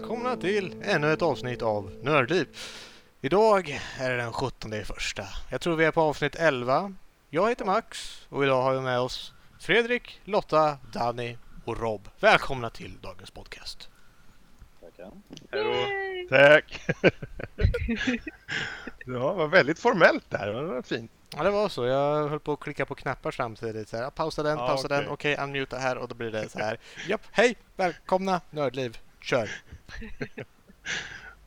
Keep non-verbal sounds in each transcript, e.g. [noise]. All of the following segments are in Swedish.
välkomna till ännu ett avsnitt av Nördliv. Idag är det den 17 första. Jag tror vi är på avsnitt 11. Jag heter Max och idag har vi med oss Fredrik, Lotta, Danny och Rob. Välkomna till dagens podcast. Tackar. Tack! [laughs] ja, det var väldigt formellt där. Det var fint. Ja, det var så. Jag höll på att klicka på knappar samtidigt. Så här, pausa den, pausa den, okej. okej, unmuta här och då blir det så här. Japp, hej, välkomna Nördliv, kör! [laughs]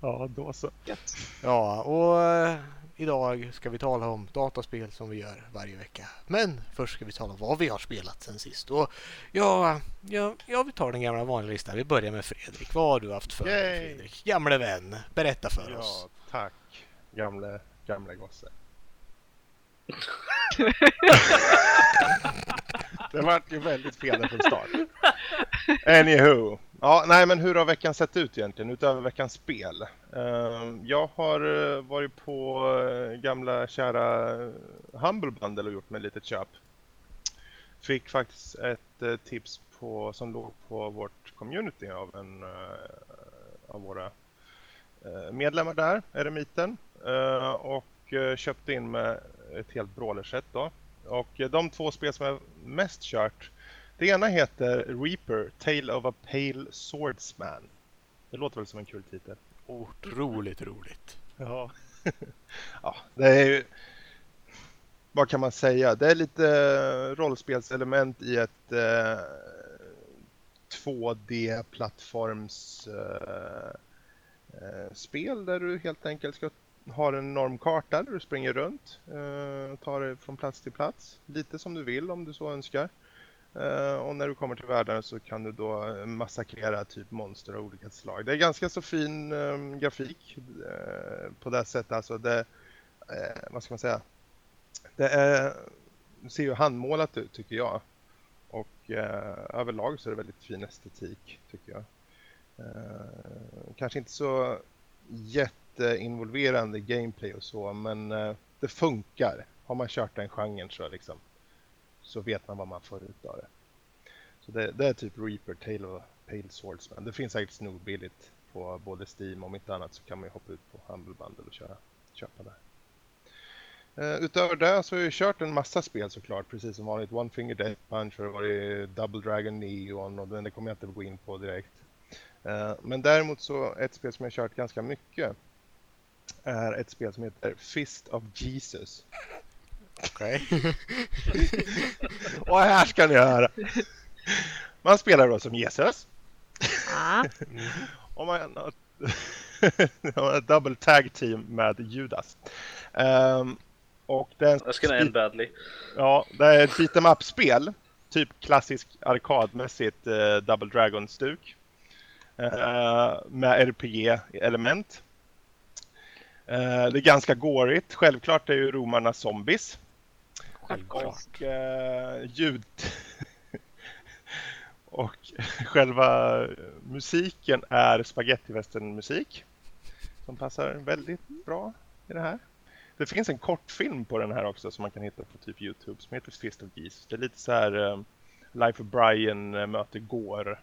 Ja, då så. Gött. Ja, och eh, idag ska vi tala om dataspel som vi gör varje vecka. Men först ska vi tala om vad vi har spelat sen sist. Och ja, ja, ja vi tar den gamla vanliga listan. Vi börjar med Fredrik. Vad har du haft för dig, Yay! Fredrik? Gamle vän, berätta för oss. Ja, tack. Gamle, gamle gosse. [laughs] det vart ju väldigt fel där från start. Anywho. Ja, nej men hur har veckan sett ut egentligen utöver veckans spel? Eh, jag har eh, varit på eh, gamla kära Humble Bundle och gjort mig ett litet köp. Fick faktiskt ett tips på, som låg på vårt community av en av våra medlemmar där, Eremiten. Och köpte in med ett helt brawlerset då. Och de två spel som jag mest kört, det ena heter Reaper, Tale of a Pale Swordsman. Det låter väl som en kul titel. Otroligt roligt. Ja. [laughs] ja, det är ju... Vad kan man säga? Det är lite eh, rollspelselement i ett eh, 2D-plattforms eh, eh, där du helt enkelt ska ha en enorm karta där du springer runt eh, och tar dig från plats till plats. Lite som du vill om du så önskar. Eh, och när du kommer till världen så kan du då eh, massakrera typ monster av olika slag. Det är ganska så fin ehm, grafik eh, på det sättet. Alltså det, vad ska man säga? Det, är, ser ju handmålat ut tycker jag. Och överlag så är det väldigt fin estetik tycker jag. Kanske inte så jätteinvolverande gameplay och så men det funkar. Har man kört den genren så liksom så vet man vad man får ut av det. Så det, det är typ Reaper, Tale of Pale Swordsman. Det finns säkert snorbilligt på både Steam och om inte annat så kan man ju hoppa ut på Humble Bundle och köra, köpa där. Uh, eh, utöver det så har jag kört en massa spel såklart, precis som vanligt. One Finger Death Punch och det varit Double Dragon Neon och den det kommer jag inte gå in på direkt. Uh, men däremot så ett spel som jag kört ganska mycket är ett spel som heter Fist of Jesus. Okej. [laughs] Och här ska ni höra! Man spelar då som Jesus Ah, [laughs] och man har [laughs] ett double tag team med Judas. Ehm, och det är en That's gonna end badly. Ja, det är ett beat'em up-spel. Typ klassisk arkadmässigt eh, Double Dragon-stuk. Eh, med RPG-element. Eh, det är ganska gårigt. Självklart är ju romarna zombies. Självklart. Och eh, ljud... [laughs] och själva musiken är spagettivästern-musik. Som passar väldigt bra i det här. Det finns en kortfilm på den här också som man kan hitta på typ Youtube som heter Fist of Jesus. Det är lite så här eh, Life of Brian eh, möter Gore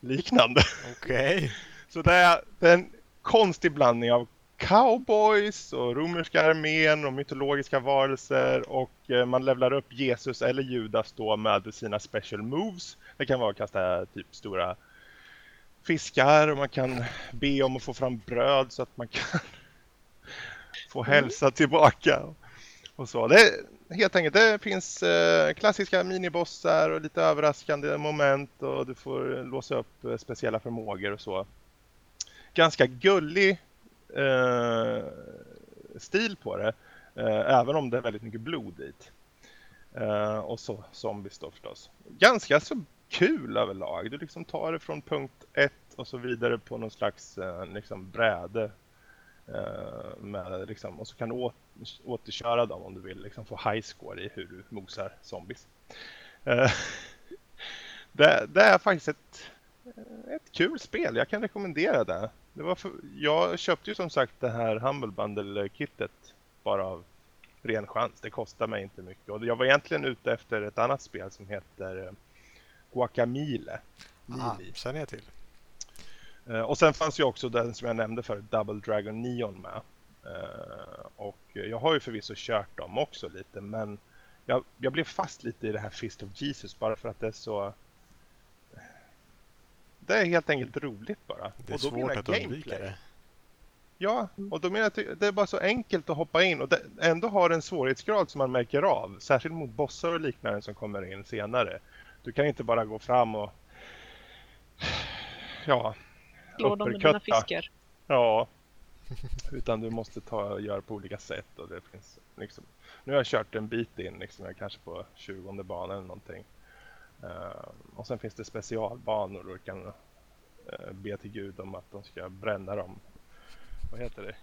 liknande. Okej. [laughs] Så det är, det är en konstig blandning av cowboys och romerska armén och mytologiska varelser och eh, man levlar upp Jesus eller Judas då med sina special moves. Det kan vara att kasta typ stora fiskar och man kan be om att få fram bröd så att man kan [laughs] få hälsa tillbaka. Och så. Det, helt enkelt, det finns eh, klassiska minibossar och lite överraskande moment och du får låsa upp eh, speciella förmågor och så. Ganska gullig eh, stil på det, eh, även om det är väldigt mycket blod dit. Eh, och så zombies då förstås. Ganska så kul överlag. Du liksom tar det från punkt ett och så vidare på någon slags eh, liksom bräde. Eh, med, liksom, och så kan du å- återköra dem om du vill liksom, få high score i hur du mosar zombies. Eh, [laughs] det, det är faktiskt ett, eh, ett kul spel. Jag kan rekommendera det det var för, jag köpte ju som sagt det här Humble Bundle-kittet bara av ren chans. Det kostar mig inte mycket. Och jag var egentligen ute efter ett annat spel som heter eh, Guacamole. Ah, känner jag till. Eh, och sen fanns ju också den som jag nämnde för Double Dragon Neon med. Eh, och jag har ju förvisso kört dem också lite men jag, jag blev fast lite i det här Fist of Jesus bara för att det är så... Det är helt enkelt roligt bara. Det är och då svårt att undvika det. Ja, och då menar jag att det är bara så enkelt att hoppa in och det ändå har en svårighetsgrad som man märker av. Särskilt mot bossar och liknande som kommer in senare. Du kan inte bara gå fram och... Ja, Slå dem med dina fiskar. Ja. Utan du måste ta göra på olika sätt och det finns liksom. Nu har jag kört en bit in liksom, jag är kanske på 20 banan eller någonting. Eh, och sen finns det specialbanor och du kan eh, be till Gud om att de ska bränna dem. Vad heter det?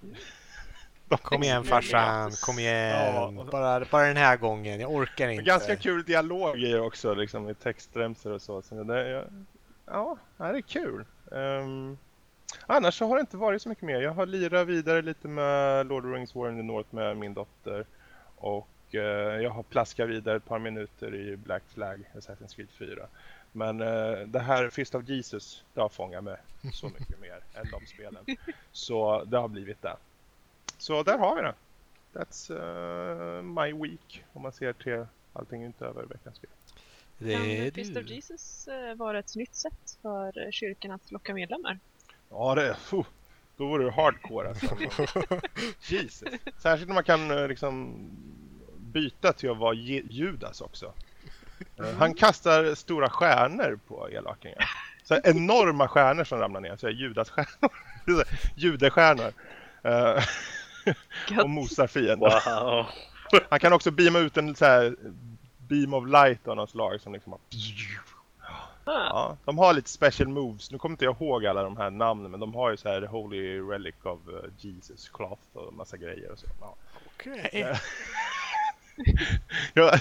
De Kom igen farsan, kom igen. Ja. Bara, bara den här gången, jag orkar inte. ganska kul dialog också, liksom i textremsor och så. så det, ja, det är kul. Ehm, annars så har det inte varit så mycket mer. Jag har lirat vidare lite med Lord of the Rings War in the North med min dotter. Och eh, jag har plaskat vidare ett par minuter i Black Flag, Assassin's Creed 4. Men eh, det här Fist of Jesus, det har fångat mig så mycket mer [laughs] än de spelen. Så det har blivit det. Så där har vi det. That's uh, my week om man ser till allting utöver veckans spel. Det Kan är Fist of. Jesus vara ett nytt sätt för kyrkan att locka medlemmar? Ja, det, fuh, då vore det hardcore alltså. [laughs] Jesus. Särskilt när man kan liksom byta till att vara Judas också. Eh, Han kastar stora stjärnor på elakingar. Så här enorma stjärnor som ramlar ner, så [laughs] så här Judestjärnor. Eh, [laughs] och mosar fiender. Wow. Han kan också beama ut en så här beam of light av något slag som liksom bara... Ah, Ja, de har lite special moves. Nu kommer inte jag ihåg alla de här namnen men de har ju så här Holy Relic of eh, Jesus Cloth och massa grejer och så. Ja. Okej. [laughs] Jag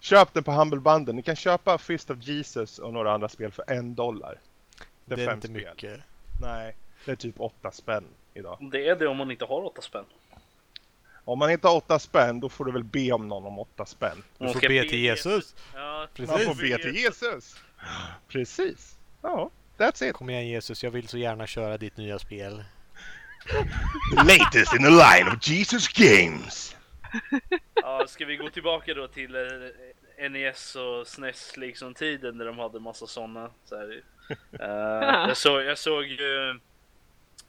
köp på Humble Bundle. Ni kan köpa Fist of Jesus och några andra spel för en dollar. Det är fem inte spel. mycket. Nej, det är typ åtta spänn idag. Det är det om man inte har åtta spänn. Om man inte har åtta spänn då får du väl be om någon om åtta spänn. Du Man får be till Jesus. Ja, Man Precis. får be till Jesus. Precis. Ja, that's it. Kom igen Jesus, jag vill så gärna köra ditt nya spel. [laughs] Latest in the line of Jesus games. Ja, ska vi gå tillbaka då till eh, NES och SNES liksom tiden där de hade massa sådana. Så här. Eh, jag, såg, jag såg ju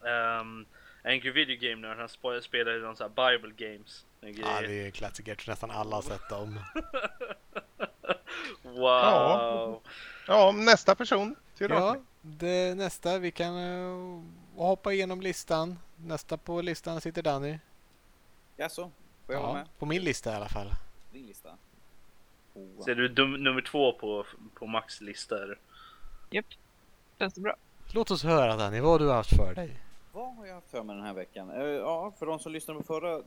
um, Angry Video Game när han sp- spelade någon sån här Bible Games. Ja, det är klassiker. Jag tror nästan alla har sett dem. [laughs] Wow! Ja, nästa person till Ja, det, nästa. Vi kan eh, hoppa igenom listan. Nästa på listan sitter Danny. Jaså? Får jag vara Ja, med? på min lista i alla fall. Din lista? Oh, Så är du dum, nummer två på, på Max lista? är du? känns det bra? Låt oss höra Danny, vad har du haft för dig? Vad har jag haft för mig den här veckan? Eh, ja, för de som lyssnade på förra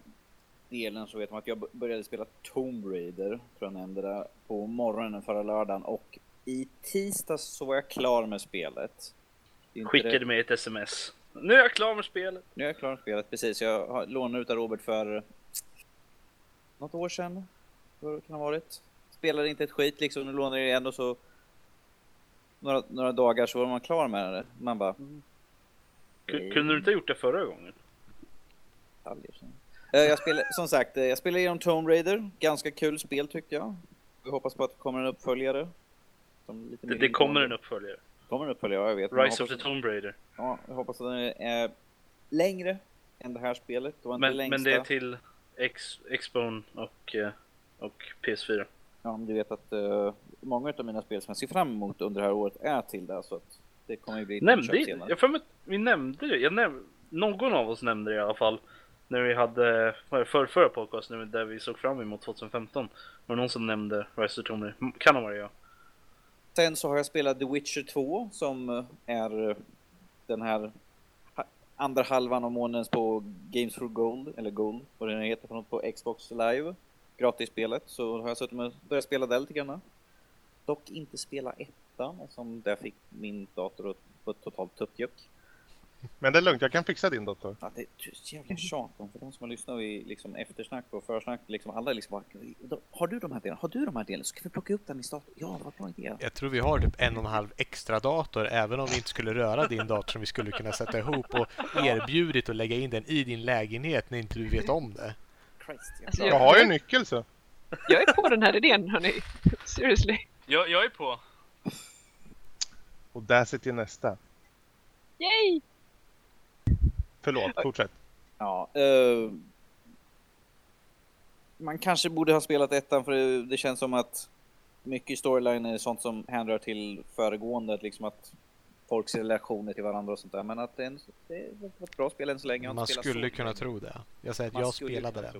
delen så vet man att jag började spela Tomb Raider, tror jag nämnde det, på morgonen förra lördagen och i tisdags så var jag klar med spelet. Skickade det- mig ett sms. Nu är jag klar med spelet! Nu är jag klar med spelet, precis. Jag lånat ut av Robert för något år sedan. Vad det kan ha varit. Spelade inte ett skit liksom, nu lånade jag det igen och så några, några dagar så var man klar med det. Man bara... Mm, Ku- Kunde du inte ha gjort det förra gången? sen. Eh, Jag spelar, som sagt, eh, jag spelar igenom Tomb Raider. Ganska kul spel tyckte jag. Vi hoppas på att det kommer en uppföljare. Som lite Det, det kommer en uppföljare. kommer en uppföljare, ja, jag vet. jag Rise of the hoppas, Tomb Raider. ja, jag hoppas att den är längre än det här spelet. Det var inte Men, det men det är till X, Xbone och, eh, och PS4. Ja, men du vet att eh, många av mina spel som jag ser fram emot under det här året är till det. Så att det kommer ju bli Nämnde. Jag för mig, vi nämnde det. Jag näm någon av oss nämnde det i alla fall. När vi hade, för, förra podcast, när vi- där vi såg fram emot 2015. Var det någon som nämnde Rise of Tomb Kan ha varit jag. Sen så har jag spelat The Witcher 2 som eh, är den här andra halvan av månadens på Games for Gold, eller Gold, vad det nu heter för något, på Xbox Live. Gratisspelet, så har jag suttit med börjat spela det lite grann. Dock inte spela ettan, som där fick min dator att få ett totalt tuppjuck. Men det är lugnt, jag kan fixa din dator. Ja, det är ett jävla tjat om för de som har lyssnat i liksom eftersnack och försnack. Liksom alla liksom bara, har du de här delarna? Har du de här delarna? Så kan vi plocka upp den i datorn. Ja, vad bra idé. Jag tror vi har typ en och en halv extra dator även om vi inte skulle röra din dator som vi skulle kunna sätta ihop och erbjudit att lägga in den i din lägenhet när inte du vet om det. Christ, jag Alltså, Jag har ju nyckel så. Jag är på den här idén hörni. Seriously. Jag, jag är på. Och där sitter nästa. Yay! Förlåt, fortsätt. Ja, eh, man kanske borde ha spelat ettan för det, det känns som att mycket i storyline är sånt som hänrör till föregående, att liksom att folks relationer till varandra och sånt där. Men att det, är en, det var ett bra spel än så länge. Man skulle så kunna länge. tro det. Jag säger att Man jag spelade det.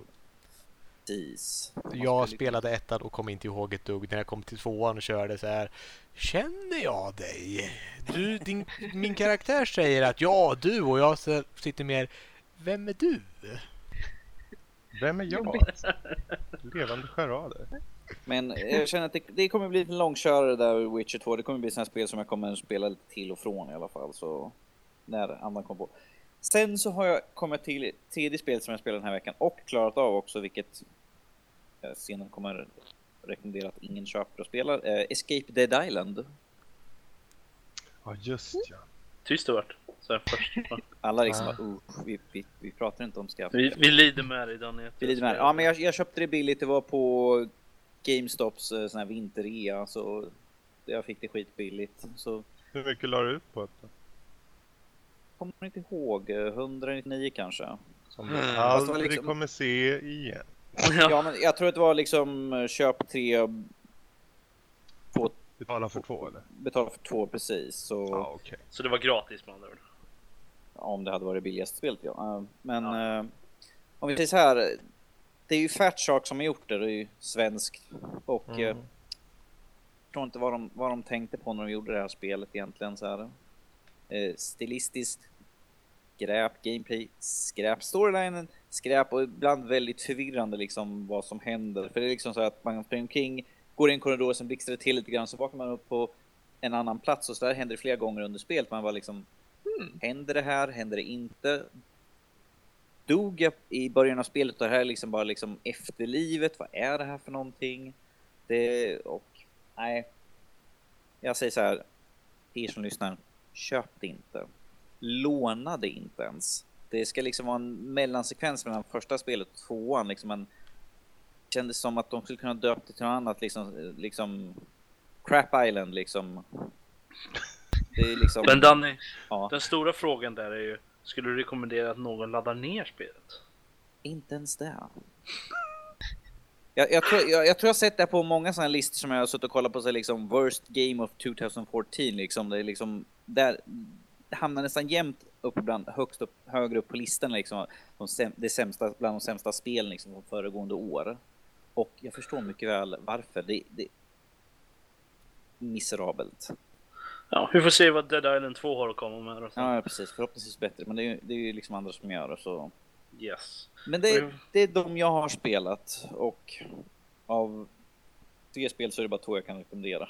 Precis. Jag spelade ettan och kom inte ihåg ett dugg. När jag kom till tvåan och körde så här. Känner jag dig? Du, din, min karaktär säger att ja, du och jag så- sitter mer. Vem är du? Vem är jag? Levande charader. Men jag känner att det, det kommer bli en långkörare där Witcher 2. Det kommer bli sådana spel som jag kommer spela till och från i alla fall. Så när andan kommer på. Sen så har jag kommit till tredje spel som jag spelat den här veckan och klarat av också, vilket jag senare kommer rekommendera att ingen köper och spelar. Eh, Escape Dead Island. Ja, just ja. Tyst det vart. Alla liksom Ah. bara, uh, vi, vi, vi pratar inte om skatt. Vi, vi lider med dig Daniel. Vi lider med. Ja, men jag, jag köpte det billigt. Det var på GameStops eh, sån här vinterrea, så jag fick det skitbilligt. Så Hur mycket la du ut på det? Kommer inte ihåg, eh, 199 kanske. Som Mm. du var aldrig liksom- kommer se igen. [laughs] Ja, men jag tror att det var liksom eh, köp tre, få Betala för två eller? betala för två precis. Så Ja, okej. Så det var gratis med andra ord. om det hade varit billigast spelet ja. Eh, Men Ja. eh, om vi säger så här. Det är ju Fat Shark som har gjort det, det är ju svenskt. Och eh, Mm. jag förstår inte vad de, vad de tänkte på när de gjorde det här spelet egentligen. Så här. Eh, stilistiskt skräp, gameplay, skräp, storylinen, skräp och ibland väldigt förvirrande liksom vad som händer. För det är liksom så att man springer omkring, går i en korridor, sen blixtrar det till lite grann, så vaknar man upp på en annan plats och så där händer det flera gånger under spelet. Man var liksom, hmm, händer det här, händer det inte? Dog jag i början av spelet och det här är liksom bara liksom efterlivet, vad är det här för någonting? Det, och nej, jag säger så här, er som lyssnar, köp det inte. Låna det inte ens. Det ska liksom vara en mellansekvens mellan första spelet och tvåan. Liksom en, det kändes som att de skulle kunna döpa det till något annat, liksom, liksom Crap Island liksom. Liksom... Men Danny, ja, den stora frågan där är ju, skulle du rekommendera att någon laddar ner spelet? inte ens det. Jag, jag, tror, jag, jag tror jag sett det på många sådana listor som jag har suttit och kollat på, så liksom Worst Game of 2014 liksom. Det är liksom, där det hamnar nästan jämnt upp ibland, högst upp, högre upp på listan liksom. De, säm- det sämsta, bland de sämsta spelen liksom från föregående år. Och jag förstår mycket väl varför. Det, det miserabelt. Ja, vi får se vad Dead Island 2 har att komma med. Ja, precis. Förhoppningsvis bättre. Men det är ju, det är liksom andra som gör det, så. Yes. Men det, det är de jag har spelat och av tre spel så är det bara två jag kan rekommendera.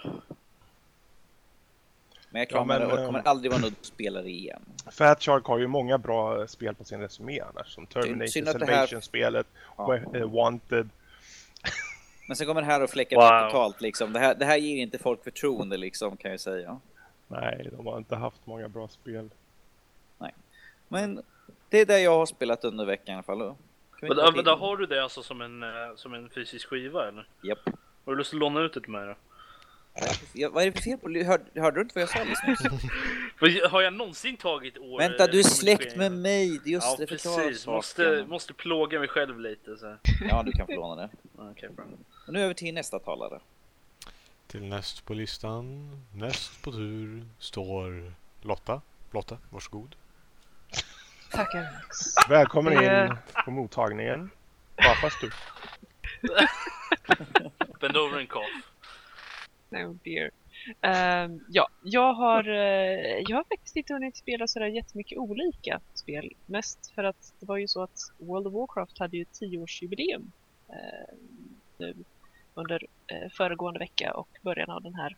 Men jag Ja, kommer, men, och eh, kommer aldrig vara nöjd att spela det igen. Fat Shark har ju många bra spel på sin resumé annars. Som Terminator, synd att det här- Salvation-spelet, Ja. eh, Wanted. Men sen kommer det här att fläcka Wow. totalt liksom. Det här, det här ger inte folk förtroende liksom kan jag säga. Nej, de har inte haft många bra spel. Men det är det jag har spelat under veckan i alla fall. Men, men då har du det alltså som en, eh, som en fysisk skiva eller? Japp. Har du lust att låna ut det till mig då? Ja, vad är det för fel på Hör, Hörde du inte vad jag sa [laughs] [laughs] alldeles Har jag någonsin tagit år? Vänta, du är eh, släkt med mig. Just Ja det, precis, måste, måste plåga mig själv lite så. Ja, du kan få låna det. [laughs] Okej, bra. Och nu över till nästa talare. Till näst på listan, näst på tur, står Lotta. Lotta, varsågod. Tackar. Välkommen in Eh. på mottagningen. Fast du. [laughs] Bend over and cough. No dear. Ehm, ja, jag har, eh, jag har faktiskt inte hunnit spela sådär jättemycket olika spel. Mest för att det var ju så att World of Warcraft hade ju tioårsjubileum eh, nu under eh, föregående vecka och början av den här.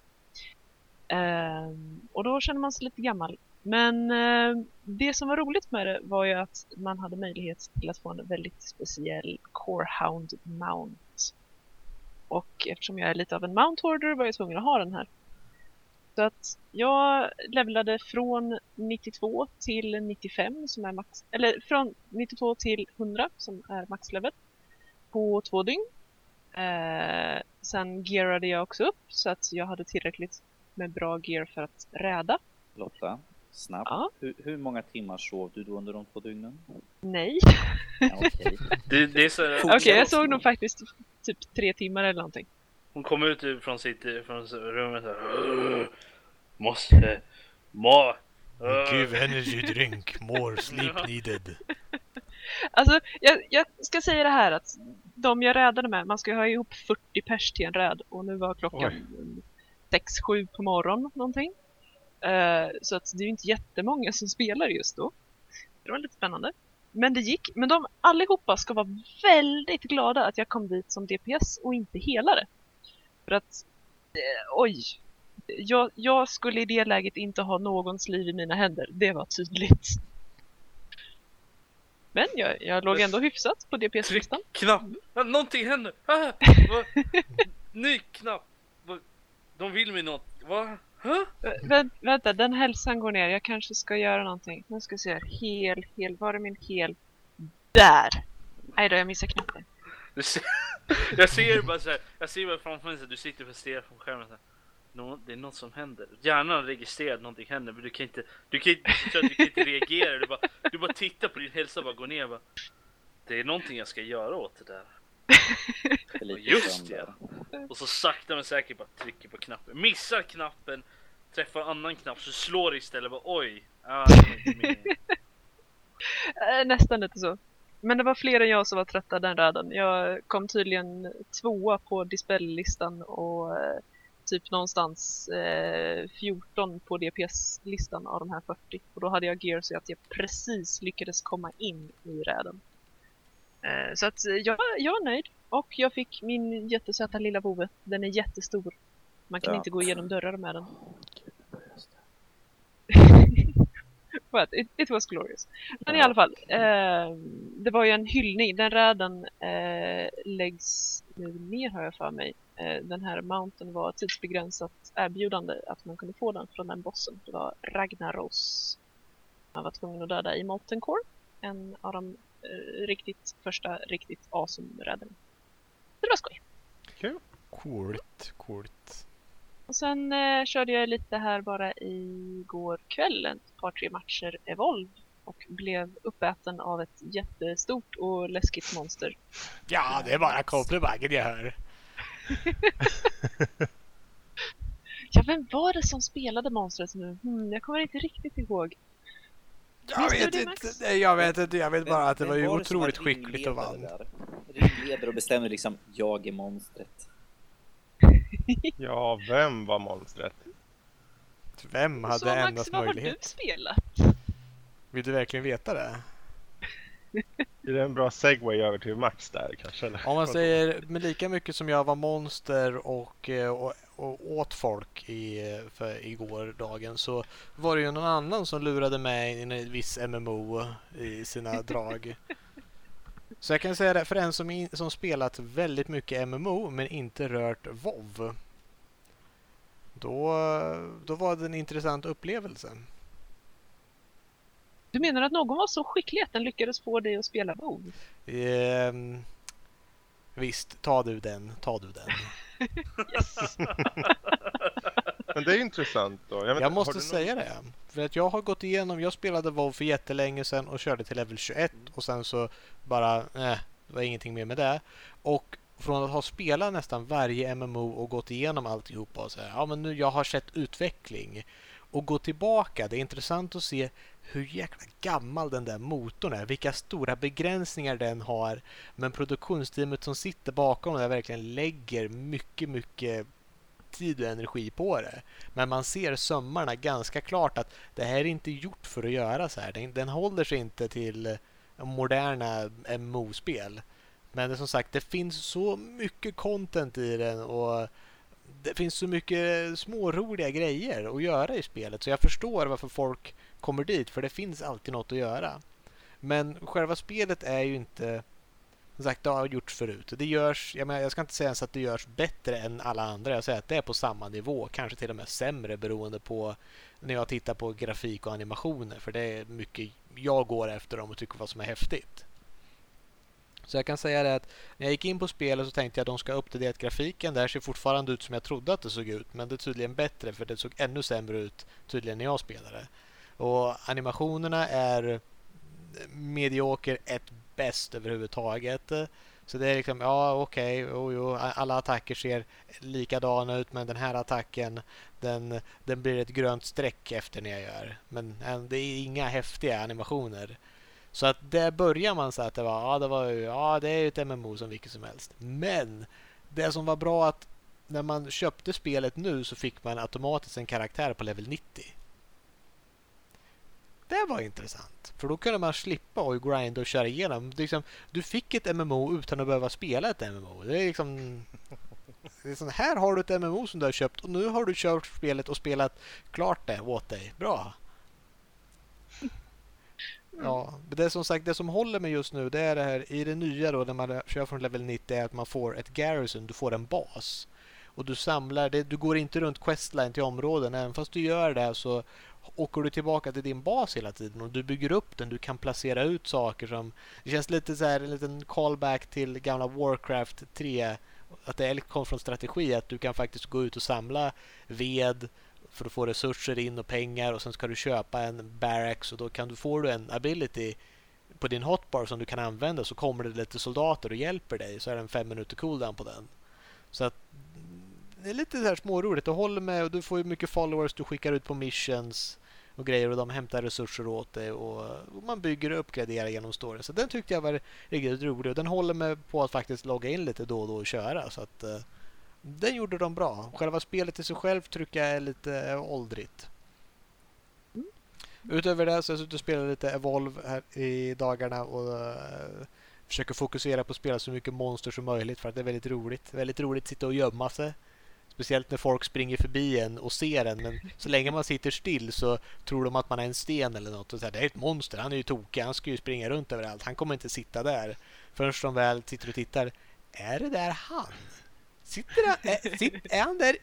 Ehm, och då känner man sig lite gammal men eh, det som var roligt med det var ju att man hade möjlighet till att få en väldigt speciell Corehound Mount. Och eftersom jag är lite av en Mount Hoarder var jag tvungen att ha den här. Så att jag levlade från 92 till 95 som är max, eller från 92 till 100 som är maxlevel på två dygn. Eh, sen gearade jag också upp så att jag hade tillräckligt med bra gear för att räda. Lotta, snabbt. Ja. Hur, hur många timmar sov du då under de två dygnen? Nej. Ja, Okej. Det, det är så, Okej, jag såg nog faktiskt typ tre timmar eller någonting. Hon kom ut ur- från sitt från rummet här. Måste... Ma... Give energy drink, more sleep needed. Alltså, jag, jag ska säga det här att de jag rädade med, man ska ha ihop 40 pers till en räd och nu var klockan 6-7 på morgonen någonting. Eh, så att det är ju inte jättemånga som spelar just då. Det var lite spännande. Men det gick. Men de allihopa ska vara väldigt glada att jag kom dit som DPS och inte helare. För att, eh, oj. Jag, jag skulle i det läget inte ha någons liv i mina händer. Det var tydligt. Men jag, jag låg ändå hyfsat på DPS-listan. [laughs] Knapp! Någonting händer! Ah? [laughs] Ny knapp! De vill mig något. Va? Vänt, vänta, den hälsan går ner. Jag kanske ska göra någonting. Nu ska vi se här. Hel, hel. Var är min hel? Där! Nej då, jag missade knappen. Du ser, [laughs] jag ser bara så här, jag ser bara framför mig så här, du sitter och stirrar på skärmen så här. Nå, det är något som händer. Hjärnan registrerar att någonting händer men du kan inte, du kan inte, så att du kan inte reagera. Du bara, du bara tittar på din hälsa och bara går ner och bara. Det är någonting jag ska göra åt det där. Just det. Och så sakta men säkert bara trycker på knappen. Missar knappen, träffar annan knapp så slår det istället bara oj. Ah. [laughs] Eh, nästan lite så. Men det var fler än jag som var trötta den räden. Jag kom tydligen tvåa på dispel-listan och eh, typ någonstans eh, 14 på DPS-listan av de här 40. Och då hade jag gear så att jag precis lyckades komma in i räden. Eh, så att eh, jag, jag är nöjd. Och jag fick min jättesöta lilla vovve. Den är jättestor. Man kan Ja. inte gå igenom dörrar med den. [laughs] But it, it was glorious. Men i alla fall, eh, det var ju en hyllning. Den räden eh, läggs nu ner har jag för mig. Eh, den här mountain var tidsbegränsat erbjudande att man kunde få den från den bossen. Det var Ragnaros. Man var tvungen att döda i Molten Core. En av de riktigt första riktigt awesome räderna. Så det var skoj. Coolt, coolt. Och sen eh, körde jag lite här bara igår kväll, ett par tre matcher Evolve och blev uppäten av ett jättestort och läskigt monster. Ja, det är bara komplimangen jag hör. [laughs] Ja, vem var det som spelade monstret nu? Hmm, jag kommer inte riktigt ihåg. Jag vet det, inte, nej, jag vet inte. Jag vet bara att det var ju otroligt skickligt och vann. Ringledare och bestämde liksom, jag är monstret. [laughs] Ja, vem var monstret? Vem hade Så Max, endast vad har du möjlighet? spelat? Vill du verkligen veta det? Är det en bra segway över till Max där kanske? Eller? Om man säger med lika mycket som jag var monster och, eh, och, och åt folk i, för igår dagen så var det ju någon annan som lurade i en viss MMO i sina [laughs] drag. Så jag kan säga det för en som, in, som spelat väldigt mycket MMO men inte rört WoW. Då, då var det en intressant upplevelse. Du menar att någon var så skicklig att den lyckades få dig att spela WoW? Ehm, visst, ta du den, ta du den. Yes! [laughs] Men det är intressant då. Jag, vet, Jag måste du någon- säga det. För att jag har gått igenom, jag spelade WoW för jättelänge sedan och körde till level 21 och sen så bara, eh, det var ingenting mer med det. Och från att ha spelat nästan varje MMO och gått igenom alltihopa och säga, ja men nu jag har sett utveckling och gå tillbaka. Det är intressant att se hur jäkla gammal den där motorn är, vilka stora begränsningar den har. Men produktionsteamet som sitter bakom det verkligen lägger mycket, mycket tid och energi på det. Men man ser sömmarna ganska klart att det här är inte gjort för att göra så här. Den, den håller sig inte till moderna MMO-spel. Men det, som sagt, det finns så mycket content i den och det finns så mycket småroliga grejer att göra i spelet. Så jag förstår varför folk kommer dit för det finns alltid något att göra. Men själva spelet är ju inte som sagt, det har gjorts förut. Det görs, jag, menar, jag ska inte säga ens att det görs bättre än alla andra. Jag säger att det är på samma nivå, kanske till och med sämre beroende på när jag tittar på grafik och animationer. För det är mycket jag går efter dem och tycker vad som är häftigt. Så jag kan säga det att när jag gick in på spelet så tänkte jag att de ska uppdatera grafiken. Det här ser fortfarande ut som jag trodde att det såg ut. Men det är tydligen bättre för det såg ännu sämre ut tydligen när jag spelade. Och animationerna är medioker ett bäst överhuvudtaget. Så det är liksom, ja okej, okay, alla attacker ser likadana ut men den här attacken den, den blir ett grönt streck efter när jag gör. Men det är inga häftiga animationer. Så att där börjar man så att det var, ja det var ju, ja det är ju ett MMO som vilket som helst. Men det som var bra att när man köpte spelet nu så fick man automatiskt en karaktär på level 90. Det var intressant. För då kunde man slippa och grinda och köra igenom. Liksom, du fick ett MMO utan att behöva spela ett MMO. Det är liksom... [laughs] Det är sån, här har du ett MMO som du har köpt och nu har du kört spelet och spelat klart det åt dig. Bra! Ja, det som sagt det som håller mig just nu det är det här i det nya då när man kör från level 90 är att man får ett garrison, du får en bas. Och du samlar, det, du går inte runt questline till områden. Även fast du gör det så åker du tillbaka till din bas hela tiden och du bygger upp den. Du kan placera ut saker som... Det känns lite så här en liten callback till gamla Warcraft 3. Att det kom från strategi att du kan faktiskt gå ut och samla ved för att få resurser in och pengar och sen ska du köpa en barracks och då kan du få du en ability på din hotbar som du kan använda så kommer det lite soldater och hjälper dig så är det en fem minuter cooldown på den. Så att det är lite så här småroligt. Du håller med och du får ju mycket followers. Du skickar ut på missions och grejer och de hämtar resurser åt dig och, och man bygger och uppgraderar genom storyn. Så den tyckte jag var riktigt rolig och den håller mig på att faktiskt logga in lite då och då och köra. Så att uh, den gjorde de bra. Själva spelet i sig själv tycker jag är lite åldrigt. Mm. Utöver det så har jag suttit och spelat lite Evolve här i dagarna och uh, försöker fokusera på att spela så mycket monster som möjligt för att det är väldigt roligt. Väldigt roligt att sitta och gömma sig. Speciellt när folk springer förbi en och ser en. Men så länge man sitter still så tror de att man är en sten eller något. Och så här, det är ett monster, han är ju tokig, han ska ju springa runt överallt. Han kommer inte sitta där. Förrän de väl sitter och tittar. Är det där han? Sitter han, är, sitter, är han där?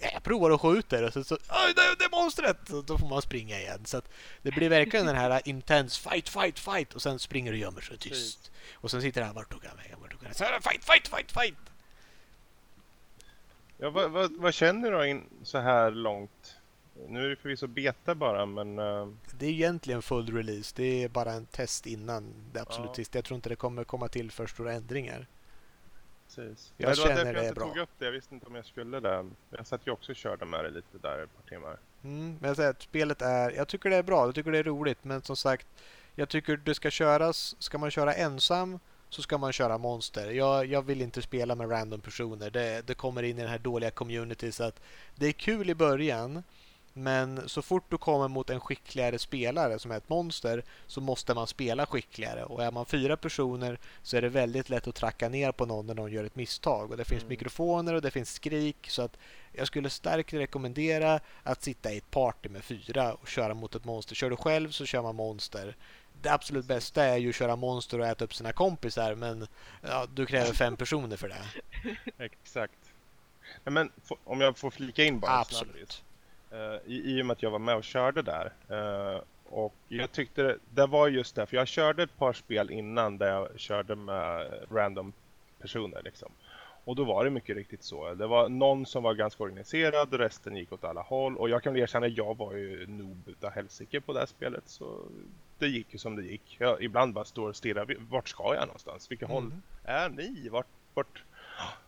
Jag provar och skjuter och så, så det, det är monstret! Och då får man springa igen. Så det blir verkligen den här intense fight, fight, fight och sen springer du och gömmer sig tyst. Och sen sitter han, vart tog han vägen? Vart tog han vägen? Fight, fight, fight, fight! Ja, vad, vad, vad, känner du in så här långt? Nu är det förvisso beta bara, men... Uh... Det är egentligen full release. Det är bara en test innan det absolut ja. sista. Jag tror inte det kommer komma till för stora ändringar. Precis. Jag det känner det är bra. Jag tog upp det. Jag visste inte om jag skulle det. Jag satt ju också och körde med det lite där ett par timmar. Mm, men jag säger att spelet är... Jag tycker det är bra. Jag tycker det är roligt. Men som sagt, jag tycker det ska köras... Ska man köra ensam så ska man köra monster. Jag, jag vill inte spela med random personer. Det, det kommer in i den här dåliga community så att det är kul i början. Men så fort du kommer mot en skickligare spelare som är ett monster så måste man spela skickligare. Och är man fyra personer så är det väldigt lätt att tracka ner på någon när någon gör ett misstag. Och det finns mm. mikrofoner och det finns skrik. Så att jag skulle starkt rekommendera att sitta i ett party med fyra och köra mot ett monster. Kör du själv så kör man monster det absolut bästa är ju att köra monster och äta upp sina kompisar men ja, du kräver fem personer för det. [laughs] Exakt. men om jag får flika in bara Absolut. Uh, i, I och med att jag var med och körde där. Uh, och jag tyckte det, det var just det, för jag körde ett par spel innan där jag körde med random personer liksom. Och då var det mycket riktigt så. Det var någon som var ganska organiserad, resten gick åt alla håll. Och jag kan väl erkänna, jag var ju noob utav helsike på det här spelet. Så det gick ju som det gick. Jag ibland bara står och stirrar. Vart ska jag någonstans? Vilket mm. håll är ni? Vart, vart?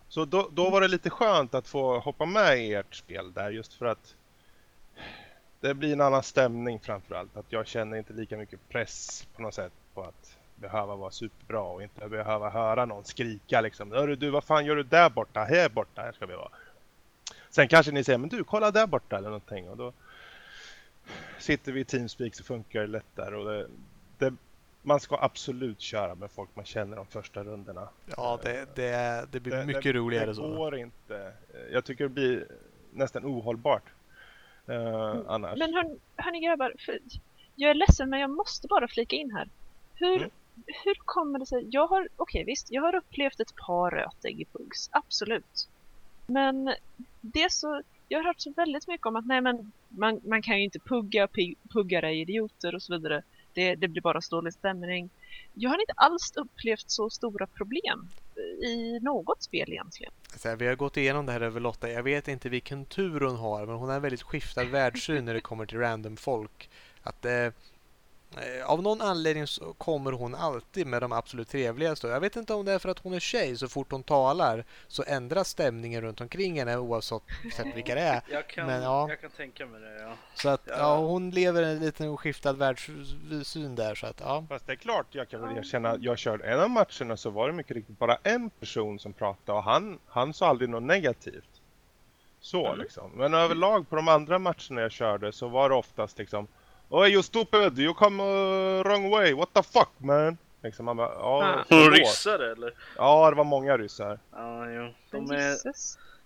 Så då, då var det lite skönt att få hoppa med i ert spel där just för att det blir en annan stämning framförallt. Att jag känner inte lika mycket press på något sätt på att behöva vara superbra och inte behöva höra någon skrika liksom. Hörru du, vad fan gör du där borta? Här borta, här ska vi vara. Sen kanske ni säger, men du kolla där borta eller någonting och då sitter vi i Teamspeak så funkar det lättare och det, det, man ska absolut köra med folk man känner de första rundorna. Ja, det, det, det blir mycket det, roligare så. Det går inte. Jag tycker det blir nästan ohållbart uh, annars. Men hör, hörni grabbar, för jag är ledsen men jag måste bara flika in här. Hur, Mm. hur kommer det sig? Jag har, okej visst, jag har upplevt ett par rötägg i Pugs, absolut. Men det är så, jag har hört så väldigt mycket om att nej men man, man kan ju inte pugga, puggare är idioter och så vidare. Det, det blir bara så dålig stämning. Jag har inte alls upplevt så stora problem i något spel egentligen. Så här, vi har gått igenom det här över Lotta. Jag vet inte vilken tur hon har, men hon har en väldigt skiftad världssyn när det kommer till random folk. Att eh, av någon anledning så kommer hon alltid med de absolut trevligaste. Jag vet inte om det är för att hon är tjej. Så fort hon talar så ändras stämningen runt omkring henne oavsett vilka det är. [laughs] Jag kan, Men, ja. jag kan tänka mig det, ja. Så att Ja. ja, hon lever en liten skiftad världssyn där. Så att, ja. Fast det är klart, jag kan väl erkänna, jag körde en av matcherna så var det mycket riktigt bara en person som pratade och han, han sa aldrig något negativt. Så Mm. liksom. Men överlag på de andra matcherna jag körde så var det oftast liksom Oj you stupid, you come uh, wrong way, what the fuck man? Liksom man bara, ja, Ah. Ryssar eller? Ja, det var många ryssar. Ja, jo. Men De är,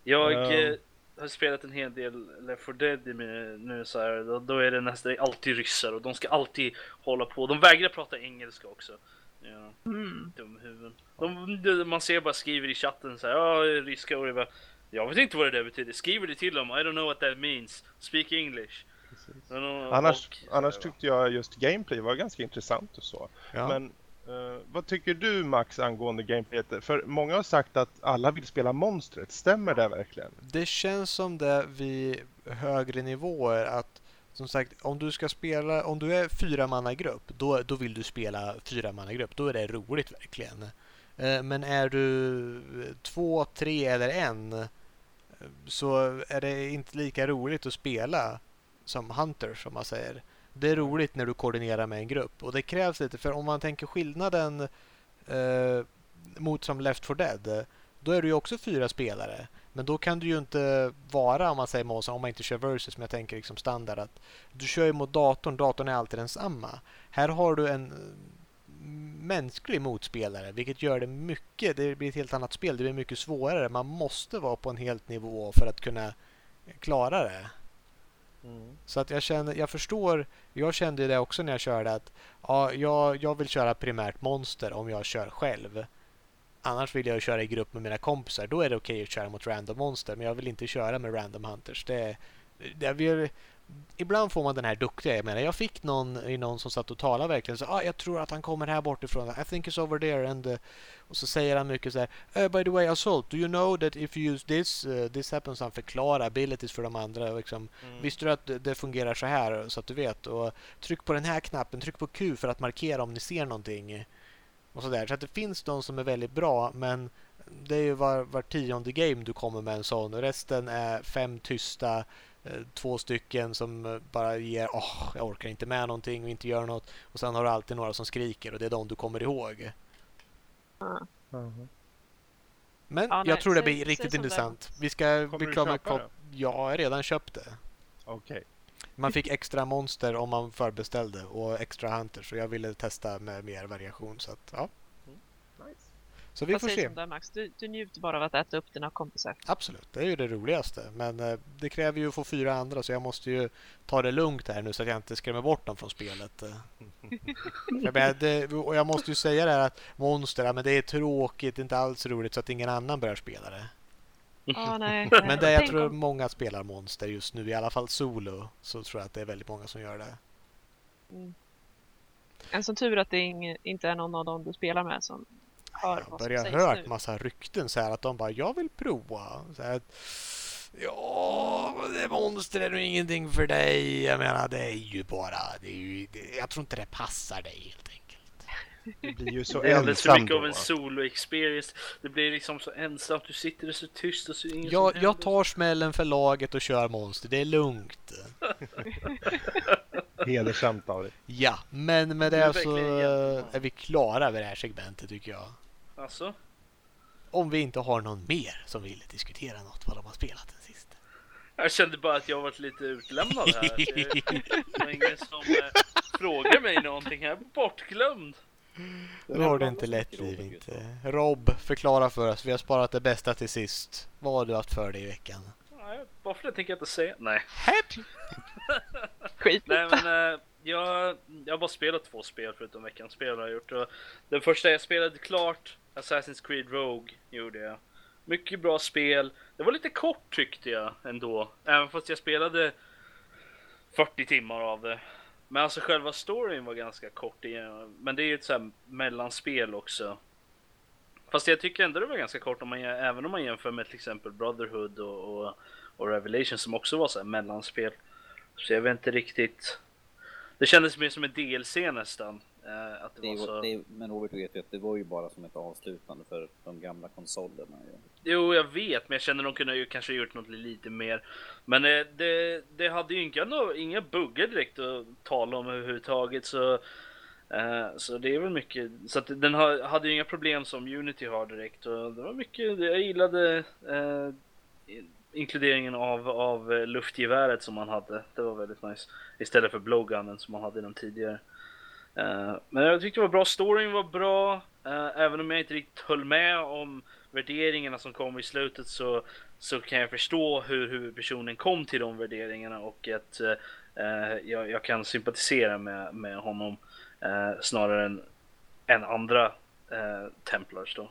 jag eh, har spelat en hel del Left 4 Dead mig nu så här. Då, då är det nästan alltid ryssar och de ska alltid hålla på. De vägrar prata engelska också. Ja, Mm. dumhuvuden. De, de, man ser bara skriver i chatten så här, ja, ryska och jag bara, jag vet inte vad det där betyder. Skriver det till dem, I don't know what that means. Speak English. Men, och- Annars, och- annars tyckte jag just gameplay var ganska intressant och så. Ja. Men eh, vad tycker du Max angående gameplayet? För många har sagt att alla vill spela monstret. Stämmer det verkligen? Det känns som det vid högre nivåer att som sagt, om du ska spela, om du är fyra manna grupp, då, då vill du spela fyra manna grupp. Då är det roligt verkligen. Eh, Men är du två, tre eller en eh, så är det inte lika roligt att spela som Hunter som man säger. Det är roligt när du koordinerar med en grupp och det krävs lite för om man tänker skillnaden eh, mot som Left 4 Dead då är du ju också fyra spelare. Men då kan du ju inte vara, om man säger Monza, om man inte kör versus, men jag tänker liksom standard, att du kör ju mot datorn, datorn är alltid densamma. Här har du en mm, mänsklig motspelare, vilket gör det mycket, det blir ett helt annat spel, det blir mycket svårare. Man måste vara på en helt nivå för att kunna klara det. Så att jag känner, jag förstår, jag kände det också när jag körde att ja, jag, jag vill köra primärt monster om jag kör själv. Annars vill jag köra i grupp med mina kompisar. Då är det okej att köra mot random monster. Men jag vill inte köra med random hunters. Det, det, jag vill, ibland får man den här duktiga. Jag menar, jag fick någon i någon som satt och talade verkligen så ah, jag tror att han kommer här bortifrån. I think it's over there. And, uh, och så säger han mycket så här. Uh, by the way, Assault, do you know that if you use this, uh, this happens. Han förklarar abilities för de andra. Liksom, Visste du att det- fungerar så här så att du vet? Och tryck på den här knappen, tryck på Q för att markera om ni ser någonting. Och så, där. så att det finns de som är väldigt bra men det är ju var, var tionde game du kommer med en sån och resten är fem tysta, två stycken som eh, bara ger åh, jag orkar inte med någonting och inte gör något. Och sen har du alltid några som skriker och det är de du kommer ihåg. Men Ja, jag nej, tror det säg- bli säg riktigt det intressant. Vi ska Kommer bli klara med köpa kop- Jag har redan köpt det. Okej. Man fick extra monster om man förbeställde och extra hunter så jag ville testa med mer variation. Så, att, ja. Så vi Vad får se. det Max? Du, du njuter bara av att äta upp dina kompisar. Absolut, det är ju det roligaste. Men eh, det kräver ju att få fyra andra så jag måste ju ta det lugnt här nu så att jag inte skrämmer bort dem från spelet. eh. [laughs] jag, menar, det, och jag måste ju säga det här att monster, men det är tråkigt, det är inte alls roligt så att ingen annan börjar spela det. Ah, [laughs] nej, Men det jag tror om- många spelar monster just nu, i alla fall solo, så tror jag att det är väldigt många som gör det. Mm. En sån tur att det inte är någon av dem du spelar med som hör Jag vad som börjar sägs hört nu. massa rykten så här att de bara jag vill prova. Så här, ja, det monster är nog ingenting för dig. Jag menar det är ju bara, det är ju, det, jag tror inte det passar dig helt enkelt. Det blir ju så Det är alldeles för mycket av då. en solo-experience. Det blir liksom så ensamt. Du sitter där så tyst och så ingen Jag, jag tar smällen för laget och kör monster, det är lugnt. [laughs] Hedersamt av dig. Ja, men med det så är vi klara med det här segmentet tycker jag. Alltså? Om vi inte har någon mer som vill diskutera något vad de har spelat den sista. Jag kände bara att jag varit lite utlämnad här. Det var ingen som eh, frågade mig någonting. Jag är bortglömd. Nu har du inte lätt liv inte. Rob, förklara för oss. Vi har sparat det bästa till sist. Vad har du haft för dig i veckan? Nej, Varför det tänker jag inte säga. Nej. Häpp! Skit. Nej men eh, jag, jag har bara spelat två spel förutom veckans spel har jag gjort. Och den första jag spelade klart, Assassin's Creed Rogue, gjorde jag. Mycket bra spel. Det var lite kort tyckte jag ändå. Även fast jag spelade 40 timmar av det. Men alltså själva storyn var ganska kort. Men det är ju ett sånt här mellanspel också. Fast jag tycker ändå det var ganska kort om man, även om man jämför med till exempel Brotherhood och, och, och Revelation som också var så här mellanspel. Så jag vet inte riktigt. Det kändes mer som en DLC nästan. Eh, att det Det var så... det men Robert vet ju att det var ju bara som ett avslutande för de gamla konsolerna. Ju. Jo, jag vet, men jag känner de kunde ju kanske gjort något lite mer. Men eh, det, det hade ju inga, inga buggar direkt att tala om överhuvudtaget, så eh, så det är väl mycket, så att den ha, hade ju inga problem som Unity har direkt och det var mycket, jag gillade eh, i- inkluderingen av, av luftgeväret som man hade. Det var väldigt nice. Istället för blowgunnen som man hade den tidigare. Eh, men jag tyckte det var bra, storyn var bra, eh, även om jag inte riktigt höll med om värderingarna som kom i slutet så, så kan jag förstå hur huvudpersonen kom till de värderingarna och att eh, jag, jag kan sympatisera med, med honom snarare än, än andra Templars då.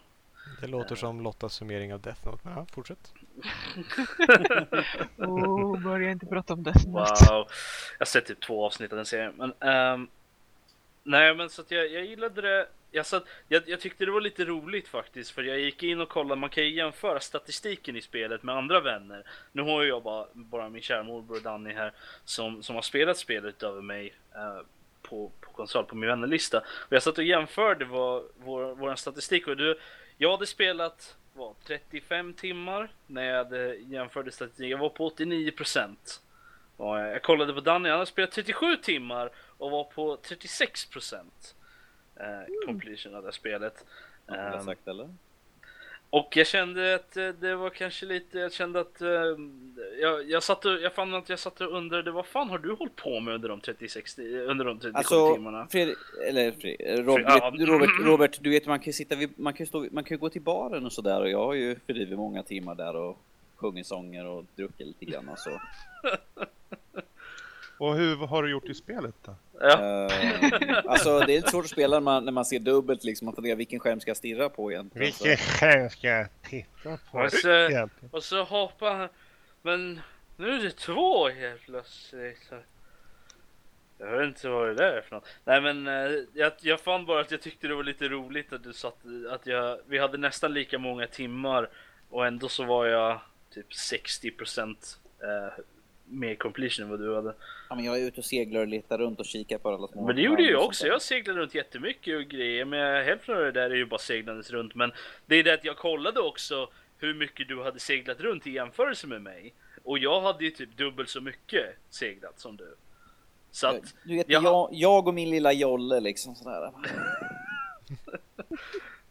Det låter som Lottas summering av Death Note. Men ja, fortsätt. [laughs] [laughs] Oh, börja inte prata om Death Note. Wow. Jag har sett typ två avsnitt av den serien. Men, ehm, nej, men så att jag, jag gillade det. Jag, satt, jag, jag tyckte det var lite roligt faktiskt, för jag gick in och kollade. Man kan ju jämföra statistiken i spelet med andra vänner. Nu har ju jag bara, bara min kära morbror Danny här som, som har spelat spelet över mig eh, på, på konsol, på min vännerlista. Och jag satt och jämförde vår, vår, vår statistik och du, jag hade spelat vad, 35 timmar när jag hade jämförde statistiken. Jag var på 89 procent. Och jag kollade på Danny, han hade spelat 37 timmar och var på 36 procent eh, completion av det spelet. Jag Ehm, sagt eller? och jag kände att eh, det var kanske lite, jag kände att eh, jag, jag satt och, jag fann att jag satt och undrade vad fan har du hållit på med under de 36, ti- under de 37 Alltså, timmarna? Fredrik, eller Fredrik, Robert, Ja. Robert, Robert, du vet man kan sitta vid, man kan stå, man kan gå till baren och sådär och jag har ju fördrivit många timmar där och sjungit sånger och druckit lite grann och så. [laughs] Och hur har du gjort i spelet då? Ja. Eh, alltså det är lite svårt att spela när man, när man ser dubbelt liksom, man funderar vilken skärm ska jag stirra på egentligen. Så. Vilken skärm ska jag titta på Och så, egentligen? och så hoppar han, men nu är det två helt plötsligt. Jag vet inte vad det där är för något. Nej men eh, jag, jag fann bara att jag tyckte det var lite roligt att du satt, att jag, vi hade nästan lika många timmar och ändå så var jag typ 60% eh, mer completion än vad du hade. Ja, men jag är ute och seglar och letar runt och kikar på alla små Men det gjorde jag också. Jag seglade runt jättemycket och grejer. Men hälften av det där är ju bara seglandes runt. Men det är det att jag kollade också hur mycket du hade seglat runt i jämförelse med mig. Och jag hade ju typ dubbelt så mycket seglat som du. Så att, Du vet, jag- jag, jag och min lilla jolle liksom sådär. [laughs]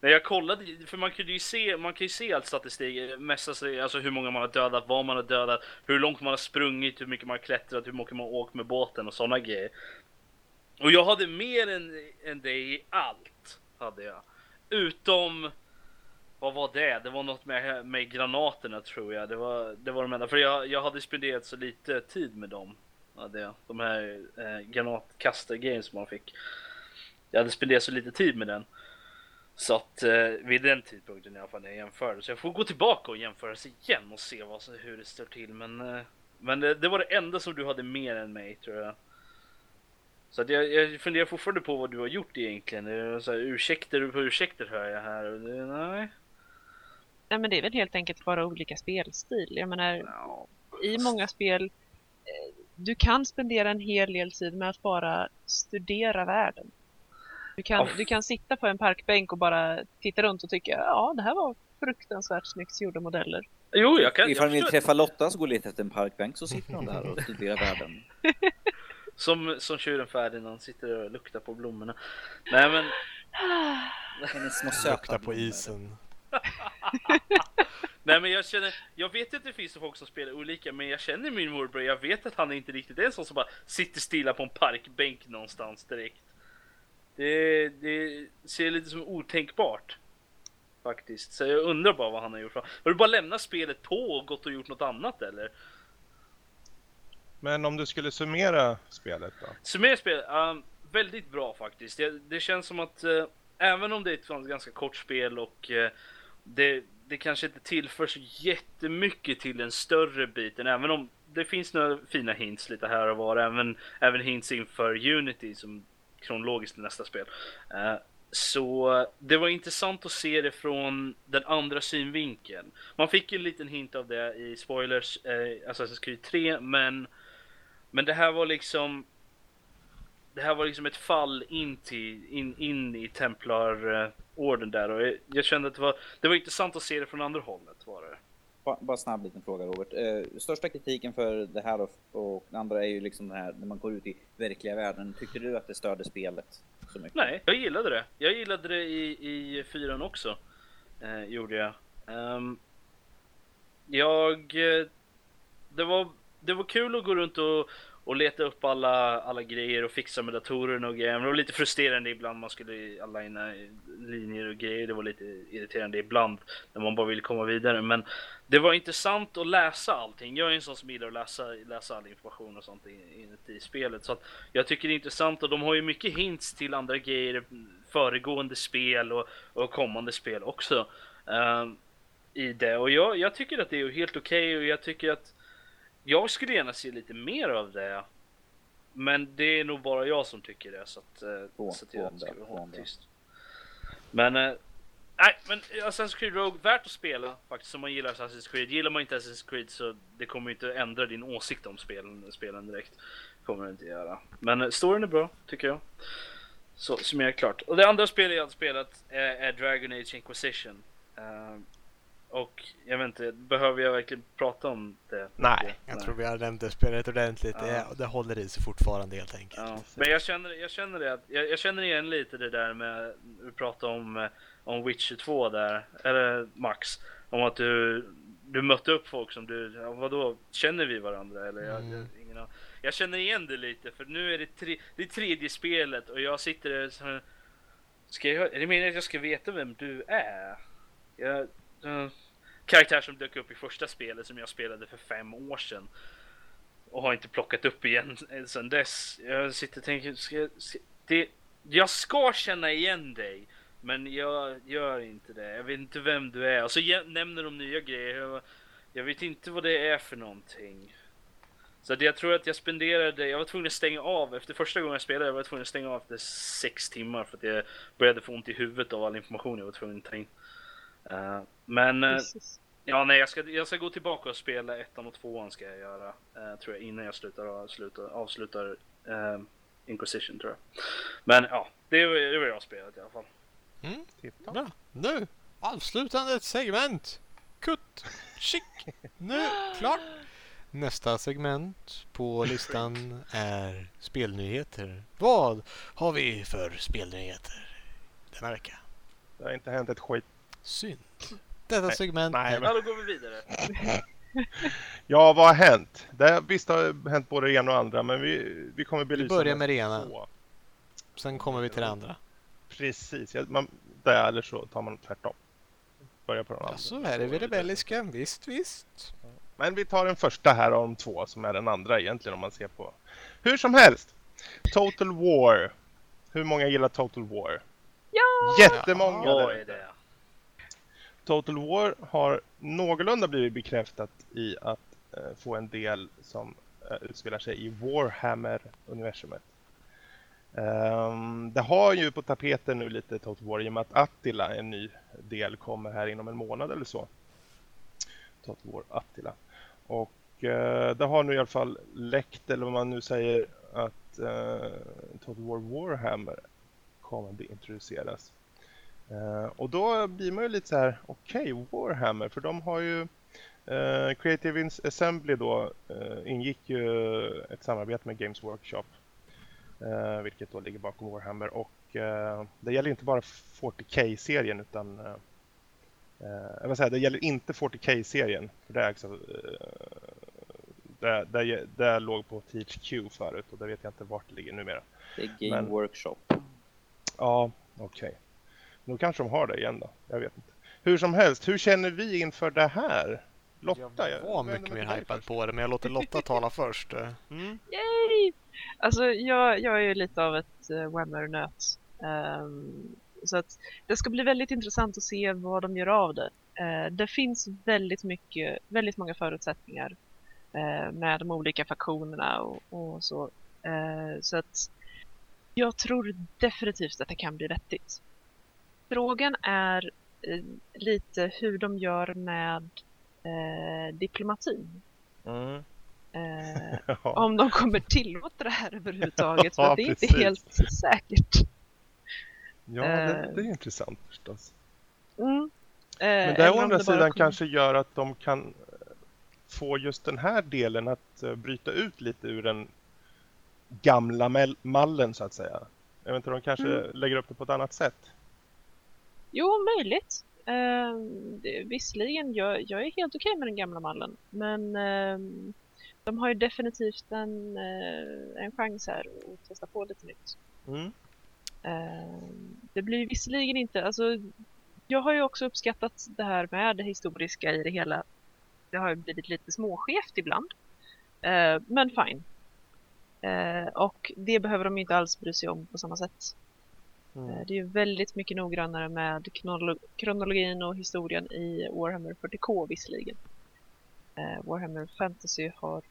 Nej, jag kollade, för man kunde ju se, man kan ju se all statistik, mesta, alltså hur många man har dödat, vad man har dödat, hur långt man har sprungit, hur mycket man har klättrat, hur mycket man har åkt med båten och sådana grejer. Och jag hade mer än, än dig i allt, hade jag. Utom, vad var det? Det var något med, med granaterna tror jag. Det var, det var de enda, för jag, jag hade spenderat så lite tid med dem. Hade jag. De här eh, granatkastargrejerna som man fick. Jag hade spenderat så lite tid med den. Så att eh, vid den tidpunkten i alla fall när jag jämförde. Så jag får gå tillbaka och jämföra sig igen och se vad, hur det står till. Men, eh, men det, det var det enda som du hade mer än mig tror jag. Så att jag, jag funderar fortfarande på vad du har gjort egentligen. Så här, ursäkter på ursäkter hör jag här. Det, nej. Nej, men det är väl helt enkelt bara olika spelstil. Jag menar, Ja, i många spel, eh, du kan spendera en hel del tid med att bara studera världen. Du kan, Ja. du kan sitta på en parkbänk och bara titta runt och tycka ja, det här var fruktansvärt snyggt gjorda modeller. Jo, jag kan... Ifall ni vill träffa Lotta så går leta efter en parkbänk så sitter hon där och studerar världen. [laughs] som, som tjuren Ferdinand sitter och luktar på blommorna. Nej men... [laughs] Hennes små söta Lukta på isen. [laughs] Nej men jag känner, jag vet att det finns folk som spelar olika men jag känner min morbror, jag vet att han inte riktigt är en sån som bara sitter stilla på en parkbänk någonstans direkt. Det, det ser lite som otänkbart. Faktiskt. Så jag undrar bara vad han har gjort. Har du bara lämnat spelet på och gått och gjort något annat eller? Men om du skulle summera spelet då? Summera spelet? Um, väldigt bra faktiskt. Det, det känns som att uh, även om det är ett ganska kort spel och uh, det, det kanske inte tillför så jättemycket till den större biten, även om det finns några fina hints lite här och var, även, även hints inför Unity som kronologiskt i nästa spel. Eh, så det var intressant att se det från den andra synvinkeln. Man fick ju en liten hint av det i spoilers, eh, Assassin's Creed 3, men, men det här var liksom det här var liksom ett fall in, till, in, in i Templarorden eh, där och jag, jag, kände att det var, det var intressant att se det från andra hållet. Var det. Bara, snabb liten fråga Robert. Eh, största kritiken för det här och, och det andra är ju liksom det här när man går ut i verkliga världen. Tyckte du att det störde spelet? Så mycket? Nej, jag gillade det. Jag gillade det i, i fyran också. Eh, gjorde jag. Um, jag... Eh, det var, det var kul att gå runt och, och leta upp alla, alla grejer och fixa med datorerna och grejer. Men det var lite frustrerande ibland man skulle aligna linjer och grejer. Det var lite irriterande ibland när man bara ville komma vidare. Men det var intressant att läsa allting. Jag är en sån som gillar att läsa, läsa all information och sånt inuti i spelet. Så att jag tycker det är intressant och de har ju mycket hints till andra grejer, föregående spel och, och kommande spel också. Uh, I det. Och jag, jag tycker att det är helt okej okay och jag tycker att jag skulle gärna se lite mer av det. Men det är nog bara jag som tycker det så att, uh, så att jag ska hålla tyst. Men uh, Nej, men Assassin's Creed Rogue, värt att spela faktiskt om man gillar Assassin's Creed. Gillar man inte Assassin's Creed så det kommer inte ändra din åsikt om spelen, spelen direkt. Kommer det inte göra. Men eh, storyn är bra, tycker jag. Så summerar klart. Och det andra spelet jag har spelat är, är Dragon Age Inquisition. Uh, och jag vet inte, behöver jag verkligen prata om det? Nej, jag Nej. tror vi har nämnt det spelet ordentligt. Ja. Det, det håller i sig fortfarande helt enkelt. Ja. Men jag känner, jag känner det, jag, jag, känner igen lite det där med, att prata om eh, om Witcher 2 där, eller Max, om att du, du mötte upp folk som du, ja, vadå, känner vi varandra eller? Jag, mm. jag, ingen jag känner igen det lite för nu är det, tre, det är tredje spelet och jag sitter där så här, ska jag, är det meningen att jag ska veta vem du är? Jag, uh, karaktär som dök upp i första spelet som jag spelade för fem år sedan och har inte plockat upp igen eh, sedan dess. Jag sitter och tänker, ska, ska, det, jag ska känna igen dig men jag gör inte det. Jag vet inte vem du är. Och så nämner de nya grejer. Jag, jag vet inte vad det är för någonting. Så jag tror att jag spenderade, jag var tvungen att stänga av efter första gången jag spelade, jag var tvungen att stänga av efter sex timmar för att jag började få ont i huvudet av all information jag var tvungen att ta in. Uh, men, uh, ja nej jag ska, jag ska gå tillbaka och spela ettan och tvåan ska jag göra, uh, tror jag, innan jag slutar, slutar avslutar Inquisition tror jag. Men ja, det, det var jag spelat i alla fall. Mm. Bra. Nu avslutande segment. Kutt. Chick. Nu klart. Nästa segment på listan [laughs] är spelnyheter. Vad har vi för spelnyheter denna vecka? Det har inte hänt ett skit. Synd. Detta Nej. segment... Nej, men... Ja, då går vi vidare. [laughs] ja, vad har hänt? Det, visst har det hänt både det ena och andra, men vi, vi kommer belysa... Vi börjar med det ena. Sen kommer vi till det andra. Precis, man, det eller så tar man tvärtom. Börjar på den andra. Så här är vi rebelliska, visst visst. Men vi tar den första här om två som är den andra egentligen om man ser på. Hur som helst. Total War. Hur många gillar Total War? Ja! Jättemånga! Ja, är det. Total War har någorlunda blivit bekräftat i att eh, få en del som eh, utspelar sig i Warhammer-universumet. Um, det har ju på tapeten nu lite Total War i och med att Attila, en ny del, kommer här inom en månad eller så. Total War Attila. Och uh, det har nu i alla fall läckt, eller vad man nu säger, att uh, Total War Warhammer kommer att introduceras. Uh, och då blir man ju lite så här, okej, okay, Warhammer, för de har ju Creative Assembly då ingick ju ett samarbete med Games Workshop Uh, vilket då ligger bakom Warhammer. Och uh, det gäller inte bara 40K-serien utan uh, jag vill säga, det gäller inte 40K-serien. För det, också, det, det, det låg på THQ förut och det vet jag inte vart det ligger numera. Det är Game Men, Workshop. Ja, okej. Okay. Nu kanske de har det igen då. Jag vet inte. Hur som helst, hur känner vi inför det här? Lotta, jag var mycket mer hypad på det, men jag låter Lotta tala [laughs] först. Mm. Yay! Alltså jag, jag är ju lite av ett uh, Whammer-nöt. Um, så att det ska bli väldigt intressant att se vad de gör av det. Uh, det finns väldigt mycket, väldigt många förutsättningar uh, med de olika faktionerna och, och så. Uh, så att jag tror definitivt att det kan bli vettigt. Frågan är lite hur de gör med diplomatin. Mm. Eh. [laughs] Om de kommer tillåta det här överhuvudtaget. [laughs] För ja, det är inte helt säkert. Ja, det, det är intressant förstås. Mm. Eh, Men det å andra sidan kommer... kanske gör att de kan eh, få just den här delen att bryta ut lite ur den gamla mallen så att säga. Jag vet inte, de kanske mm. lägger upp det på ett annat sätt. Jo, möjligt. Det, visserligen, jag, jag är helt okej okay med den gamla mallen. Men uh, de har ju definitivt en, uh, en chans här att testa på lite nytt. Mm. det blir visserligen inte, alltså jag har ju också uppskattat det här med det historiska i det hela. Det har ju blivit lite småskevt ibland. men fine. och det behöver de inte alls bry sig om på samma sätt. Mm. Det är väldigt mycket noggrannare med kronologin och historien i Warhammer 40K visserligen. Eh, Warhammer Fantasy har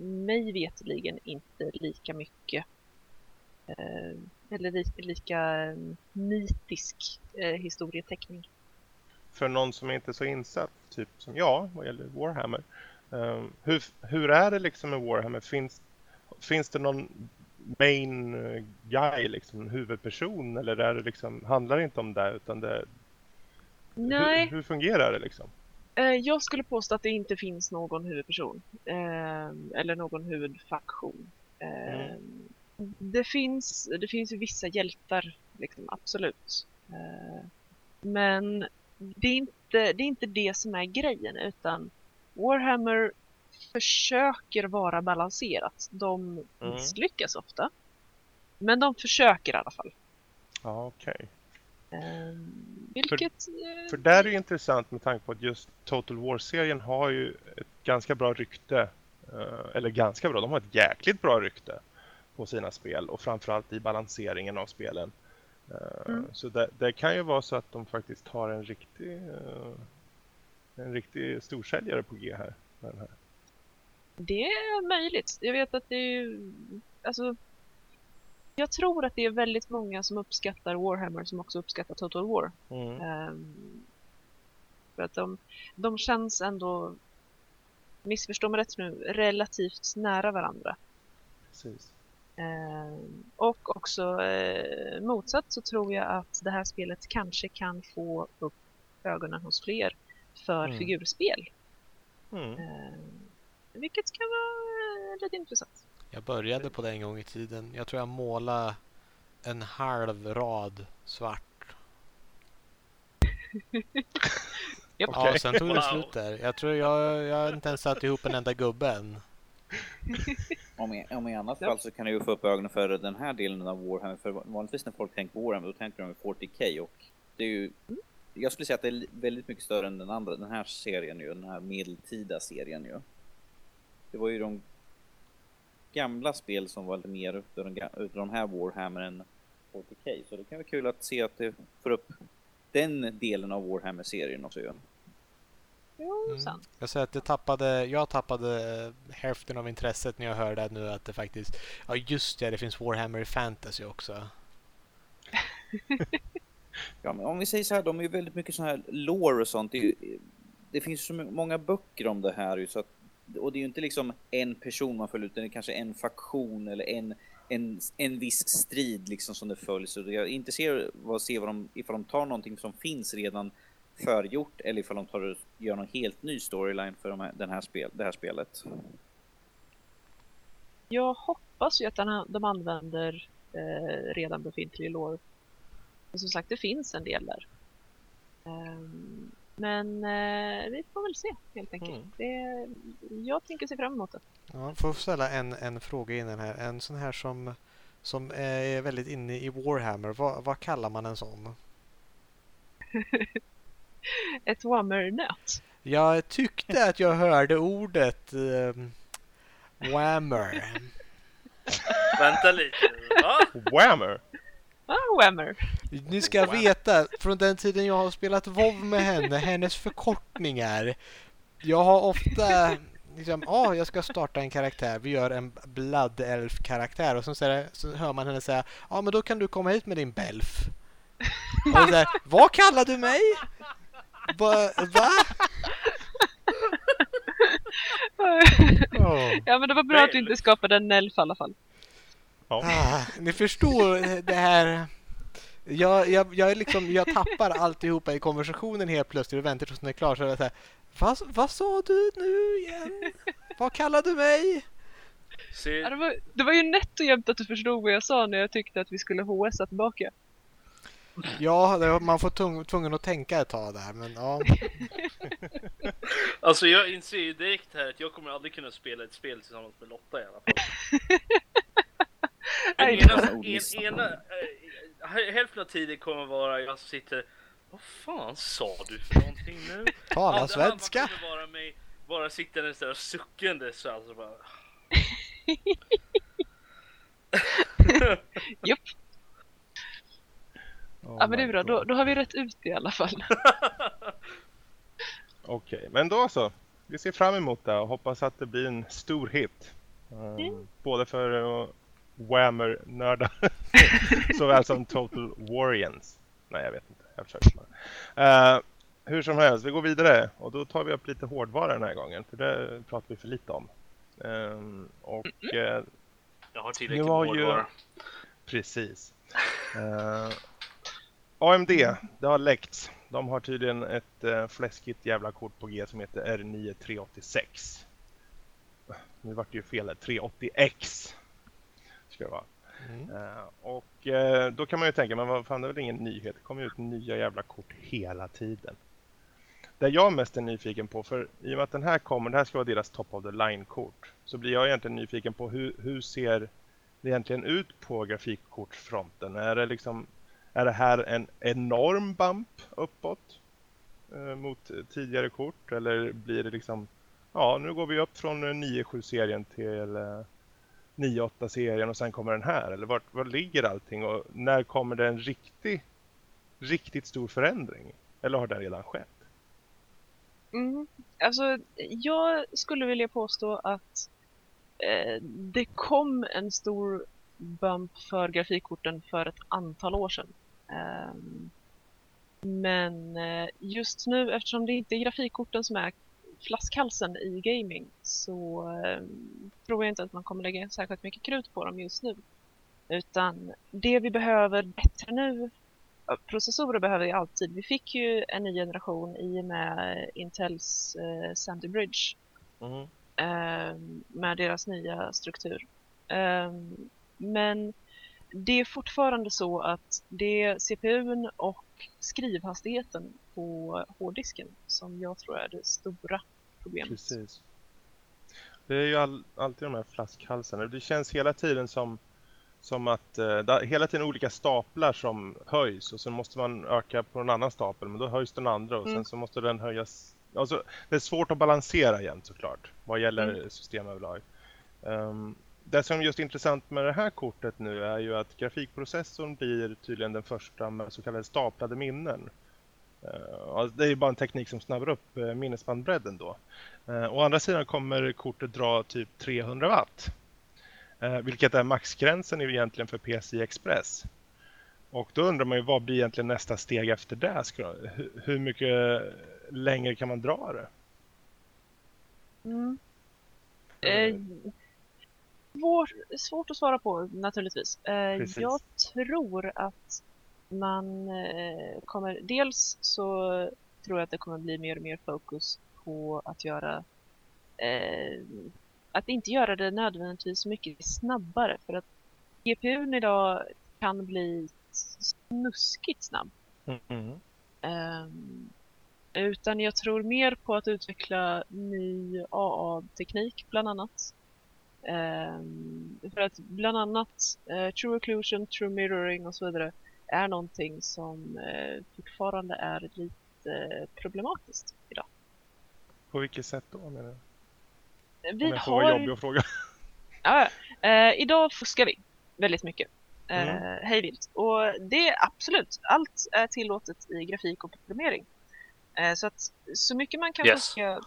mig veteligen inte lika mycket eh, eller lika nitisk historieteckning. För någon som inte är så insatt, typ som jag vad gäller Warhammer. Hur, hur är det liksom med Warhammer? Finns, finns det någon main eh, guy, liksom huvudperson eller är det liksom, handlar det inte om det utan det Nej. Hur, hur fungerar det liksom? Eh, jag skulle påstå att det inte finns någon huvudperson eh, eller någon huvudfaktion. Mm. Det finns, det finns ju vissa hjältar, liksom, absolut. Men det är, inte, det är inte det som är grejen utan Warhammer försöker vara balanserat. De mm. misslyckas ofta. Men de försöker i alla fall. Ja, okej. Okay. Um, vilket... För, för där är det intressant med tanke på att just Total War-serien har ju ett ganska bra rykte. Uh, eller ganska bra, de har ett jäkligt bra rykte på sina spel och framförallt i balanseringen av spelen. Uh, mm. Så det, det, kan ju vara så att de faktiskt har en riktig, en riktig storsäljare på G här. Med den här. Det är möjligt. Jag vet att det är alltså jag tror att det är väldigt många som uppskattar Warhammer som också uppskattar Total War. Mm. Um, för att de, de känns ändå, missförstå mig rätt nu, relativt nära varandra. Precis. Um, och också uh, motsatt så tror jag att det här spelet kanske kan få upp ögonen hos fler för mm. figurspel. Mm. Um, vilket kan vara eh, lite intressant. Jag började på det en gång i tiden. Jag tror jag målade en halv rad svart. [laughs] yep. Ja, sen tog det slut där. Jag tror jag, jag har inte ens satt ihop en enda gubbe än. [laughs] om, i, om i annat fall så kan det ju få upp ögonen för den här delen av Warhammer. För vanligtvis när folk tänker på Warhammer då tänker de på 40K och det är ju jag skulle säga att det är väldigt mycket större än den andra, den här serien ju, den här medeltida serien ju. Det var ju de gamla spel som var lite mer utav de, utav de här Warhammer än 40K. Så det kan vara kul att se att det får upp den delen av Warhammer-serien också ju. Mm. sant. Jag säger att det tappade, jag tappade hälften av intresset när jag hörde nu att det faktiskt, ja just det, det finns Warhammer Fantasy också. [laughs] ja, men om vi säger så här, de är ju väldigt mycket sån här lore och sånt. Det, det finns så många böcker om det här ju så att och det är ju inte liksom en person man följer utan det är kanske en faktion eller en, en, en viss strid liksom som det följs. Och jag är intresserad av att se vad de, ifall de tar någonting som finns redan förgjort eller ifall de tar, och gör någon helt ny storyline för de här, den här spel, det här spelet. Jag hoppas ju att den, de använder eh, redan befintlig lår. Men som sagt, det finns en del där. Um, men eh, vi får väl se helt enkelt. Mm. Det, jag tänker se fram emot det. Ja, får ställa en, en fråga innan här. En sån här som, som är väldigt inne i Warhammer. Vad, vad kallar man en sån? [laughs] Ett Warhammer-nöt? Jag tyckte att jag hörde ordet um, Whammer. [laughs] Vänta lite. Va? Whammer! Ah, Whammer. Ni ska veta, från den tiden jag har spelat WoW med henne, hennes förkortningar. Jag har ofta liksom, ja, jag ska starta en karaktär. Vi gör en Blood Elf-karaktär och så, säger, så hör man henne säga, ja men då kan du komma hit med din Belf. Och där, vad kallar du mig? Va? va? Oh. [laughs] Ja men det var bra att du inte skapade en Nelf i alla fall. Ja. Ah, ni förstår det här. Jag, jag, jag, är liksom, jag tappar alltihopa i konversationen helt plötsligt och väntar tills den är klar. Så jag säger, vad, vad sa du nu igen? Vad kallade du mig? Se, Ja, det, var, det var ju nätt och jämnt att du förstod vad jag sa när jag tyckte att vi skulle HS tillbaka. Ja, det var- man får tung, tvungen att tänka ett tag där. Men ja, [laughs] alltså jag inser ju direkt här att jag kommer aldrig kunna spela ett spel tillsammans med Lotta i alla fall. [laughs] Ena, en, ena, äh, hälften av tiden kommer vara jag sitter Vad fan sa du för någonting nu? [laughs] tala Andra svenska. vara mig bara sittandes där och suckandes så alltså bara [laughs] Japp. Oh Ja men det är bra, då, då har vi rätt ut i alla fall. [laughs] Okej, men då så. Vi ser fram emot det och hoppas att det blir en stor hit. Um, Mm. Både för uh, Whammer-nördar [laughs] såväl som Total Warriors. Nej, jag vet inte. Jag försöker bara. Uh, hur som helst, vi går vidare och då tar vi upp lite hårdvara den här gången för det pratar vi för lite om. Um, och eh, Jag har tillräckligt med ju- hårdvara. Precis. Eh, AMD, det har läckts. De har tydligen ett uh, fläskigt jävla kort på G som heter R9 386. Nu vart det ju fel här. 380X. Ska det vara. Mm. Eh, och eh, då kan man ju tänka, men vad fan det är väl ingen nyhet. Det kommer ju ut nya jävla kort hela tiden. Det jag mest är nyfiken på, för i och med att den här kommer, det här ska vara deras top of the line-kort, så blir jag egentligen nyfiken på hur, hur ser det egentligen ut på grafikkortsfronten? Är det liksom, är det här en enorm bump uppåt eh, mot tidigare kort eller blir det liksom, ja nu går vi upp från eh, 9.7-serien till 9.8-serien och sen kommer den här eller vart, var ligger allting och när kommer det en riktig, riktigt stor förändring? Eller har det redan skett? Mm. Alltså, jag skulle vilja påstå att eh, det kom en stor bump för grafikkorten för ett antal år sedan. Ehm, eh, men just nu, eftersom det inte är grafikkorten som är flaskhalsen i gaming så ehm, tror jag inte att man kommer lägga särskilt mycket krut på dem just nu. Utan det vi behöver bättre nu processorer behöver vi alltid. Vi fick ju en ny generation i och med Intels eh, Sandy Bridge eh, med deras nya struktur. Eh, men det är fortfarande så att det är CPUn och skrivhastigheten på hårddisken som jag tror är det stora problemet. Precis. Det är ju all, alltid de här flaskhalsarna. Det känns hela tiden som, som att eh, det är hela tiden olika staplar som höjs och sen måste man öka på en annan stapel men då höjs den andra och sen Mm. så måste den höjas. Alltså, det är svårt att balansera jämt såklart vad gäller Mm. system överlag. Um, det som just är intressant med det här kortet nu är ju att grafikprocessorn blir tydligen den första med så kallade staplade minnen. Eh, alltså det är ju bara en teknik som snabbar upp uh, minnesbandbredden då. Uh, å andra sidan kommer kortet dra typ 300 watt. Eh, vilket är maxgränsen egentligen för PCI Express. Och då undrar man ju vad blir egentligen nästa steg efter det? Hur, mycket längre kan man dra det? Mm. Eh, svår, svårt att svara på naturligtvis. Eh, jag tror att man eh, kommer... Dels så tror jag att det kommer bli mer och mer fokus på att göra... Eh, att inte göra det nödvändigtvis så mycket snabbare. För att GPUn idag kan bli snuskigt snabb. Mm. Ehm, utan jag tror mer på att utveckla ny AA-teknik bland annat. Ehm, för att bland annat eh, True Occlusion, True Mirroring och så vidare är någonting som eh, fortfarande är lite problematiskt idag. På vilket sätt då menar du? Vi Om har... jobbig att fråga. [laughs] Ja, eh, idag fuskar vi väldigt mycket. Eh, Mm. Hej vilt. Och det är absolut, allt är tillåtet i grafik och programmering. Eh, så att så mycket man kan Yes. fuska...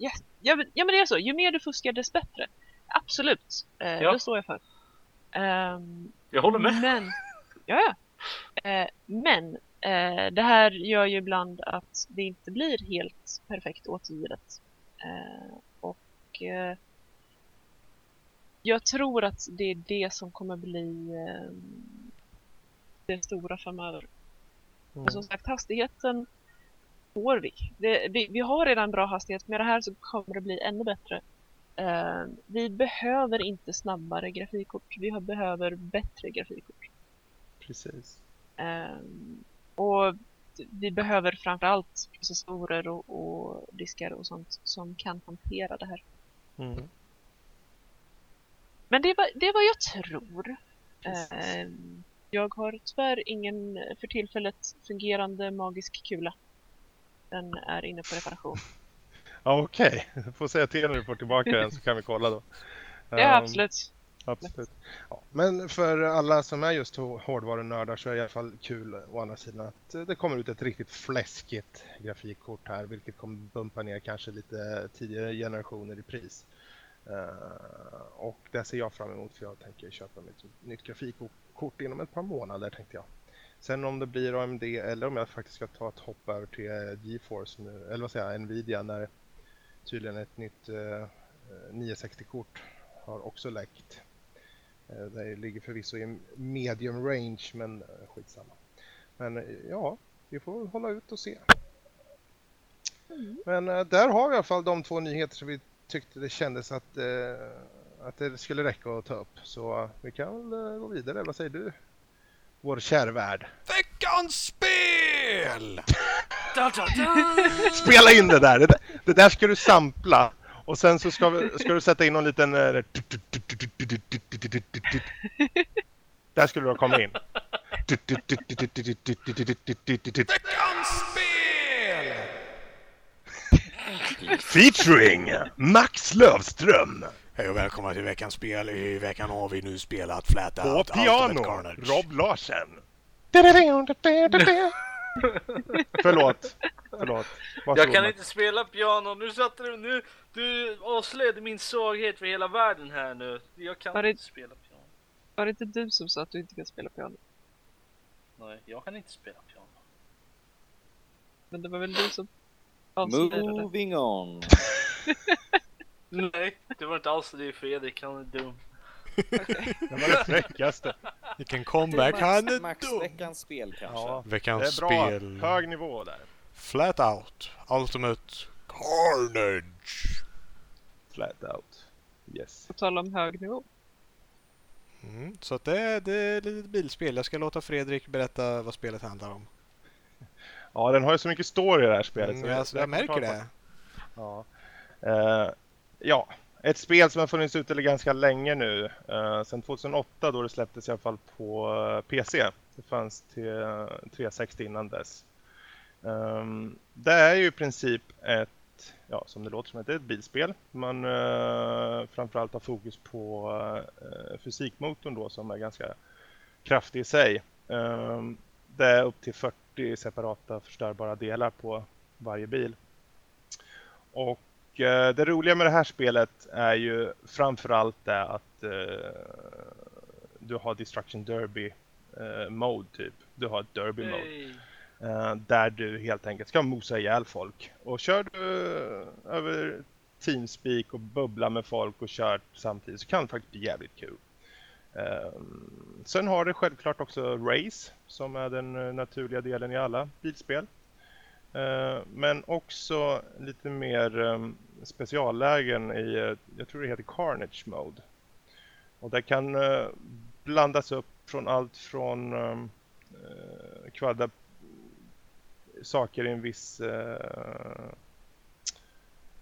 Yes. Ja, men, ja men det är så, ju mer du fuskar desto bättre. Absolut, eh, Ja. det står jag för. Ehm, Jag håller med. Men, ja, ja. Eh, men eh, det här gör ju ibland att det inte blir helt perfekt återgivet. Eh, och eh, jag tror att det är det som kommer bli eh, det stora framöver. Mm. Som sagt, hastigheten får vi. Det, vi. Vi har redan bra hastighet, med det här så kommer det bli ännu bättre. Eh, vi behöver inte snabbare grafikkort, vi behöver bättre grafikkort. Precis. Ehm, och vi behöver framförallt processorer och, och diskar och sånt som kan hantera det här. Mm. Men det är vad, det är vad jag tror. Ehm, jag har tyvärr ingen för tillfället fungerande magisk kula. Den är inne på reparation. [laughs] Ja, Okej, du får säga till när du får tillbaka den så kan vi kolla då. Ja, Ehm, absolut. Absolut. Ja, men för alla som är just hårdvarunördar så är det i alla fall kul å andra sidan att det kommer ut ett riktigt fläskigt grafikkort här vilket kommer bumpa ner kanske lite tidigare generationer i pris. Uh, och det ser jag fram emot för jag tänker köpa mitt nytt grafikkort inom ett par månader tänkte jag. Sen om det blir AMD eller om jag faktiskt ska ta ett hopp över till eh, GeForce nu, eller vad säger jag, Nvidia när tydligen ett nytt eh, uh, 960-kort har också läckt. Eh, Det ligger förvisso i medium range men eh, skitsamma. Men eh, ja, vi får hålla ut och se. Men eh, där har vi i alla fall de två nyheter som vi tyckte det kändes att, att det skulle räcka att ta upp. Så vi kan väl gå vidare. Vad säger du? Vår kärvärd. Veckans spel! [laughs] Spela in det där! Det, där- det där ska du sampla. Och sen så ska, vi, ska du sätta in någon liten... eh, Där skulle du ha kommit in. Veckans spel! Featuring Max Lövström. Hej och välkomna till veckans spel. I veckan har vi nu spelat Flat På Out Ultimate piano. Rob Larsen. Förlåt. Förlåt. Varsågod, Jag kan inte spela piano. Nu satte du... Nu, du avslöjade min svaghet för hela världen här nu. Jag kan Var det- inte spela piano. Var det inte du som sa att du inte kan spela piano? Nej, jag kan inte spela piano. Men det var väl du som avslöjade det? Moving on. [laughs] Nej, det var inte alls det Fredrik. Han är dum. Det var det fräckaste. Vilken comeback. Han är Max dum. veckans spel kanske. Ja, det Veckans är bra. spel. Hög nivå där. Flat Out Ultimate Carnage. Flat out. Yes. På tal om hög nivå. Mm, så att det, det är ett litet bilspel. Jag ska låta Fredrik berätta vad spelet handlar om. [laughs] Ja, den har ju så mycket story i det här spelet. Mm, så jag, det- jag märker det. Ja. Eh, ja, ett spel som har funnits ute ganska länge nu. Uh, sedan 2008 då det släpptes i alla fall på eh, PC. Det fanns till eh, uh, 360 innan dess. Um, det är ju i princip ett, ja som det låter som, ett, ett bilspel. Man uh, framförallt har fokus på uh, fysikmotorn då som är ganska kraftig i sig. Um, det är upp till 40 separata förstörbara delar på varje bil. Och det roliga med det här spelet är ju framförallt det att eh, du har Destruction Derby eh, mode typ. Du har ett Derby mode. Hey. Eh, där du helt enkelt ska mosa ihjäl folk. Och kör du eh, över Teamspeak och bubblar med folk och kör samtidigt så kan det faktiskt bli jävligt kul. Eh, sen har det självklart också Race som är den eh, naturliga delen i alla bilspel. Eh, men också lite mer ehm, speciallägen i, eh, jag tror det heter Carnage Mode. Och det kan eh, blandas upp från allt från ehm, kvadda saker i en viss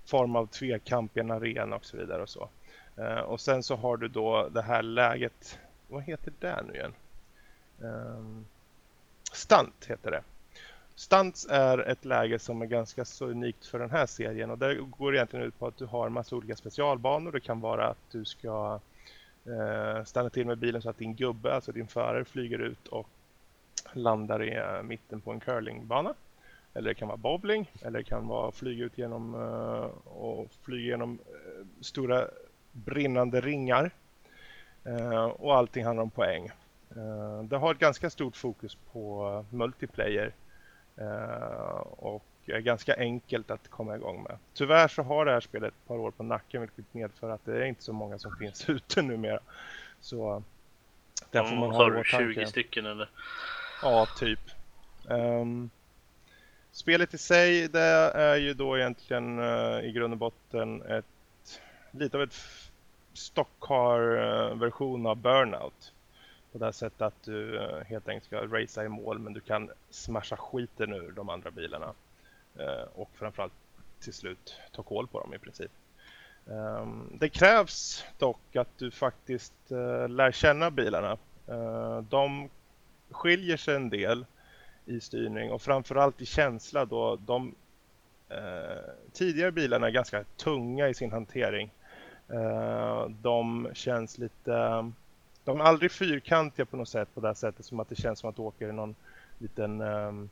form av tvekamp i en arena och så vidare och så. Och sen så har du då det här läget, vad heter det nu igen? Um, stunt heter det. Stunts är ett läge som är ganska så unikt för den här serien och det går egentligen ut på att du har en massa olika specialbanor. Det kan vara att du ska eh, stanna till med bilen så att din gubbe, alltså din förare, flyger ut och landar i eh, mitten på en curlingbana. Eller det kan vara bowling, eller det kan vara flyga ut genom eh, och flyga genom eh, stora brinnande ringar. Eh, och allting handlar om poäng. Eh, det har ett ganska stort fokus på eh, multiplayer och är ganska enkelt att komma igång med. Tyvärr så har det här spelet ett par år på nacken vilket medför att det är inte så många som finns [laughs] ute numera. Så där får man ha 20 stycken eller? Ja, typ. Um, spelet i sig det är ju då egentligen uh, i grund och botten ett lite av ett stockcar-version av Burnout. På det här sättet att du eh, helt enkelt ska racea i mål men du kan smasha skiten ur de andra bilarna. Eh, och framförallt till slut ta koll på dem i princip. Ehm, det krävs dock att du faktiskt eh, lär känna bilarna. de skiljer sig en del i styrning och framförallt i känsla då de tidigare bilarna är ganska tunga i sin hantering. De känns lite, de är aldrig fyrkantiga på något sätt på det här sättet som att det känns som att du åker i någon liten um,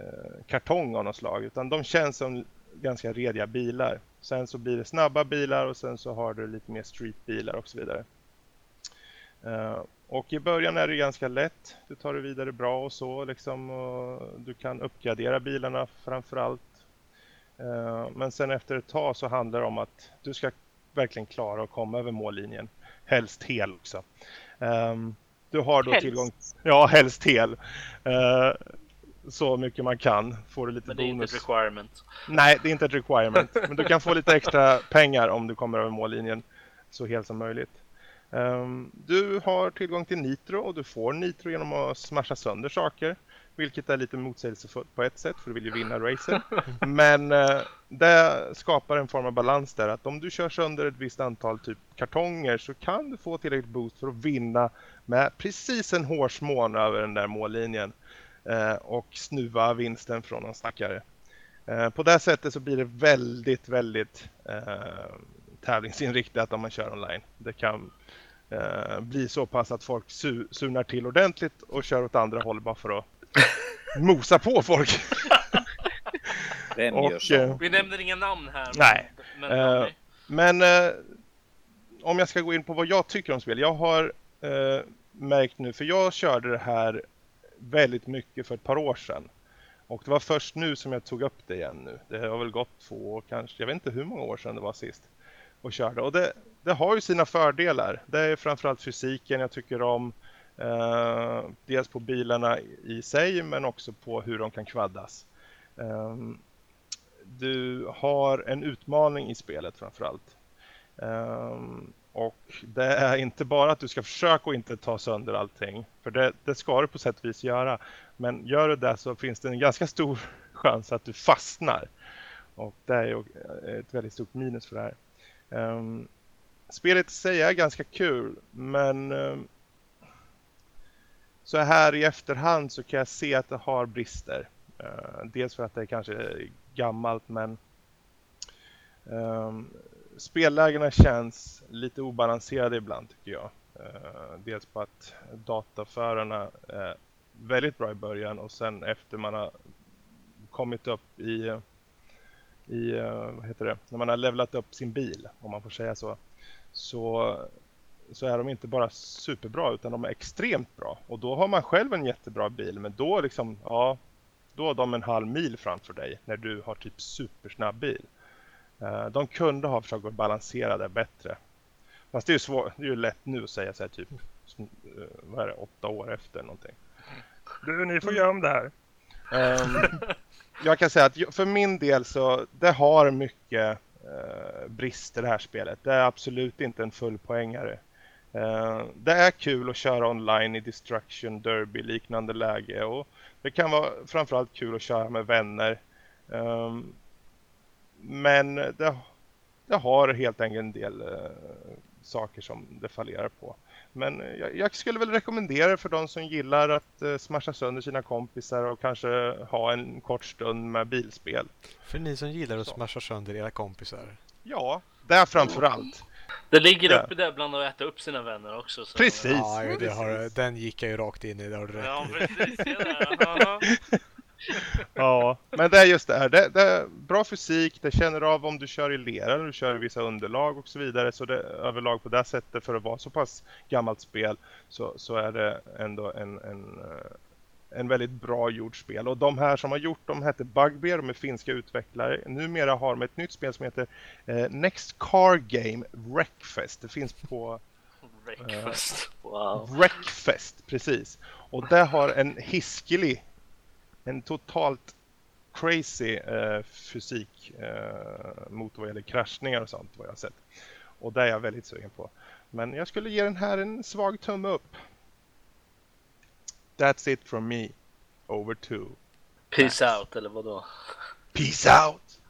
uh, kartong av något slag utan de känns som ganska rediga bilar. Sen så blir det snabba bilar och sen så har du lite mer streetbilar och så vidare. Uh, och i början är det ganska lätt. Du tar det vidare bra och så liksom. Och du kan uppgradera bilarna framför allt. Uh, eh, men sen efter ett tag så handlar det om att du ska verkligen klara att komma över mållinjen. Helst hel också. Um, du har då helst. tillgång... Ja, helst hel. Uh, så mycket man kan. Får du lite Men det är bonus. inte ett requirement. Nej, det är inte ett requirement. Men du kan få lite extra pengar om du kommer över mållinjen så helt som möjligt. Um, du har tillgång till nitro och du får nitro genom att smasha sönder saker. Vilket är lite motsägelsefullt på ett sätt för du vill ju vinna racet. Men eh, det skapar en form av balans där att om du kör sönder ett visst antal typ kartonger så kan du få tillräckligt boost för att vinna med precis en hårsmån över den där mållinjen. eh, och snuva vinsten från någon stackare. Eh, på det sättet så blir det väldigt, väldigt eh, tävlingsinriktat om man kör online. Det kan eh, bli så pass att folk su surnar till ordentligt och kör åt andra håll bara för att [laughs] mosa på folk. [laughs] Vem Och, gör så? eh, Vi nämner inga namn här. Nej. Men, nej. Men eh, om jag ska gå in på vad jag tycker om spel. Jag har eh, märkt nu, för jag körde det här väldigt mycket för ett par år sedan. Och det var först nu som jag tog upp det igen nu. Det har väl gått två kanske, jag vet inte hur många år sedan det var sist. Och körde. Och det, det har ju sina fördelar. Det är framförallt fysiken jag tycker om. Eh, dels på bilarna i sig men också på hur de kan kvaddas. Ehm, du har en utmaning i spelet framförallt. Um, och det är inte bara att du ska försöka att inte ta sönder allting. För det, det ska du på sätt och vis göra. Men gör du det så finns det en ganska stor [laughs] chans att du fastnar. Och det är ju eh, ett väldigt stort minus för det här. Um, spelet i sig är ganska kul men um, så här i efterhand så kan jag se att det har brister. Uh, dels för att det kanske är gammalt men um, spellägena känns lite obalanserade ibland tycker jag. Uh, dels på att dataförarna är väldigt bra i början och sen efter man har kommit upp i, i uh, vad heter det, när man har levlat upp sin bil om man får säga så, så så är de inte bara superbra utan de är extremt bra. Och då har man själv en jättebra bil men då liksom, ja, då har de en halv mil framför dig när du har typ supersnabb bil. Eh, De kunde ha försökt att balansera det bättre. Fast det är ju, svårt, det är ju lätt nu att säga så här typ, eh, vad är det, åtta år efter någonting. Du, ni får göra om det här. Ehm, jag kan säga att för min del så, det har mycket uh, brister det här spelet. Det är absolut inte en full poängare. Uh, det är kul att köra online i Destruction Derby liknande läge och det kan vara framförallt kul att köra med vänner. Um, men det, det har helt enkelt en del uh, saker som det fallerar på. Men eh, jag, jag, skulle väl rekommendera för de som gillar att uh, smasha sönder sina kompisar och kanske ha en kort stund med bilspel. För ni som gillar att smasha sönder era kompisar? Ja, där framför allt. Det ligger ja. uppe där bland att äta upp sina vänner också. Så. Precis! Ja, det har, den gick jag ju rakt in i, det har du rätt Ja, precis. [laughs] ja, men det är just det här. Det, det, är bra fysik, det känner av om du kör i lera eller du kör i vissa underlag och så vidare. Så det överlag på det sättet för att vara så pass gammalt spel så, så är det ändå en, en, eh, en väldigt bra gjort spel. Och de här som har gjort dem hette Bugbear, de är finska utvecklare. Numera har de ett nytt spel som heter eh, Next Car Game Wreckfest. Det finns på [laughs] Wreckfest, eh, wow. Wreckfest, precis. Och det har en hiskelig en totalt crazy eh, fysik eh, mot vad gäller kraschningar och sånt vad jag har sett. Och det är jag väldigt sugen på. Men jag skulle ge den här en svag tumme upp. That's it from me. Over to. Peace nice. out eller vadå? Peace out!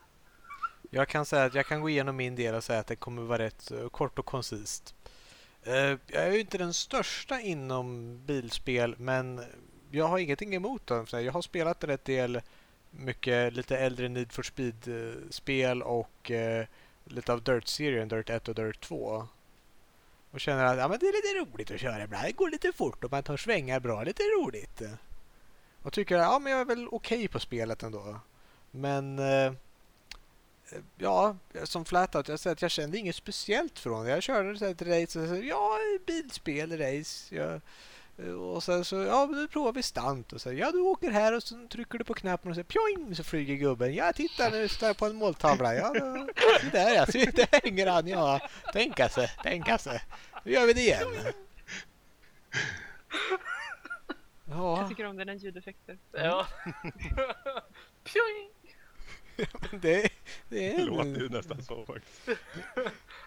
Jag kan säga att jag kan gå igenom min del och säga att det kommer vara rätt uh, kort och koncist. Uh, jag är ju inte den största inom bilspel men jag har ingenting emot dem. Jag har spelat rätt del mycket lite äldre Need for Speed-spel och eh, lite av Dirt-serien, Dirt 1 och Dirt 2. Och känner att ja, men det är lite roligt att köra ibland. Det går lite fort och man tar svängar bra. Lite roligt. Och tycker att ja, men jag är väl okej okay på spelet ändå. Men eh, ja, som Flatout, jag säger att jag kände inget speciellt från det. Jag körde ett race och så, ja, bilspel, race. Jag, och sen så, ja nu provar vi stant och så, ja du åker här och så trycker du på knappen och så pjoing så flyger gubben. Ja titta nu står jag på en måltavla. Ja, där ja, så där hänger han. Ja, tänka sig, tänka sig. Nu gör vi det igen. Ja. Jag tycker om den ljudeffekten. Ja. [laughs] pjoing! Det, det, är det låter ju nästan så faktiskt.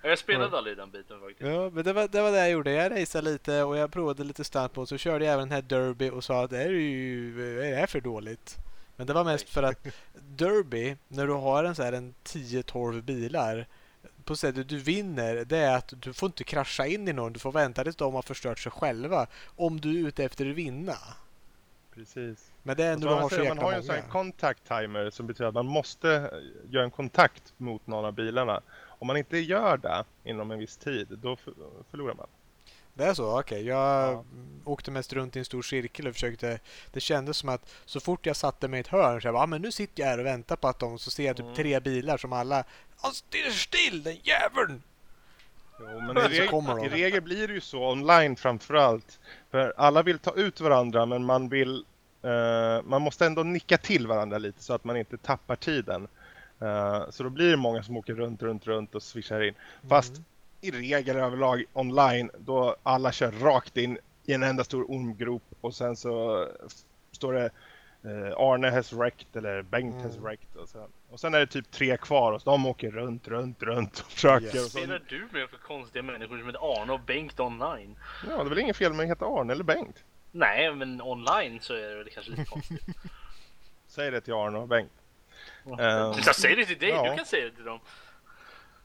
Jag spelade aldrig den biten faktiskt. Ja, men det var, det var det jag gjorde. Jag raceade lite och jag provade lite stuntboard. Så körde jag även den här Derby och sa att det är ju är det här för dåligt? Men det var mest för att Derby, när du har en så här en 10-12 bilar på sättet du vinner, det är att du får inte krascha in i någon. Du får vänta tills de har förstört sig själva. Om du är ute efter att vinna. Precis. Men det är ändå du har så Man har ju en sån här contact timer som betyder att man måste göra en kontakt mot någon av bilarna. Om man inte gör det inom en viss tid, då förlorar man. Det är så? Okej. Okay. Jag ja. åkte mest runt i en stor cirkel och försökte... Det kändes som att så fort jag satte mig i ett hörn så jag bara, ah, men nu sitter jag här och väntar på att de... Så ser jag typ mm. tre bilar som alla... Han styr still, den jäveln! Jo, men i, [laughs] reg i regel blir det ju så online framförallt. För alla vill ta ut varandra men man vill... Uh, man måste ändå nicka till varandra lite så att man inte tappar tiden. Uh, så då blir det många som åker runt, runt, runt och swishar in. Mm. Fast i regel överlag online då alla kör rakt in i en enda stor ormgrop och sen så står det Arne has wrecked eller Bengt mm. has wrecked och sen, och sen är det typ tre kvar och de åker runt, runt, runt och försöker. Yes. Vad spelar du med för konstiga människor som heter Arne och Bengt online? Ja, det är väl inget fel med att heta Arne eller Bengt? Nej, men online så är det kanske lite konstigt. [laughs] Säg det till Arne och Bengt. Um, jag säger det till dig, ja. du kan säga det till dem.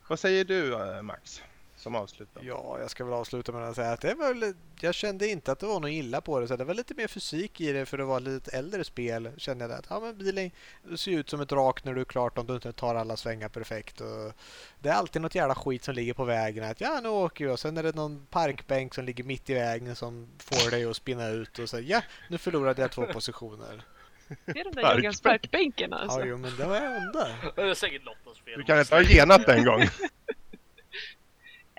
Vad säger du eh, Max? Som avslutar. Ja, jag ska väl avsluta med att säga att det var väl, jag kände inte att det var något illa på det. Så det var lite mer fysik i det för det var lite äldre spel. Kände jag att ja, men bilen ser ut som ett rak när du är klart om du inte tar alla svängar perfekt. Och det är alltid något jävla skit som ligger på vägen. Att ja, nu åker jag. Sen är det någon parkbänk som ligger mitt i vägen som får dig att spinna ut och så ja, nu förlorade jag två [laughs] positioner. Det är de där Jörgens parkbänken alltså. Ja, jo, men det var jag undrar. Det är säkert Lottas fel. Du kan inte ha genat en gång. [laughs]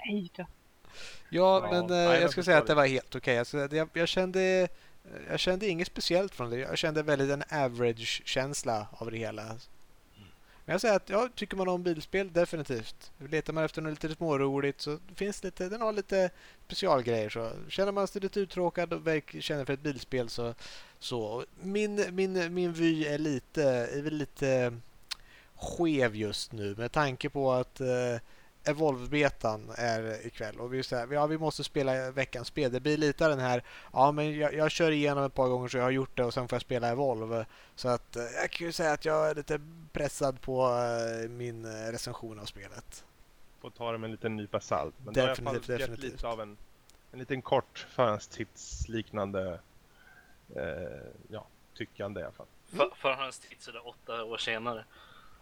Nej då. Ja, men ja, eh, jag skulle säga att det var helt okej. Okay. Jag, jag, kände, jag kände inget speciellt från det. Jag kände väldigt en average-känsla av det hela. Men jag säger att jag tycker man om bilspel, definitivt. Letar man efter något lite småroligt så finns lite, den har lite specialgrejer. Så känner man sig lite uttråkad och känner för ett bilspel så... så. Min, min, min vy är lite, är lite skev just nu med tanke på att eh, Evolve-betan är ikväll och vi, säger, ja, vi måste spela veckans spel. Det blir lite den här, ja men jag, jag, kör igenom ett par gånger så jag har gjort det och sen får jag spela Evolve. Så att eh, jag kan ju säga att jag är lite pressad på uh, min recension av spelet. får ta det med en liten nypa salt. Men det har fall Definitivt, gett definitivt. lite av en, en liten kort förhandstidsliknande eh, ja, tyckande i alla fall. För, förhandstitt sådär åtta år senare.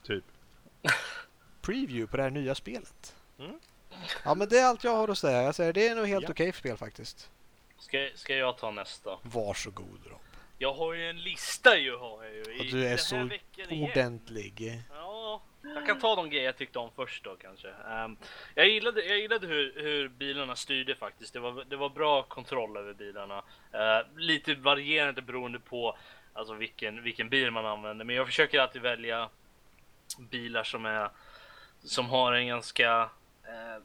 Typ. [laughs] Preview på det här nya spelet. Mm. Ja, men det är allt jag har att säga. Jag säger det är nog helt Ja. okej spel faktiskt. Ska, ska jag ta nästa? Varsågod Rob. Jag har ju en lista ju har jag ju. Och du är så veckan igen. Ordentlig. Ja, jag kan ta de grejer jag tyckte om först då kanske. Ehm, jag gillade, jag gillade hur, hur bilarna styrde faktiskt. Det var, det var bra kontroll över bilarna. Eh, lite varierande beroende på alltså vilken, vilken bil man använder. Men jag försöker alltid välja bilar som är som har en ganska, eh,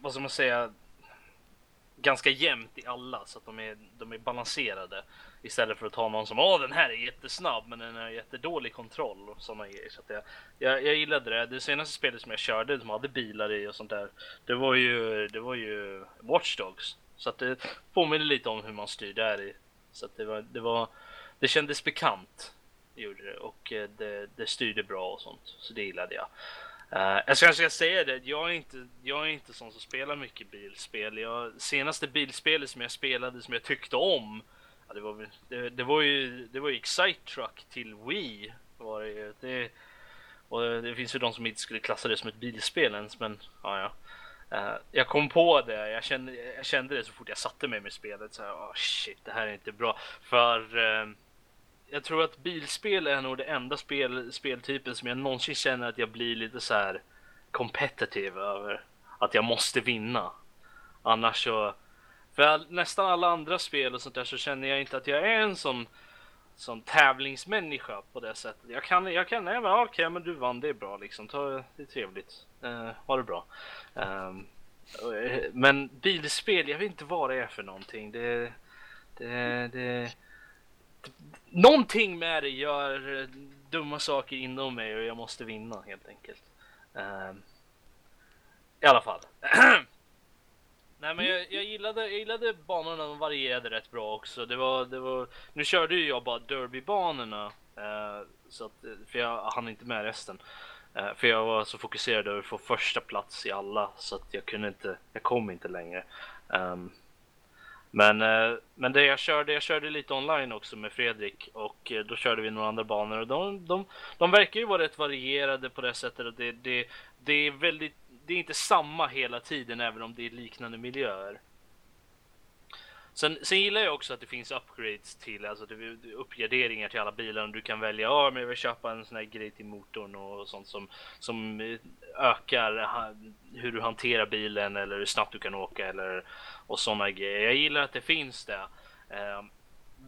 vad ska man säga, ganska jämnt i alla så att de är, de är balanserade. Istället för att ta någon som åh den här är jättesnabb men den har jättedålig kontroll och sådana grejer. Så att jag, jag, jag gillade det. Det senaste spelet som jag körde som hade bilar i och sånt där. Det var ju, det var ju Watch Dogs. Så att det påminner lite om hur man styr där i. Så att det var, det var, det kändes bekant. Det gjorde det och eh, det, det styrde bra och sånt. Så det gillade jag. Uh, jag ska, ska säga det, jag är, inte, jag är inte sån som spelar mycket bilspel. Jag, senaste bilspelet som jag spelade som jag tyckte om Ja, det, var, det, det var ju det var ju Excite Truck till Wii. Var det, ju. det, och det finns ju de som inte skulle klassa det som ett bilspel ens, men ja, ja. Uh, jag kom på det, jag kände, jag kände det så fort jag satte mig med spelet. Så här, oh, shit, det här är inte bra. För uh, jag tror att bilspel är nog det enda spel, speltypen som jag någonsin känner att jag blir lite så här competitive över. Att jag måste vinna. Annars så för all, nästan alla andra spel och sånt där så känner jag inte att jag är en sån, sån tävlingsmänniska på det sättet. Jag kan, jag kan, nej men okej men du vann, det är bra liksom. Ta, det är trevligt. Uh, ha det bra. Ehm, eh, men bilspel, jag vet inte vad det är för någonting. Det, det, det, det någonting med det gör eh, dumma saker inom mig och jag måste vinna helt enkelt. Uh, I alla fall. [clears throat] Nej men jag, jag, gillade, jag gillade banorna, de varierade rätt bra också. Det var, det var, nu körde ju jag bara derbybanorna. Eh, så att, eh, för jag hann inte med resten. Eh, för jag var så fokuserad över att få första plats i alla så att jag kunde inte, jag kom inte längre. Ehm, men, eh, men det jag körde, jag körde lite online också med Fredrik och eh, då körde vi några andra banor och de, de, de verkar ju vara rätt varierade på det sättet att det, det, det är väldigt det är inte samma hela tiden även om det är liknande miljöer. Sen, sen gillar jag också att det finns upgrades till, alltså det, uppgraderingar till alla bilar. och Du kan välja, ja men jag vill köpa en sån här grej till motorn och sånt som, som eh, ökar ha, hur du hanterar bilen eller hur snabbt du kan åka eller och sådana grejer. Jag gillar att det finns det. Eh,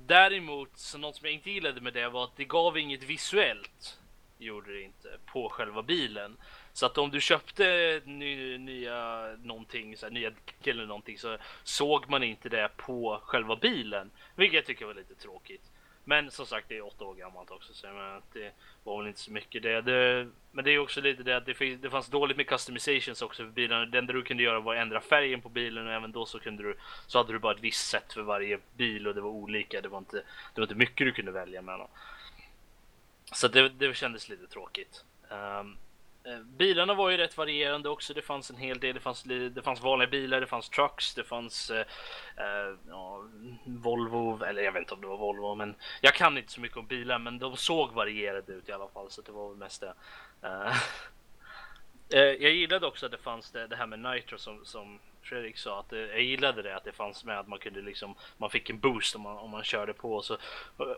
däremot, så något som jag inte gillade med det var att det gav inget visuellt. Gjorde det inte på själva bilen. Så att om du köpte ny, nya någonting, så här, nya däck eller någonting så såg man inte det på själva bilen. Vilket jag tycker var lite tråkigt. Men som sagt det är åtta år gammalt också så jag menar, att det var väl inte så mycket det. det men det är också lite det att det, finns, det fanns dåligt med customizations också för bilarna. Det enda du kunde göra var att ändra färgen på bilen och även då så kunde du så hade du bara ett visst sätt för varje bil och det var olika. Det var inte, det var inte mycket du kunde välja mellan. Så det, det kändes lite tråkigt. Um, Eh, bilarna var ju rätt varierande också. Det fanns en hel del. Det fanns, det fanns vanliga bilar, det fanns trucks, det fanns eh, eh, ja, Volvo, eller jag vet inte om det var Volvo, men jag kan inte så mycket om bilar, men de såg varierade ut i alla fall, så det var väl mest det. Eh, [laughs] eh, jag gillade också att det fanns det, det här med Nitro som, som Fredrik sa, att det, jag gillade det att det fanns med att man kunde liksom, man fick en boost om man, om man körde på så eh,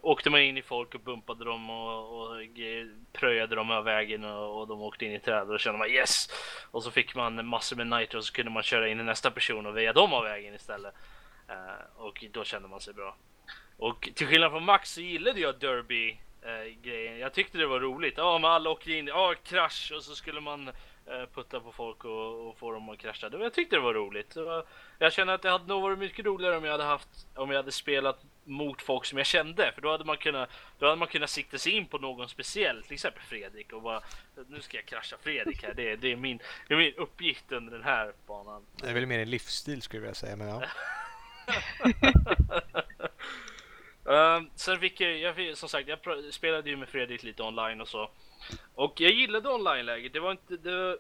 åkte man in i folk och bumpade dem och, och eh, pröjade dem över vägen och, och de åkte in i träd och då kände man yes! Och så fick man massor med nitro och så kunde man köra in i nästa person och väja dem av vägen istället. uh, och då kände man sig bra. Och till skillnad från Max så gillade jag Derby grejen. Jag tyckte det var roligt. Ja, men alla åker in, ja krasch och så skulle man putta på folk och, och få dem att krascha. Det, jag tyckte det var roligt. Var, jag känner att det hade nog varit mycket roligare om jag hade haft, om jag hade spelat mot folk som jag kände. För då hade man kunnat, då hade man kunnat sikta sig in på någon speciell, till exempel Fredrik och bara nu ska jag krascha Fredrik här. Det, är- det, är, min, det är min uppgift under den här banan. Det är väl mer en livsstil skulle jag säga. Men ja. [laughs] Ehm, sen fick jag, jag som sagt, jag spelade ju med Fredrik lite online och så. Och jag gillade online-läget. Det var inte, det,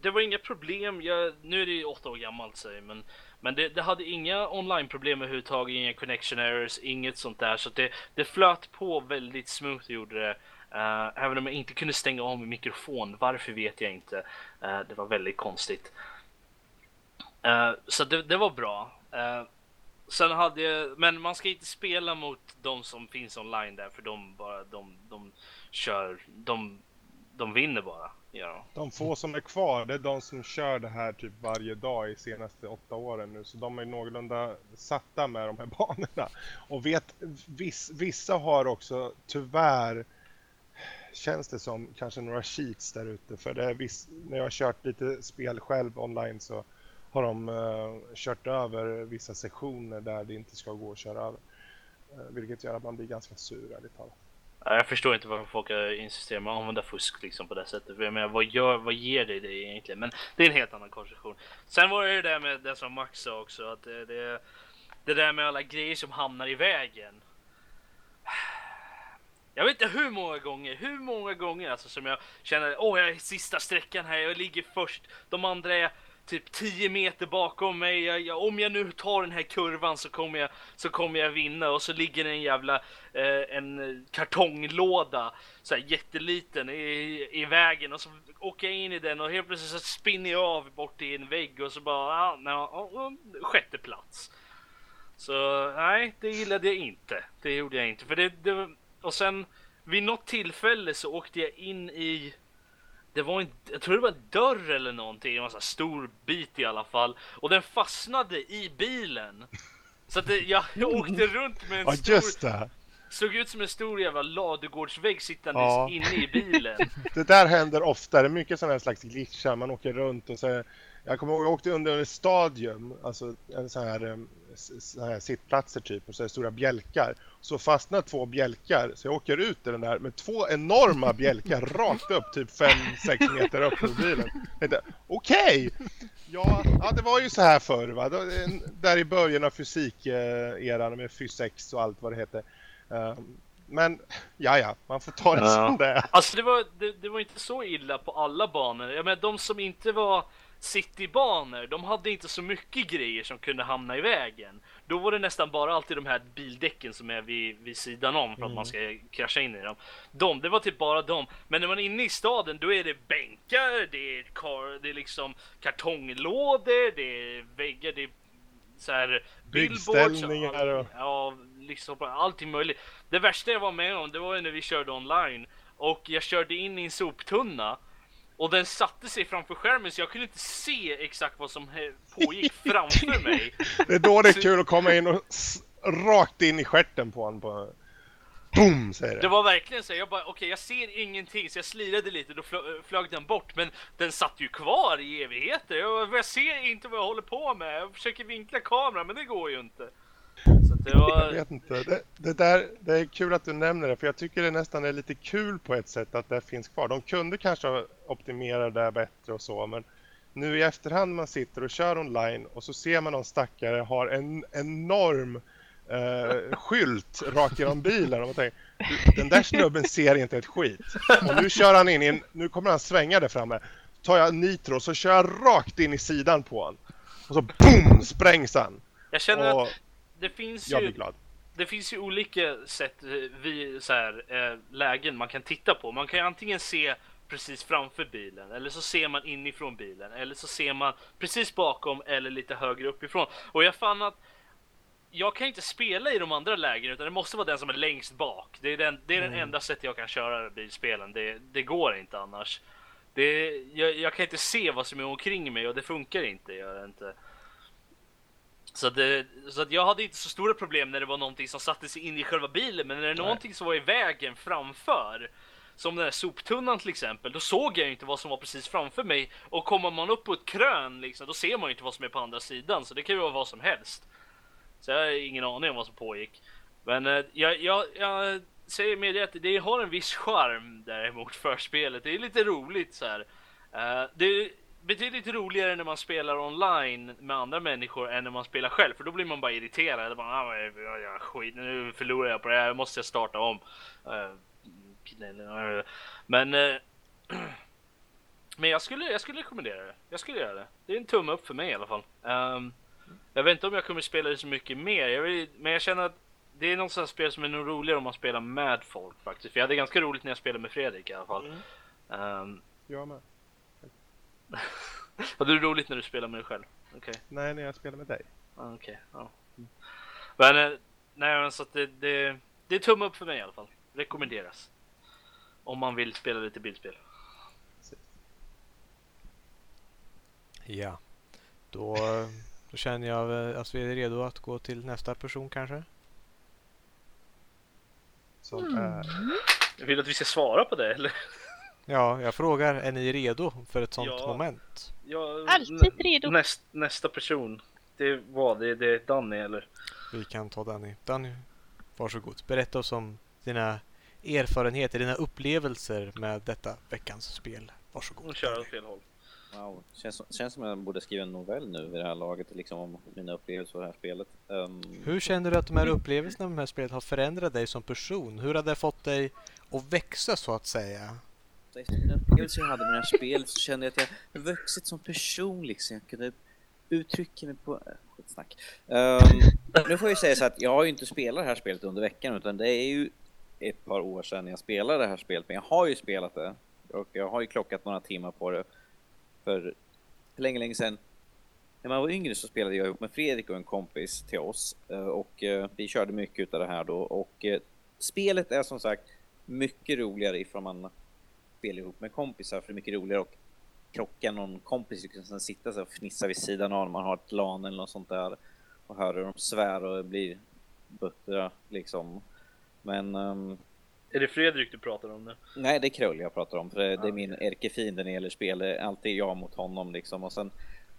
det var inga problem. Jag, nu är det ju åtta år gammalt säger men, men det, det hade inga online-problem överhuvudtaget, inga connection errors, inget sånt där. Så det, det flöt på väldigt smooth gjorde det. Uh, även om jag inte kunde stänga av min mikrofon. Varför vet jag inte. Uh, det var väldigt konstigt. Uh, så det, det, var bra. sen hade jag, men man ska inte spela mot de som finns online där för de bara, de, de kör, de, de vinner bara. Ja. De få som är kvar, det är de som kör det här typ varje dag i senaste åtta åren nu. Så de är någorlunda satta med de här [laughs] banorna. Och vet, viss, vissa har också tyvärr känns det som kanske några cheats där ute. För det är viss, när jag har kört lite spel själv online så har de uh, kört över vissa sektioner där det inte ska gå att köra över. Uh, vilket gör att man blir ganska sur ärligt talat. Jag förstår inte varför folk insisterar med att använda fusk liksom på det sättet. För jag menar, vad, gör, vad ger det dig egentligen? Men det är en helt annan konstruktion. Sen var det ju det med det som Max sa också. Att det, det, det där med alla grejer som hamnar i vägen. Jag vet inte hur många gånger, hur många gånger alltså som jag känner, åh jag är sista sträckan här, jag ligger först. De andra är typ 10 meter bakom mig. Jag, jag, om jag nu tar den här kurvan så kommer jag, så kommer jag vinna. Och så ligger det en jävla eh, en kartonglåda, så här jätteliten, i, i vägen. Och så åker jag in i den och helt plötsligt så spinner jag av bort i en vägg och så bara, ah, nej, oh, sjätte plats. Så nej, det gillade jag inte. Det gjorde jag inte. För det, det och sen vid något tillfälle så åkte jag in i det var en, jag tror det var en dörr eller någonting, en stor bit i alla fall. Och den fastnade i bilen. Så att det, jag, jag åkte runt med en ja, stor... just det. Såg ut som en stor jävla ladugårdsvägg sittandes ja. inne i bilen. [laughs] det där händer ofta, det är mycket sådana här slags glitchar, man åker runt och så jag kommer ihåg jag åkte under ett stadium, alltså en sån sån här sittplatser typ, och så är stora bjälkar. Så fastnar två bjälkar, så jag åker ut i den där med två enorma bjälkar [laughs] rakt upp, typ 5-6 meter upp på bilen. Okej! Okay. Ja, ja, det var ju så här förr va, där i början av fysikeran med fysex och allt vad det heter. Ehm, men ja, ja, man får ta det ja. som det är. Alltså det var, det, det var inte så illa på alla banor. Jag menar de som inte var citybanor, de hade inte så mycket grejer som kunde hamna i vägen. Då var det nästan bara alltid de här bildäcken som är vid, vid sidan om för att mm. man ska krascha in i dem. De, det var typ bara dem. Men när man är inne i staden, då är det bänkar, det är, kar, det är liksom kartonglådor, det är väggar, det är så här Byggställningar och... Ja, liksom allting möjligt. Det värsta jag var med om, det var när vi körde online och jag körde in i en soptunna och den satte sig framför skärmen så jag kunde inte se exakt vad som pågick [laughs] framför mig. Det är då det är kul att komma in och rakt in i skärten på honom. På... Boom, säger det. Det var verkligen så. Jag bara, okej, okay, jag ser ingenting. Så jag slirade lite, då flög den bort. Men den satt ju kvar i evigheter. Jag, jag ser inte vad jag håller på med. Jag försöker vinkla kameran, men det går ju inte. Var... Jag vet inte. Det, det, där, det är kul att du nämner det, för jag tycker det nästan är lite kul på ett sätt att det finns kvar. De kunde kanske optimera det bättre och så, men nu i efterhand man sitter och kör online och så ser man någon stackare har en enorm eh, skylt rakt genom bilen och man tänker den där snubben ser inte ett skit. Och nu kör han in i en, nu kommer han svänga där framme. Tar jag nitro så kör jag rakt in i sidan på honom. Och så boom sprängs han. Jag känner och, att det finns jag ju... glad. Det finns ju olika sätt, eh, vi, så här, äh, lägen man kan titta på. Man kan ju antingen se precis framför bilen eller så ser man inifrån bilen eller så ser man precis bakom eller lite högre uppifrån. Och jag fann att jag kan inte spela i de andra lägena utan det måste vara den som är längst bak. Det är den, det är mm. den enda sättet jag kan köra bilspelen. Det, det går inte annars. Det, jag, jag, kan inte se vad som är omkring mig och det funkar inte. Gör inte. Så, det, så att jag hade inte så stora problem när det var någonting som satte sig in i själva bilen, men när det är någonting som var i vägen framför, som den här soptunnan till exempel, då såg jag inte vad som var precis framför mig. Och kommer man upp på ett krön, liksom, då ser man ju inte vad som är på andra sidan, så det kan ju vara vad som helst. Så jag har ingen aning om vad som pågick. Men eh, jag, jag, jag säger med det att det har en viss charm däremot för spelet. Det är lite roligt så här. Uh, det, betydligt roligare när man spelar online med andra människor än när man spelar själv. För då blir man bara irriterad. Bara, ah, ja, skit, nu förlorar jag på det här, måste jag starta om. Men... [clears throat] Men jag skulle, jag skulle rekommendera det. Jag skulle göra det. Det är en tumme upp för mig i alla fall. Ehm, jag vet inte om jag kommer spela det så mycket mer. Jag vill, men jag känner att det är något sånt spel som är nog roligare om man spelar med folk faktiskt. För jag hade ganska roligt när jag spelade med Fredrik i alla fall. Ehm, Jag med. Hade du roligt när du spelade med dig själv? Okej. Nej, när jag spelar med dig. Ah, Okej, ja. Mm. Men, eh, nej men så att det, det, det är tumme upp för mig i alla fall. Rekommenderas. Om man vill spela lite bildspel. Ja. Då, då känner jag eh, att vi är redo att gå till nästa person kanske. Som är... Jag vill att vi ska svara på det eller? Ja, jag frågar, är ni redo för ett sånt Ja. moment? Ja, Alltid redo. Näst, nästa person. Det var det, det är Danny eller? Vi kan ta Danny. Danny, varsågod. Berätta oss om dina erfarenheter, dina upplevelser med detta veckans spel. Varsågod. Hon kör åt fel håll. Wow, känns, känns som jag borde skriva en novell nu vid det här laget liksom om mina upplevelser av det här spelet. Ehm, Hur känner du att de här upplevelserna med det här spelet har förändrat dig som person? Hur har det fått dig att växa så att säga? Efter den upplevelse jag hade med det här spelet så kände jag att jag vuxit som person liksom. Jag kunde uttrycka mig på... Eh, skitsnack. Um, nu får jag ju säga så att jag har ju inte spelat det här spelet under veckan utan det är ju ett par år sedan jag spelade det här spelet. Men jag har ju spelat det och jag har ju klockat några timmar på det för länge, länge sedan. När man var yngre så spelade jag ihop med Fredrik och en kompis till oss eh, och eh, vi körde mycket utav det här då och spelet är som sagt mycket roligare ifall man spela ihop med kompisar för det är mycket roligare att krocka någon kompis liksom, sen sitta så och fnissa vid sidan av när man har ett LAN eller något sånt där och höra dem svär och blir buttra liksom. Men ehm, Är det Fredrik du pratar om nu? nej, det är Krull jag pratar om för det, det är Ah, min ärkefiende när det gäller spel. Det är alltid jag mot honom liksom och sen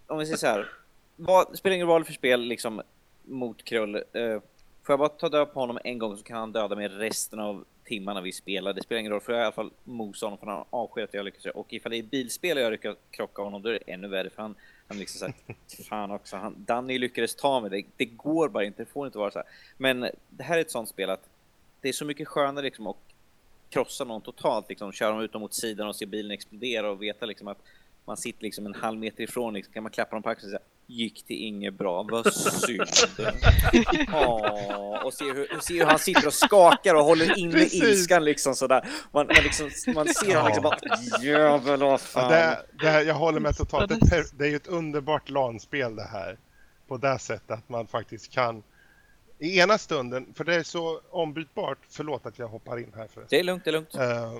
om vi säger så här. Vad, spelar ingen roll för spel liksom mot Krull. Eh, får jag bara ta död på honom en gång så kan han döda mig resten av timmarna vi spelar. Det spelar ingen roll för jag i alla fall mosa honom för han avskyr jag lyckas. Och ifall det är bilspel och jag lyckas krocka honom då är det ännu värre för han, han liksom såhär, [laughs] fan också, han, Danny lyckades ta mig. Det, det går bara inte, det får inte vara så här. Men det här är ett sånt spel att det är så mycket skönare liksom att krossa någon totalt, liksom köra dem ut dem mot sidan och se bilen explodera och veta liksom att man sitter liksom en halv meter ifrån, liksom, kan man klappa dem på axeln och säga Gick det inget bra? Vad synd. [laughs] Åh, och se hur, se hur han sitter och skakar och håller inne ilskan liksom sådär. Man, man, liksom, man ser honom liksom bara jävel vad Ja, fan. det, det här, jag håller med totalt. Det, det är ju ett underbart LAN-spel det här. På det sättet att man faktiskt kan i ena stunden, för det är så ombytbart, förlåt att jag hoppar in här förresten. Det är lugnt, det är lugnt. Eh,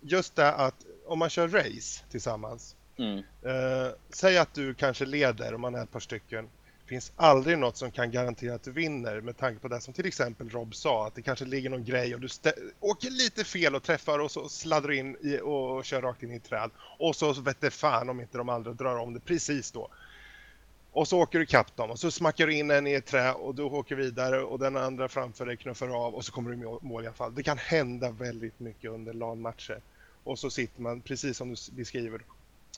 just det att om man kör race tillsammans. Mm. eh, säg att du kanske leder om man är ett par stycken. Det finns aldrig något som kan garantera att du vinner med tanke på det som till exempel Rob sa att det kanske ligger någon grej och du åker lite fel och träffar och så sladdar du in i, och kör rakt in i ett träd. Och så vet det fan om inte de andra drar om det precis då. Och så åker du ikapp dem och så smackar du in en i ett trä och du åker vidare och den andra framför dig knuffar av och så kommer du i mål- i alla fall. Det kan hända väldigt mycket under LAN-matcher. Och så sitter man, precis som du beskriver,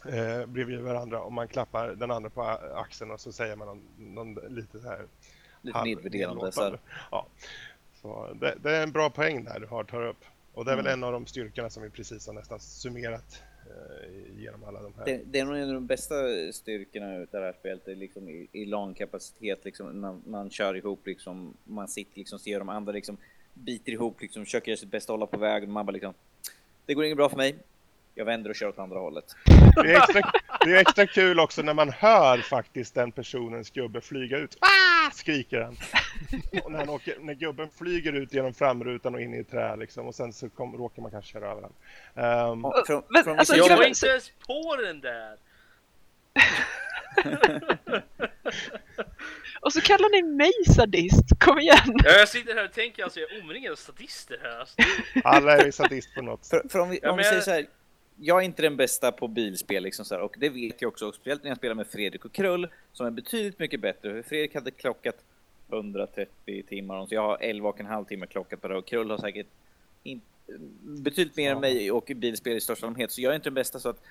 eh, bredvid varandra och man klappar den andra på axeln och så säger man någon, någon lite så här Lite nedvärderande så här. Ja. Så det, det är en bra poäng där du har tar upp. Och det är väl Mm. en av de styrkorna som vi precis har nästan summerat eh, genom alla de här. Det, det är nog en av de bästa styrkorna utav det här spelet, det är liksom i, i LAN-kapacitet, liksom, man, man kör ihop, liksom, man sitter liksom, ser de andra liksom, biter ihop, liksom, försöker göra sitt bästa, hålla på vägen, man bara liksom, det går inget bra för mig, jag vänder och kör åt andra hållet. Det är, extra, det är extra kul också när man hör faktiskt den personens gubbe flyga ut. Ah! Skriker han. Och när, han åker, när gubben flyger ut genom framrutan och in i ett träd liksom, och sen så kom, råkar man kanske köra över den. Och från, Men, från alltså, Jag var inte ens på den där! [laughs] Och så kallar ni mig sadist, kom igen! Ja, jag sitter här och tänker alltså, jag är omringad av statister här. Alltså, det- alla är ju sadist på något sätt. För, för om vi, Ja, om vi säger jag- så här, jag är inte den bästa på bilspel liksom så här, och det vet jag också, speciellt när jag spelar med Fredrik och Krull som är betydligt mycket bättre. Fredrik hade klockat 130 timmar, så jag har 11 och en halv timme klockat på det och Krull har säkert in, betydligt mer än Ja. mig och bilspel i största allmänhet, så jag är inte den bästa så att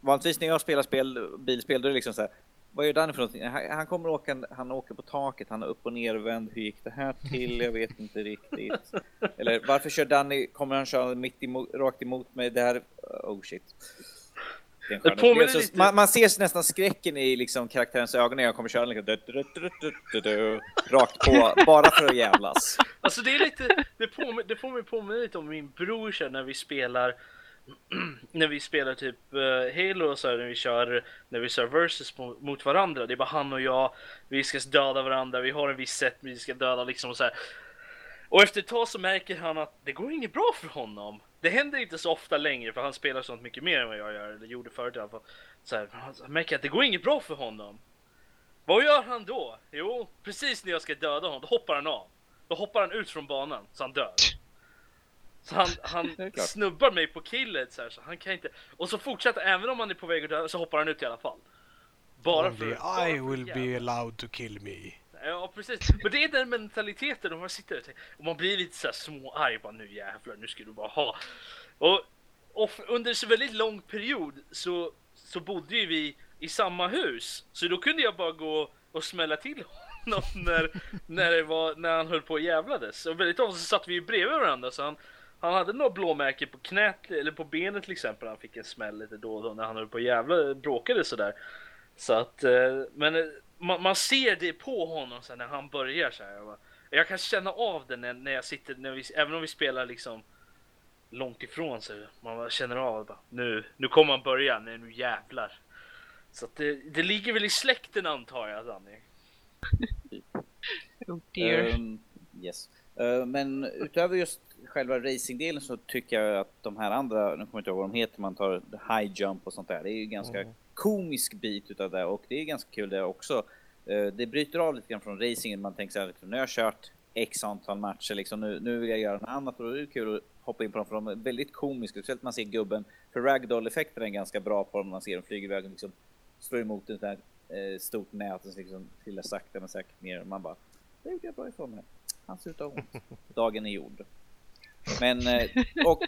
vanligtvis när jag spelar spel, bilspel då är det liksom så här vad gör Danny för någonting? Han, han kommer åka, han åker på taket, han är upp och nervänd. Hur gick det här till? Jag vet inte riktigt. [laughs] Eller varför kör Danny, kommer han köra mitt emot, rakt emot mig? Det här, oh shit. påminner lite- man, man ser nästan skräcken i liksom karaktärens ögon när jag kommer köra liksom, rakt på, [laughs] bara för att jävlas. Alltså det är lite, det, påmin, det får mig påminna lite om min bror så när vi spelar [clears throat] när vi spelar typ uh, Halo och så här, när vi kör när vi kör versus mot, mot varandra. Det är bara han och jag. Vi ska döda varandra. Vi har en viss sätt vi ska döda liksom och så här. Och efter ett tag så märker han att det går inget bra för honom. Det händer inte så ofta längre för han spelar sånt mycket mer än vad jag gör, eller gjorde förut i alla fall. Så här, han märker att det går inget bra för honom. Vad gör han då? Jo, precis när jag ska döda honom, då hoppar han av. Då hoppar han ut från banan, så han dör. Så han, han [laughs] snubbar mig på killet så här, så han kan inte... Och så fortsätter, även om han är på väg att dö, så hoppar han ut i alla fall. Bara för... Only bara I för will jävla- be allowed to kill me. Ja precis, men det är den mentaliteten och man sitter och, tänker- och man blir lite så här småarg bara nu jävlar nu ska du bara ha. Och, och under så väldigt lång period så, så bodde ju vi i samma hus så då kunde jag bara gå och smälla till [laughs] honom när, när, det var, när han höll på och jävlades. Och väldigt ofta så satt vi ju bredvid varandra så han, han hade några blåmärken på knät eller på benet till exempel. Han fick en smäll lite då och då när han höll på och jävla bråkade sådär. Så att, eh, men eh, man, man ser det på honom sen när han börjar så här. Jag, bara, jag kan känna av det när, när jag sitter, när vi, även om vi spelar liksom långt ifrån så man känner av bara, nu, nu kommer han börja, nej nu jävlar. Så att det, det ligger väl i släkten antar jag Danny. [laughs] Oh dear. Ehm, yes. Eh, men utöver just själva racingdelen så tycker jag att de här andra, nu kommer jag inte ihåg vad de heter, man tar high jump och sånt där. Det är ju ganska Mm. komisk bit utav det och det är ganska kul det också. Eh, det bryter av lite grann från racingen. Man tänker så här, liksom, nu har jag kört x antal matcher liksom, nu, nu vill jag göra något annat och då är det kul att hoppa in på dem för de är väldigt komiska. Speciellt när man ser gubben, för ragdoll-effekten är ganska bra på dem man ser dem flyga iväg och liksom slå emot ett där, eh, stort nät och liksom trillar sakta men säkert ner och man bara, det gjorde jag bra ifrån mig. Han ser ut att ha ont. [laughs] Dagen är gjord. Men, eh, och,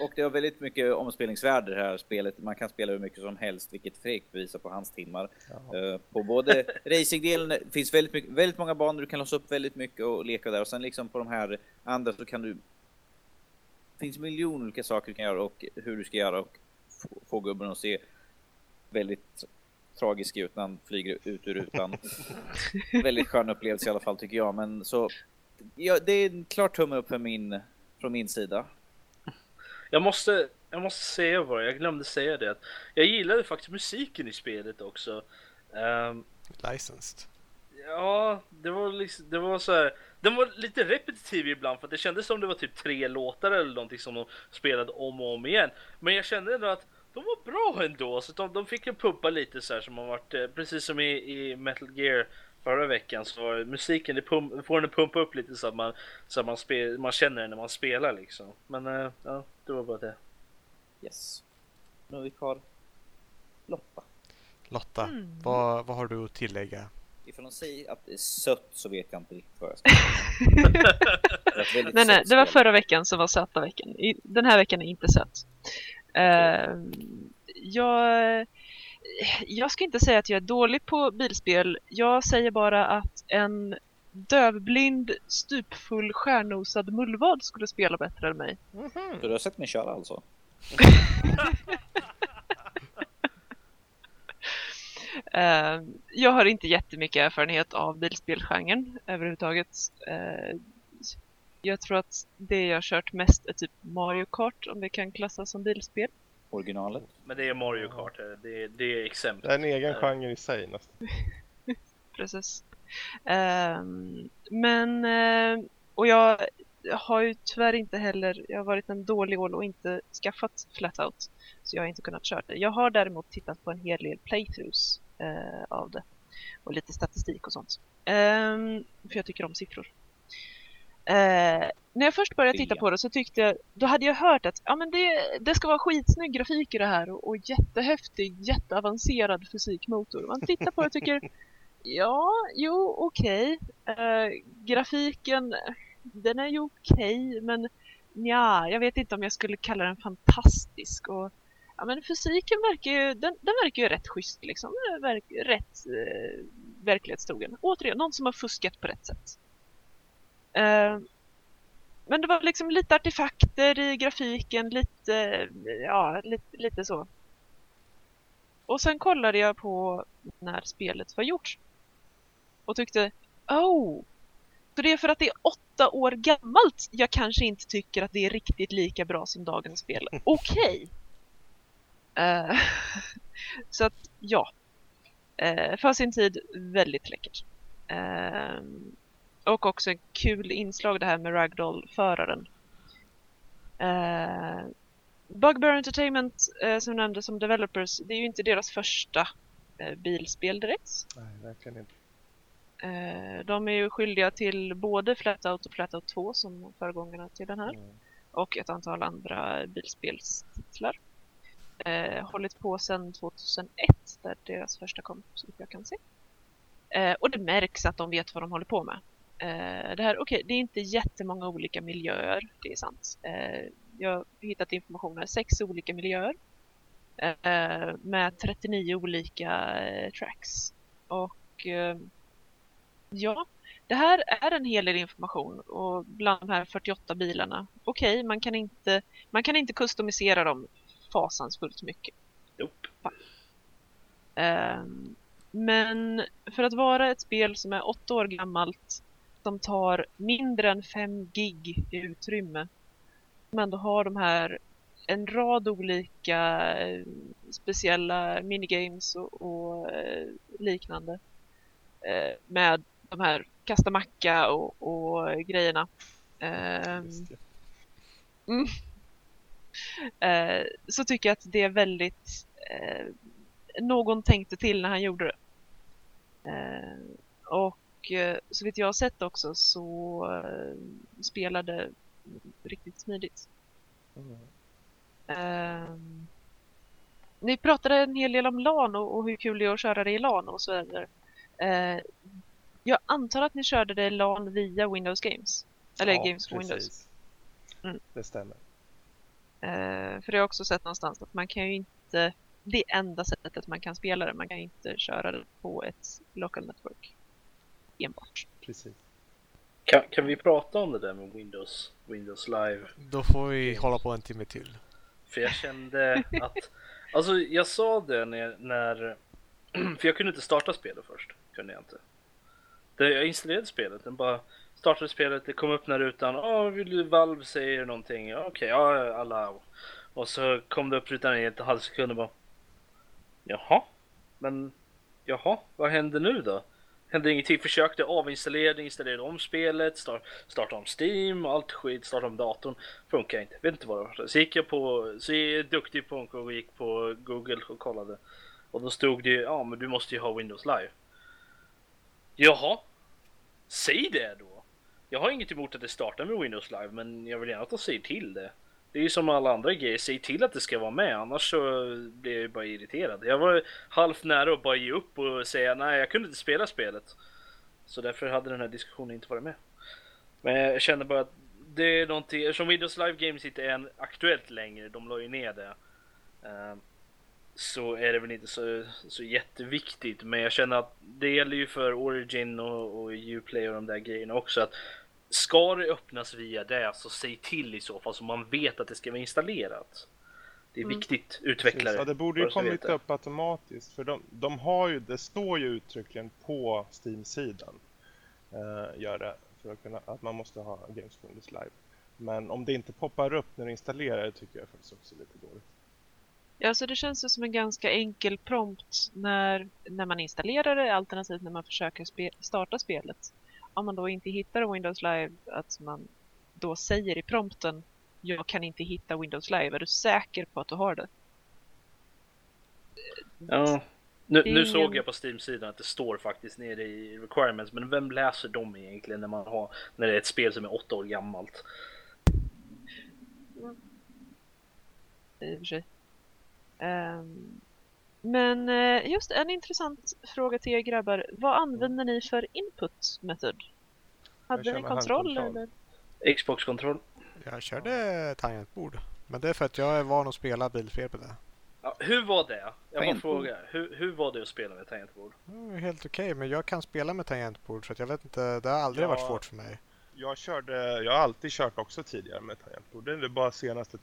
och det har väldigt mycket omspelningsvärde det här spelet. Man kan spela hur mycket som helst, vilket Fredrik bevisar på hans timmar. Eh, På både racingdelen finns väldigt, mycket, väldigt många banor, du kan låsa upp väldigt mycket och leka där. Och sen liksom på de här andra så kan du... Det finns miljoner olika saker du kan göra och hur du ska göra och få, få gubben att se väldigt tragisk ut när han flyger ut ur rutan. [laughs] väldigt skön upplevelse i alla fall tycker jag. Men så... Ja, det är en klar tumme upp för min, från min sida. Jag måste, jag måste säga bara, jag glömde säga det. Jag gillade faktiskt musiken i spelet också. Ehm, Licensed. Ja, det var liksom, det var så här. Den var lite repetitiv ibland för att det kändes som det var typ tre låtar eller någonting som de spelade om och om igen. Men jag kände ändå att de var bra ändå, så de, de fick ju pumpa lite så här som har varit, eh, precis som i, i Metal Gear förra veckan så var musiken, det pump, får den att pumpa upp lite så att man, så att man, spe, man känner det när man spelar liksom. Men eh, ja, det var bara det. Yes. Nu har vi kvar Lotta. Lotta, Mm. vad, vad har du att tillägga? Ifall de säger att det är sött så vet jag inte riktigt vad jag ska säga. [laughs] Nej, nej, det var spel. förra veckan som var söta veckan. Den här veckan är inte söt. Uh, jag, jag ska inte säga att jag är dålig på bilspel. Jag säger bara att en dövblind, stupfull, stjärnosad mullvad skulle spela bättre än mig. Så du har sett mig köra alltså? [laughs] Eh, jag har inte jättemycket erfarenhet av bilspelgenren överhuvudtaget. Eh, jag tror att det jag kört mest är typ Mario Kart om det kan klassas som bilspel. Originalet? Men det är Mario Kart, eh, det, det är exempel. Det är en egen genre i sig nästan. [laughs] Precis. Ehm, men, eh, och jag har ju tyvärr inte heller, jag har varit en dålig ål och inte skaffat Flatout. Så jag har inte kunnat köra det. Jag har däremot tittat på en hel del playthroughs eh, av det. Och lite statistik och sånt. Ehm, för jag tycker om siffror. Eh, när jag först började titta på det så tyckte jag, då hade jag hört att ja, men det, det ska vara skitsnygg grafik i det här och, och jättehäftig, jätteavancerad fysikmotor. Man tittar på det och tycker [laughs] Ja, jo, okej. Eh, grafiken, den är ju okej, men ja, jag vet inte om jag skulle kalla den fantastisk. Och, ja, men fysiken verkar ju, den, den verkar ju rätt schysst liksom. Är Verk, rätt eh, verklighetstrogen. Återigen, någon som har fuskat på rätt sätt. Eh, men det var liksom lite artefakter i grafiken, lite, ja, lite, lite så. Och sen kollade jag på när spelet var gjort. Och tyckte, oh! Så det är för att det är åtta år gammalt jag kanske inte tycker att det är riktigt lika bra som dagens spel. [laughs] Okej! Eh, [laughs] så att, ja. Uh, för sin tid, väldigt läckert. Uh, och också en kul inslag det här med Ragdoll-föraren. Uh, Bugbear Entertainment uh, som nämndes som developers, det är ju inte deras första uh, bilspel direkt. Nej, verkligen inte. de är ju skyldiga till både Flatout och Flatout 2 som föregångarna till den här. Mm. Och ett antal andra bilspelstitlar. hållit på sedan 2001 där deras första kom, så jag kan se. och det märks att de vet vad de håller på med. Eh, det här, okej, okay, det är inte jättemånga olika miljöer, det är sant. Eh, jag har hittat information här, sex olika miljöer eh, med 39 olika tracks. Och ja, det här är en hel del information och bland de här 48 bilarna. Okej, okay, man kan inte man kan inte customisera dem fasansfullt mycket. Nope. Men för att vara ett spel som är åtta år gammalt som tar mindre än 5 gig i utrymme. Som ändå har de här en rad olika eh, speciella minigames och, och eh, liknande. Eh, med de här kasta macka och, och grejerna. Ehm, mm. [laughs] Så tycker jag att det är väldigt någon tänkte till när han gjorde det. Och och eh, så vitt jag har sett också så uh, spelade riktigt smidigt. Mm. Uh, ni pratade en hel del om LAN och, och, hur kul det är att köra det i LAN och så vidare. Uh, jag antar att ni körde det i LAN via Windows Games? Eller ja, Games for Windows? Mm. Det stämmer. för det har jag också sett någonstans att man kan ju inte det enda sättet man kan spela det. Man kan inte köra det på ett local network enbart. Precis. Kan, kan vi prata om det där med Windows, Windows Live? Då får vi hålla på en timme till. För jag kände att, alltså jag sa det när, när [clears throat] för jag kunde inte starta spelet först, kunde jag inte. Det, jag installerade spelet, den bara startade spelet, det kom upp den här rutan, ja vill du Valve säger någonting, ja, okej, okay, ja alla. Och så kom det upp rutan i en halv sekund och bara, jaha, men jaha, vad händer nu då? Hände ingenting, försökte avinstallera, installera om spelet, start, starta om Steam, allt skit, starta om datorn. Funkar inte, vet inte vad det var. Så gick jag på, så jag är duktig på och gick på Google och kollade. Och då stod det ja men du måste ju ha Windows Live. Jaha, säg det då. Jag har inget emot att det startar med Windows Live, men jag vill gärna att de säger till det. Det är ju som alla andra grejer, säg till att det ska vara med annars så blir jag ju bara irriterad. Jag var halvt nära att bara ge upp och säga nej jag kunde inte spela spelet. Så därför hade den här diskussionen inte varit med. Men jag känner bara att det är någonting, eftersom Windows Live Games inte är aktuellt längre, de la ju ner det. Ehm, så är det väl inte så, så jätteviktigt. Men jag känner att det gäller ju för Origin och, och Uplay och de där grejerna också. att Ska det öppnas via det så säg till i så fall så man vet att det ska vara installerat. Det är mm. viktigt, utvecklare. Ja, det borde ju kommit upp automatiskt för de, de har ju, det står ju uttryckligen på Steam-sidan. Uh, gör det, för att, kunna, att man måste ha Games Windows Live. Men om det inte poppar upp när du installerar det tycker jag faktiskt också är lite dåligt. Ja, så det känns ju som en ganska enkel prompt när, när man installerar det, alternativt när man försöker spe starta spelet om man då inte hittar Windows Live att man då säger i prompten jag kan inte hitta Windows Live. Är du säker på att du har det? Ja, nu, nu ingen... såg jag på Steam-sidan att det står faktiskt nere i requirements. Men vem läser dem egentligen när man har när det är ett spel som är åtta år gammalt? Mm. I och för sig. Um, men eh, just en intressant fråga till er grabbar. Vad använder ni för input method? Hade ni kontroll eller? Xbox-kontroll. Jag körde tangentbord. Men det är för att jag är van att spela bilspel på det. Ja, hur var det? Jag bara frågar. Hur, hur var det att spela med tangentbord? helt okej, okay, men jag kan spela med tangentbord så att jag vet inte. Det har aldrig ja, varit svårt för mig. Jag körde, jag har alltid kört också tidigare med tangentbord. Det är bara senaste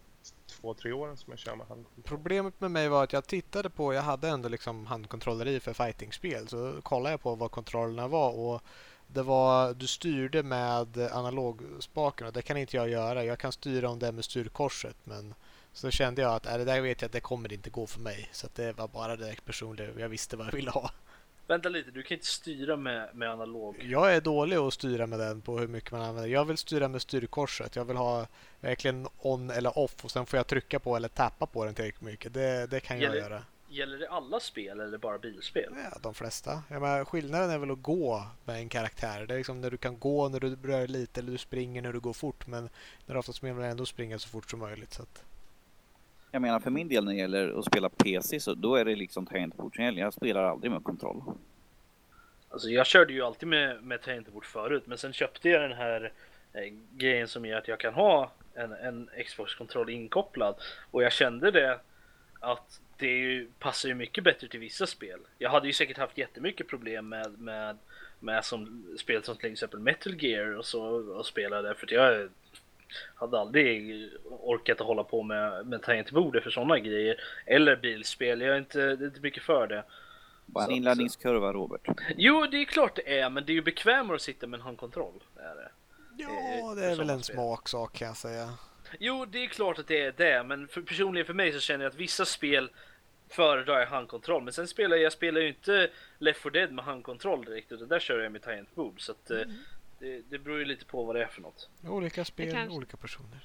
två, tre åren som jag kör med handkontroll. Problemet med mig var att jag tittade på, jag hade ändå liksom handkontroller i för fightingspel. Så kollade jag på vad kontrollerna var och det var, du styrde med analogspaken och det kan inte jag göra. Jag kan styra om det med styrkorset men så kände jag att äh, det där vet jag att det kommer inte gå för mig. Så det var bara det personliga, jag visste vad jag ville ha. Vänta lite, du kan inte styra med, med analog. Jag är dålig att styra med den på hur mycket man använder. Jag vill styra med styrkorset. Jag vill ha verkligen on eller off och sen får jag trycka på eller tappa på den tillräckligt mycket. Det, det kan Gäller- jag göra. Gäller det alla spel eller bara bilspel? Ja, de flesta. Jag menar, skillnaden är väl att gå med en karaktär. Det är liksom när du kan gå när du rör lite eller du springer när du går fort. Men när du oftast man ändå springa så fort som möjligt. Så att, jag menar för min del när det gäller att spela PC så då är det liksom tangentbord som gäller. Jag spelar aldrig med kontroll. Alltså jag körde ju alltid med, med tangentbord förut men sen köpte jag den här eh, grejen som gör att jag kan ha en, en Xbox-kontroll inkopplad och jag kände det att det ju, passar ju mycket bättre till vissa spel. Jag hade ju säkert haft jättemycket problem med, med, med som spel som till exempel Metal Gear och så och spela där för att jag hade aldrig orkat att hålla på med, med tangentbordet för sådana grejer. Eller bilspel, jag är inte, det är inte mycket för det. Bara en inladdningskurva Robert. Jo, det är klart det är, men det är ju bekvämare att sitta med en handkontroll. Är det. ja, Eh, det är väl en spel. smaksak kan jag säga. Jo, det är klart att det är det, men för, personligen för mig så känner jag att vissa spel föredrar jag handkontroll. Men sen spelar jag, jag spelar ju inte Left 4 Dead med handkontroll direkt, utan där kör jag med tangentbord. Så att, eh, det, det beror ju lite på vad det är för något. Olika spel, kanske- olika personer.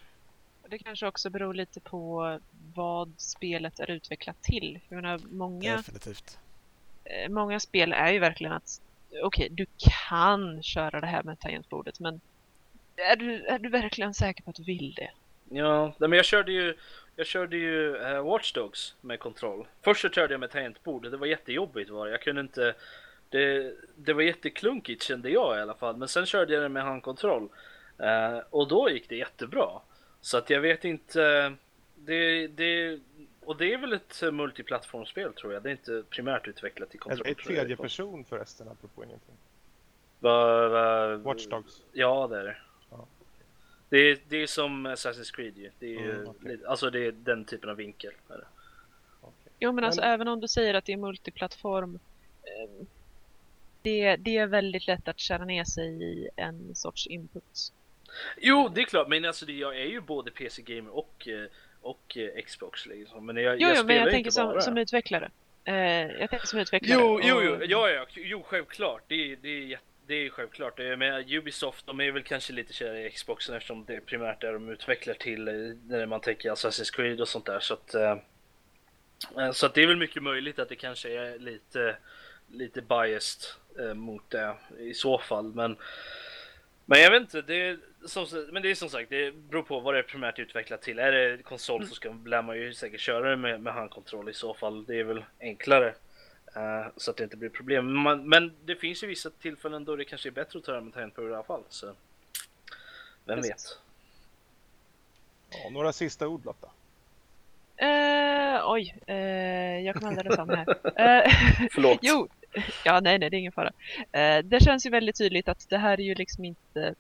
Det kanske också beror lite på vad spelet är utvecklat till. Jag menar, många, Definitivt. eh, många spel är ju verkligen att okej, du kan köra det här med tangentbordet, men är du, är du verkligen säker på att du vill det? Ja, men jag körde ju, jag körde ju uh, Watch Dogs med kontroll. Först så körde jag med tangentbord och det var jättejobbigt var det. Jag kunde inte... Det, det var jätteklunkigt kände jag i alla fall. Men sen körde jag det med handkontroll. Eh, och då gick det jättebra. Så att jag vet inte... Det, det, och det är väl ett eh, multiplattformsspel tror jag. Det är inte primärt utvecklat i Är kontroll. är tror jag. tredje person förresten, apropå ingenting. Va, va, Watch Dogs. Ja, det är det. Ja. Det är, det är som Assassin's Creed ju. Det är ju Mm, lite- Alltså det är den typen av vinkel. Är det. Okej. Jo, men alltså Men- även om du säger att det är multiplattform, eh, det, det är väldigt lätt att köra ner sig i en sorts input. Jo, det är klart. Men alltså det, jag är ju både PC-gamer och, eh, och eh, Xbox liksom. Men jag, Jo, jag jo spelar men jag ju tänker som, bara. som utvecklare. Eh, jag tänker som utvecklare. Jo, jo, jo, ja, ja, jo, självklart. Det, är- det, är, jätte- det är självklart. Eh, Men Ubisoft, de är väl kanske lite kära i Xboxen eftersom det är primärt där de utvecklar till när man tänker Assassin's Creed och sånt där. Så att, så att det är väl mycket möjligt att det kanske är lite, lite biased eh, mot det i så fall. Men, men jag vet inte, det är, som, men det är som sagt, det beror på vad det är primärt utvecklat till. Är det konsol så ska, lär man ju säkert köra det med, med handkontroll i så fall. Det är väl enklare. Eh, så att det inte blir problem. Men, man, men det finns ju vissa tillfällen då det kanske är bättre att ta det med tangentbord i alla fall. Så. Vem Precis. vet? Ja, några sista ord Lotta? Eh, oj, eh, jag kom aldrig fram här. [laughs] Förlåt. [laughs] jo, [laughs] ja nej nej det är ingen fara. Eh, det känns ju väldigt tydligt att det här är ju liksom inte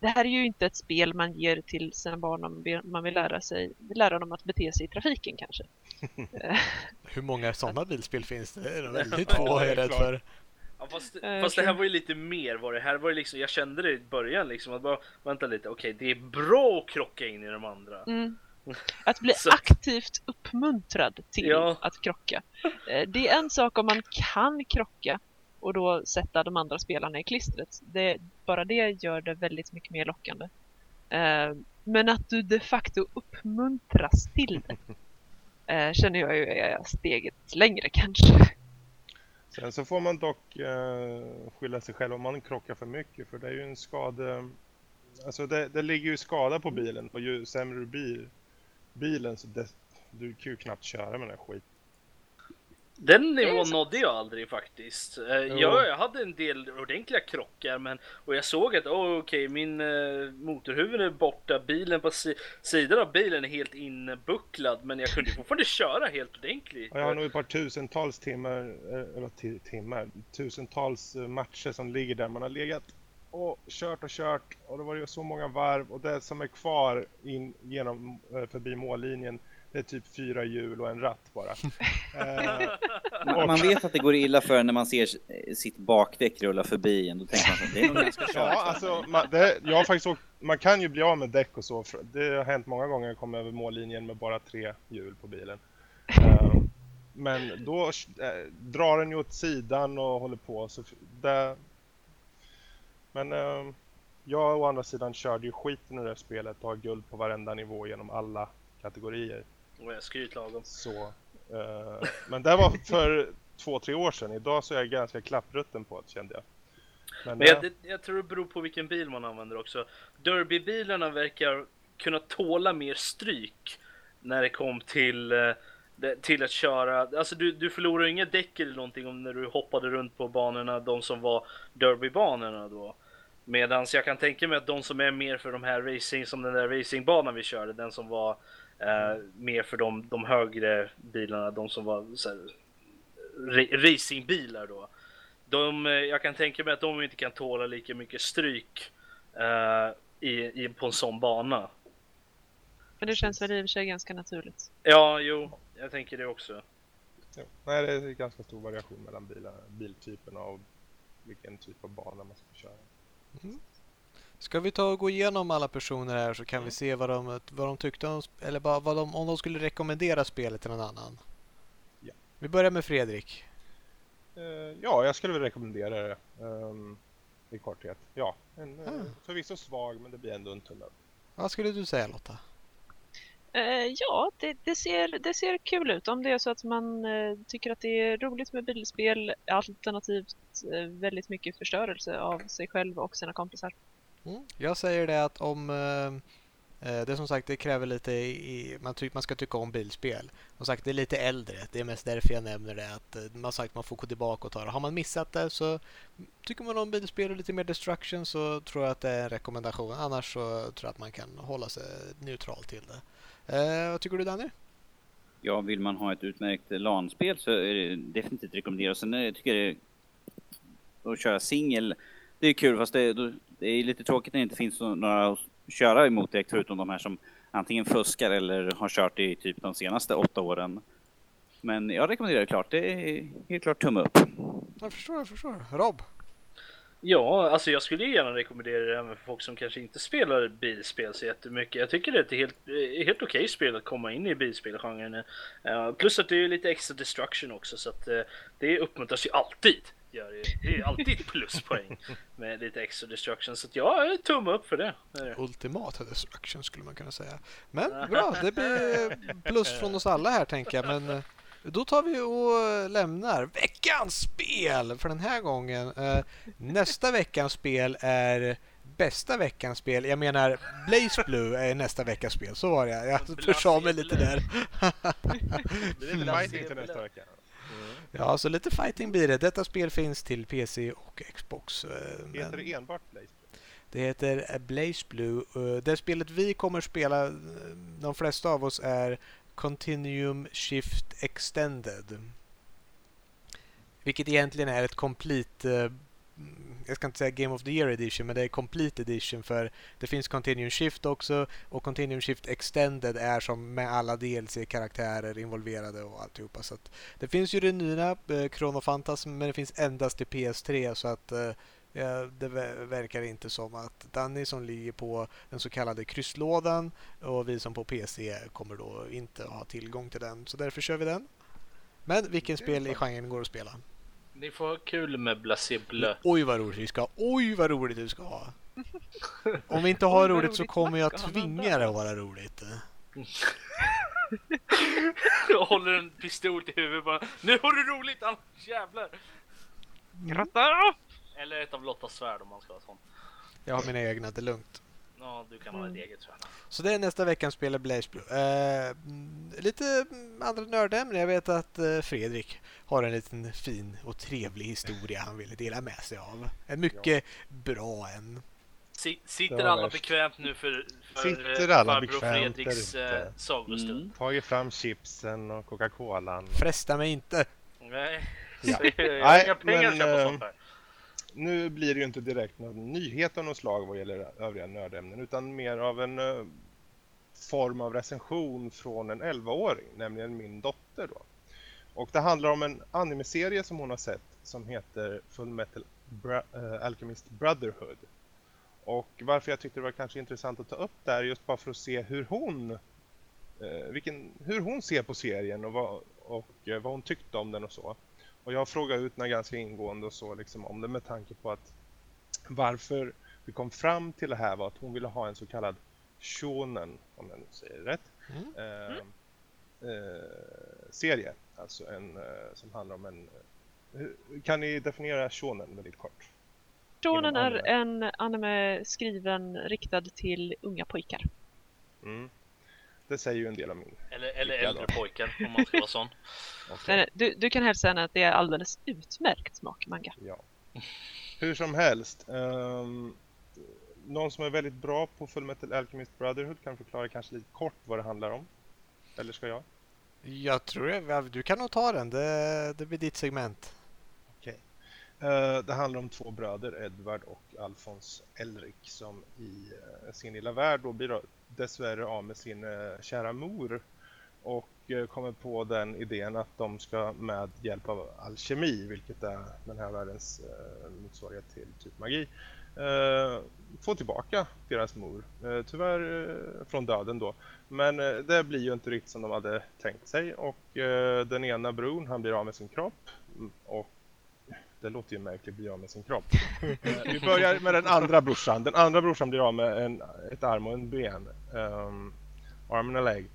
det här är ju inte ett spel man ger till sina barn om man vill lära, sig, lära dem att bete sig i trafiken kanske. [laughs] [laughs] Hur många sådana bilspel finns det? Det är väldigt få det är jag rädd för. Ja, fast Eh, fast det här var ju lite mer var det här var ju liksom, jag kände det i början liksom att bara vänta lite, okej det är bra att krocka in i de andra. Mm. Att bli Så- aktivt uppmuntrad till Ja. att krocka. Eh, Det är en sak om man kan krocka och då sätta de andra spelarna i klistret. Det, bara det gör det väldigt mycket mer lockande. Eh, Men att du de facto uppmuntras till det eh, känner jag ju är steget längre kanske. Sen så får man dock eh, skylla sig själv om man krockar för mycket för det är ju en skada. Alltså det, det ligger ju skada på bilen och ju sämre du blir bilen så det, du kan ju knappt köra med den här skiten. Den nivån nådde jag aldrig faktiskt. Eh, Jo. jag, hade en del ordentliga krockar men, och jag såg att oh, okej min eh, motorhuvud är borta, bilen på si sidan av bilen är helt inbucklad men jag kunde fortfarande köra helt ordentligt. Och jag har nog ett par tusentals timmar, eh, eller ti- timmar, tusentals eh, matcher som ligger där man har legat och kört och kört och det var ju så många varv och det som är kvar in genom eh, förbi mållinjen det är typ fyra hjul och en ratt bara. [laughs] Eh, och- Man vet att det går illa för när man ser sitt bakdäck rulla förbi en. Då tänker man så det är nog [laughs] ganska kört. Ja, alltså, man, det, jag har faktiskt åkt, man kan ju bli av med däck och så. Det har hänt många gånger jag kom över mållinjen med bara tre hjul på bilen. Eh, men då eh, drar den ju åt sidan och håller på. Så det, men eh, jag å andra sidan körde ju skiten i det här spelet och har guld på varenda nivå genom alla kategorier. Och jag skryt lagom. Så, eh, men det var för två, tre år sedan. Idag så är jag ganska klapprutten på det kände jag. Men, Men eh, jag, det, jag tror det beror på vilken bil man använder också. Derbybilarna verkar kunna tåla mer stryk när det kom till, eh, till att köra. Alltså du, du förlorar inga däck eller någonting om när du hoppade runt på banorna, de som var derbybanorna då. Medans jag kan tänka mig att de som är mer för de här racing, som den där racingbanan vi körde, den som var eh, mer för de, de högre bilarna, de som var så här, ra- racingbilar då. De, eh, jag kan tänka mig att de inte kan tåla lika mycket stryk eh, i, i, på en sån bana. Men det känns väl i och för sig ganska naturligt. Ja, jo, jag tänker det också. Ja. Nej, det är ganska stor variation mellan bilar, biltyperna och vilken typ av bana man ska köra. Ska vi ta och gå igenom alla personer här så kan vi se vad de, vad de tyckte om, eller bara vad de, om de skulle rekommendera spelet till någon annan. Ja. Vi börjar med Fredrik. Eh, ja, jag skulle väl rekommendera det ehm, i korthet. Ja, en, eh, Ah. förvisso svag men det blir ändå en tumme. Vad skulle du säga Lotta? Eh, ja, det, det, ser, det ser kul ut. Om det är så att man tycker att det är roligt med bilspel alternativt väldigt mycket förstörelse av sig själv och sina kompisar. Mm. Jag säger det att om eh, eh, det är som sagt det kräver lite i, man, ty, man ska tycka om bilspel. Som sagt det är lite äldre. Det är mest därför jag nämner det. Att eh, man har sagt man får gå tillbaka och ta det. Har man missat det så tycker man om bilspel och lite mer destruction så tror jag att det är en rekommendation. Annars så tror jag att man kan hålla sig neutral till det. Eh, vad tycker du Danny? Ja, vill man ha ett utmärkt LAN-spel så är det definitivt rekommenderat. Sen eh, tycker jag det, att köra singel, det är kul fast det, det är lite tråkigt när det inte finns några att köra emot direkt förutom de här som antingen fuskar eller har kört i typ de senaste åtta åren. Men jag rekommenderar det klart, det är helt klart tumme upp. Jag förstår, jag förstår. Rob? Ja, alltså jag skulle ju gärna rekommendera det även för folk som kanske inte spelar bilspel så jättemycket. Jag tycker det är ett helt, eh, helt okej spel att komma in i bilspelgenren. Uh, plus att det är lite extra destruction också så att eh, det uppmuntras ju alltid. Gör det, det är alltid pluspoäng med lite extra destruction så att ja, tumme upp för det. det. är det. Ultimata destruction skulle man kunna säga. Men bra, det blir plus [laughs] från oss alla här tänker jag. Men eh, då tar vi och lämnar veckans spel för den här gången. Eh, Nästa veckans spel är bästa veckans spel. Jag menar Blaze Blue är nästa veckas spel. Så var det. Jag försa mig lite där. [laughs] Det är till nästa vecka. Ja, så lite fighting blir det. Detta spel finns till PC och Xbox. eh, Heter men- det enbart Blaze? Det heter eh, Blaze Blue. Eh, Det spelet vi kommer spela, de flesta av oss, är Continuum Shift Extended. Vilket egentligen är ett complete, jag ska inte säga Game of the Year Edition, men det är Complete Edition för det finns Continuum Shift också och Continuum Shift Extended är som med alla DLC-karaktärer involverade och alltihopa. Så att det finns ju det nya eh, Chrono Phantasm men det finns endast till PS3 så att eh, det ver- verkar inte som att Danny som ligger på den så kallade krysslådan och vi som på PC kommer då inte ha tillgång till den. Så därför kör vi den. Men vilken spel i genren går att spela? Ni får ha kul med Blasé. Oj vad roligt vi ska ha! Oj vad roligt du ska ha! Om vi inte har roligt så kommer jag tvinga det att vara roligt. [laughs] Jag håller en pistol till huvudet bara. Nu har du roligt annars jävlar! Gratta! Eller ett av Lottas svärd om man ska ha sånt. Jag har mina egna, det är lugnt. Ja, du kan ha ett eget svärd. Så det är nästa veckans spel Blaze Blue. Eh, mm, lite mm, andra nördämnen. Jag vet att eh, Fredrik har en liten fin och trevlig historia han ville dela med sig av. En mycket bra en. Si- Sitter alla värst. bekvämt nu för, för Sitter eh, alla farbror bekvämt Fredriks eh, sagostund? Mm. Tagit fram chipsen och Coca-Colan. Fresta mig inte. Nej, Ja. [laughs] jag har inga pengar att men, köpa eh, sånt här nu blir det ju inte direkt någon nyhet av något slag vad gäller övriga nördämnen utan mer av en uh, form av recension från en 11-åring, nämligen min dotter då. Och det handlar om en anime-serie som hon har sett som heter Full Metal Bra uh, Alchemist Brotherhood. Och varför jag tyckte det var kanske intressant att ta upp det här just bara för att se hur hon uh, vilken, hur hon ser på serien och, vad, och vad hon tyckte om den och så. Och jag frågade ut henne ganska ingående och så liksom om det med tanke på att varför vi kom fram till det här var att hon ville ha en så kallad shonen, om jag nu säger det rätt, mm. Eh, eh, serie. Alltså en eh, som handlar om en... Eh, kan ni definiera shonen väldigt kort? Shonen är en anime skriven riktad till unga pojkar. Mm. Det säger ju en del om min Eller, eller äldre då. pojkar om man ska vara sån. [laughs] okay. nej, du, du kan hälsa henne att det är alldeles utmärkt smak manga. Ja. Hur som helst. Um, någon som är väldigt bra på Fullmetal Alchemist Brotherhood kan förklara kanske lite kort vad det handlar om. Eller ska jag? Jag tror det, du kan nog ta den. Det, det blir ditt segment. Okej. Okay. Uh, det handlar om två bröder, Edvard och Alfons Elrik, som i uh, sin lilla värld då blir dessvärre av med sin eh, kära mor och eh, kommer på den idén att de ska med hjälp av alkemi, vilket är den här världens eh, motsvarighet till typ magi, eh, få tillbaka deras mor. Eh, tyvärr eh, från döden då. Men eh, det blir ju inte riktigt som de hade tänkt sig och eh, den ena bron han blir av med sin kropp och det låter ju märkligt, bli av med sin kropp. Eh, vi börjar med den andra brorsan. Den andra brorsan blir av med en, ett arm och en ben. Um, and a leg.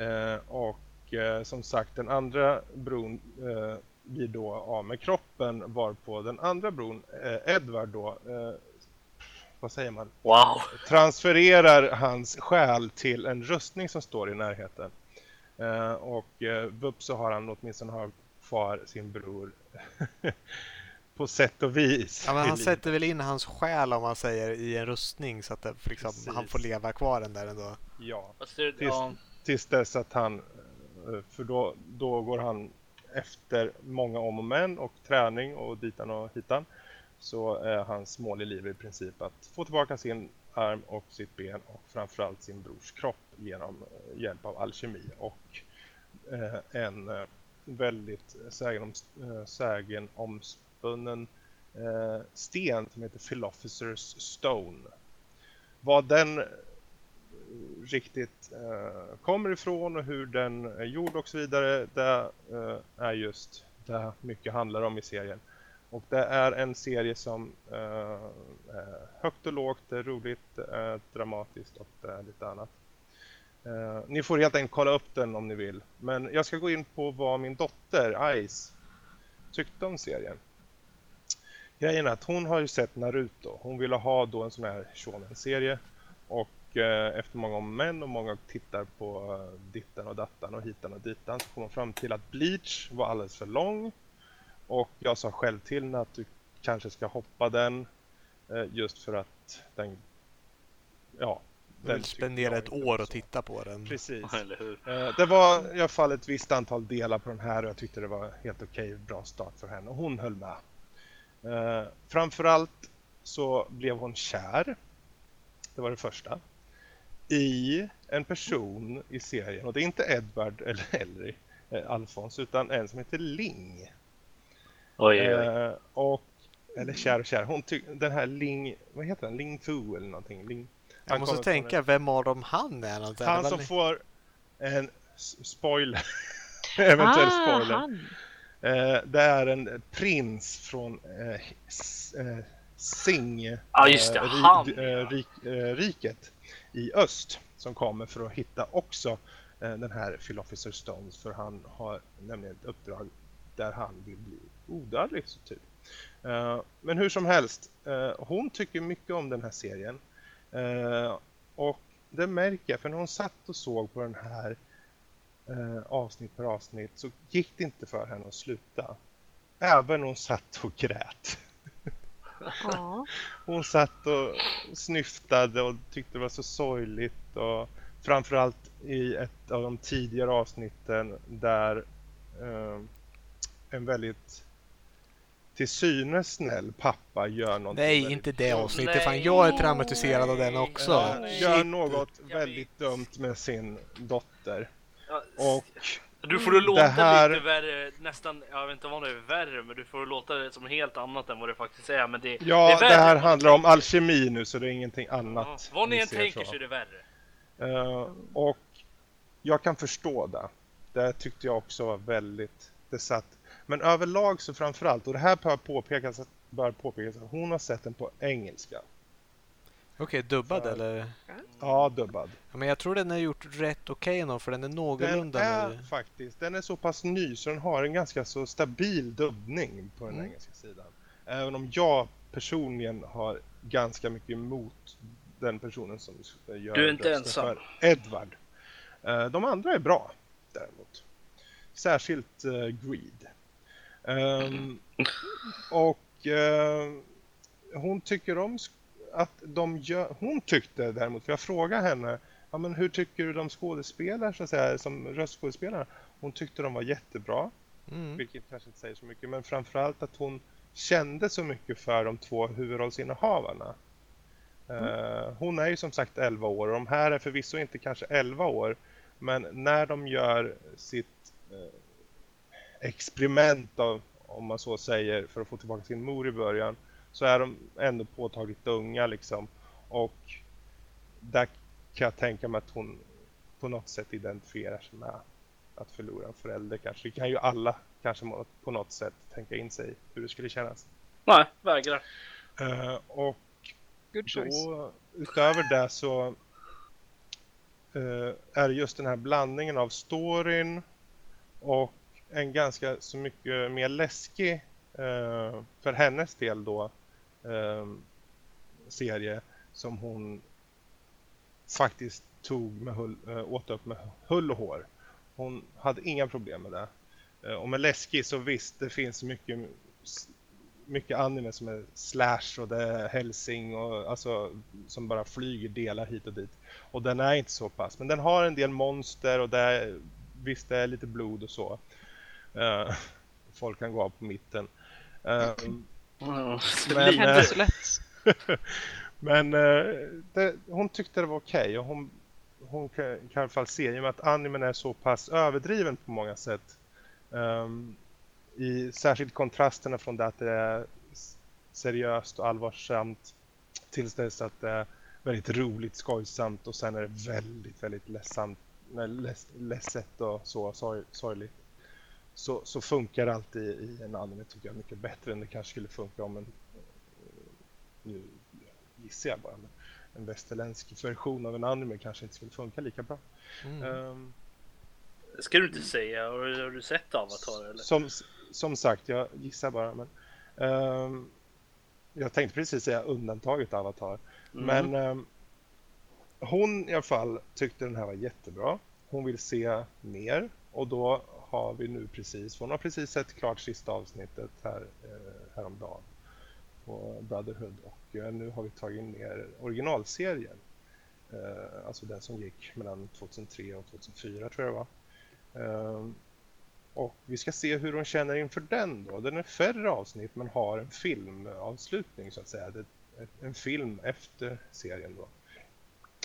Uh, och uh, som sagt, den andra bron uh, blir då av med kroppen varpå den andra bron, Edward då, vad säger man? Wow. Transfererar hans själ till en rustning som står i närheten. Och uh, Vup så har han åtminstone har kvar sin bror [laughs] på sätt och vis. Ja, men han sätter väl in hans själ om man säger i en rustning så att det, liksom, han får leva kvar den där ändå. Ja, tills, tills dess att han, eh, för då, då går han efter många om och men och träning och ditan och hitan så är hans mål i livet i princip att få tillbaka sin arm och sitt ben och framförallt sin brors kropp genom eh, hjälp av alkemi och eh, en eh, uppbunden eh, sten som heter Philosopher's Stone. Vad den eh, riktigt eh, kommer ifrån och hur den är gjord och så vidare, det eh, är just det mycket handlar om i serien. Och det är en serie som eh, är högt och lågt, det är roligt, det är dramatiskt och det är lite annat. Eh, ni får helt enkelt kolla upp den om ni vill. Men jag ska gå in på vad min dotter, Ice, tyckte om serien. Grejen är att hon har ju sett Naruto. Hon ville ha då en sån här shonen-serie. Och uh, efter många om män och många tittar på uh, dittan och dattan och hitan och ditan så kom hon fram till att Bleach var alldeles för lång. Och jag sa själv till henne att du kanske ska hoppa den eh, just för att den... Ja. Du vill spendera ett år och titta på den. Precis. Eh, det var i alla fall ett visst antal delar på den här och jag tyckte det var helt okej, okay, bra start för henne. Och hon höll med. Eh, framförallt så blev hon kär. Det var det första. I en person i serien. Och det är inte Edward [laughs] eller Elry, Alfons, utan en som heter Ling. Oj, oj, oj. Eh, och, eller kär och kär. Hon den här Ling, vad heter den? Ling Fu eller någonting. Ling, jag måste tänka, vem av dem han är? Något han som får en spoiler. [laughs] Eventuell ah, spoiler. Han. Eh, det är en prins från eh, eh Sing ah, just det, han, rik, eh, riket i öst som kommer för att hitta också den här Philosopher Stones för han har nämligen ett uppdrag där han vill bli odödlig typ. Uh, men hur som helst, hon tycker mycket om den här serien. Och det märker jag, för när hon satt och såg på den här avsnitt per avsnitt så gick det inte för henne att sluta. Även hon satt och grät. [laughs] hon satt och snyftade och tyckte det var så sorgligt och framförallt i ett av de tidigare avsnitten där en väldigt till synes snäll pappa gör någonting Nej, väldigt inte det avsnittet. Fan, jag är traumatiserad av den också. Ja, Nej. gör något väldigt dumt med sin dotter. Ja, Och Du får det låta Det här- lite värre, nästan, jag vet inte vad det är värre, men du får det låta det som helt annat än vad det faktiskt är. Men det, det ja, är det här handlar om alkemi nu så det är ingenting Ja, annat. vad ni än tänker så. så är det värre. Eh, och jag kan förstå det. Det tyckte jag också var väldigt... Det satt. Men överlag så framförallt, och det här bör påpekas, att- bör påpekas att hon har sett den på engelska. Okej, dubbad För- eller? Ja, dubbad. Ja, men jag tror den är gjort rätt okej ändå för den är Den någorlunda är nu. faktiskt, den är så pass ny så den har en ganska så stabil dubbning på den Mm. engelska sidan. Även om jag personligen har ganska mycket emot den personen som gör Du är inte ensam. för Edward. Eh, De andra är bra däremot. Särskilt eh, Greed. Ehm, [laughs] och eh, hon tycker om sk- att de gör, hon tyckte däremot, för jag frågade henne, ja men hur tycker du de skådespelar så att säga, som röstskådespelare? Hon tyckte de var jättebra, Mm. vilket kanske inte säger så mycket, men framförallt att hon kände så mycket för de två huvudrollsinnehavarna. Eh, hon är ju som sagt 11 år och de här är förvisso inte kanske 11 år, men när de gör sitt eh, experiment av, om man så säger, för att få tillbaka sin mor i början, så är de ändå påtagligt unga liksom. Och där kan jag tänka mig att hon på något sätt identifierar sig med att förlora en förälder kanske. Det kan ju alla kanske på något sätt tänka in sig hur det skulle kännas. Nej, vägrar. Eh, och Good choice. då, utöver det så eh, är det just den här blandningen av storyn och en ganska så mycket mer läskig eh, för hennes del då eh, serie som hon faktiskt tog med hull, eh, åt upp med hull och hår. Hon hade inga problem med det. Eh, och med läskig så visst, det finns mycket mycket anime som är slash och det är hälsing och alltså som bara flyger delar hit och dit. Och den är inte så pass, men den har en del monster och det visst det är lite blod och så. Eh, folk kan gå av på mitten. Eh, Mm. Men, [laughs] Det eh, så lätt. [laughs] men eh, det, hon tyckte det var okej och hon, hon kan, kan i alla fall se, i och med att animen är så pass överdriven på många sätt. ehm, I särskilt kontrasterna från det att det är seriöst och allvarsamt tills dess att det är väldigt roligt, skojsamt och sen är det väldigt, väldigt ledsamt, nej, leds, ledset och så sorg, sorgligt. Så, så funkar det alltid i en anime tycker jag mycket bättre än det kanske skulle funka om en nu gissar jag bara, men en västerländsk version av en anime kanske inte skulle funka lika bra. Mm. Det ska du inte säga. Har du, har du sett Avatar eller? som, som sagt, jag gissar bara, men ehm, jag tänkte precis säga undantaget Avatar. Mm. Men ehm, hon i alla fall tyckte den här var jättebra. Hon vill se mer och då har vi nu precis, hon har precis sett klart sista avsnittet här, eh, häromdagen på Brotherhood och eh, nu har vi tagit ner originalserien. Eh, alltså den som gick mellan 2003 och 2004 tror jag det var. Eh, och vi ska se hur hon känner inför den då. Den är färre avsnitt men har en filmavslutning så att säga. Det en film efter serien då.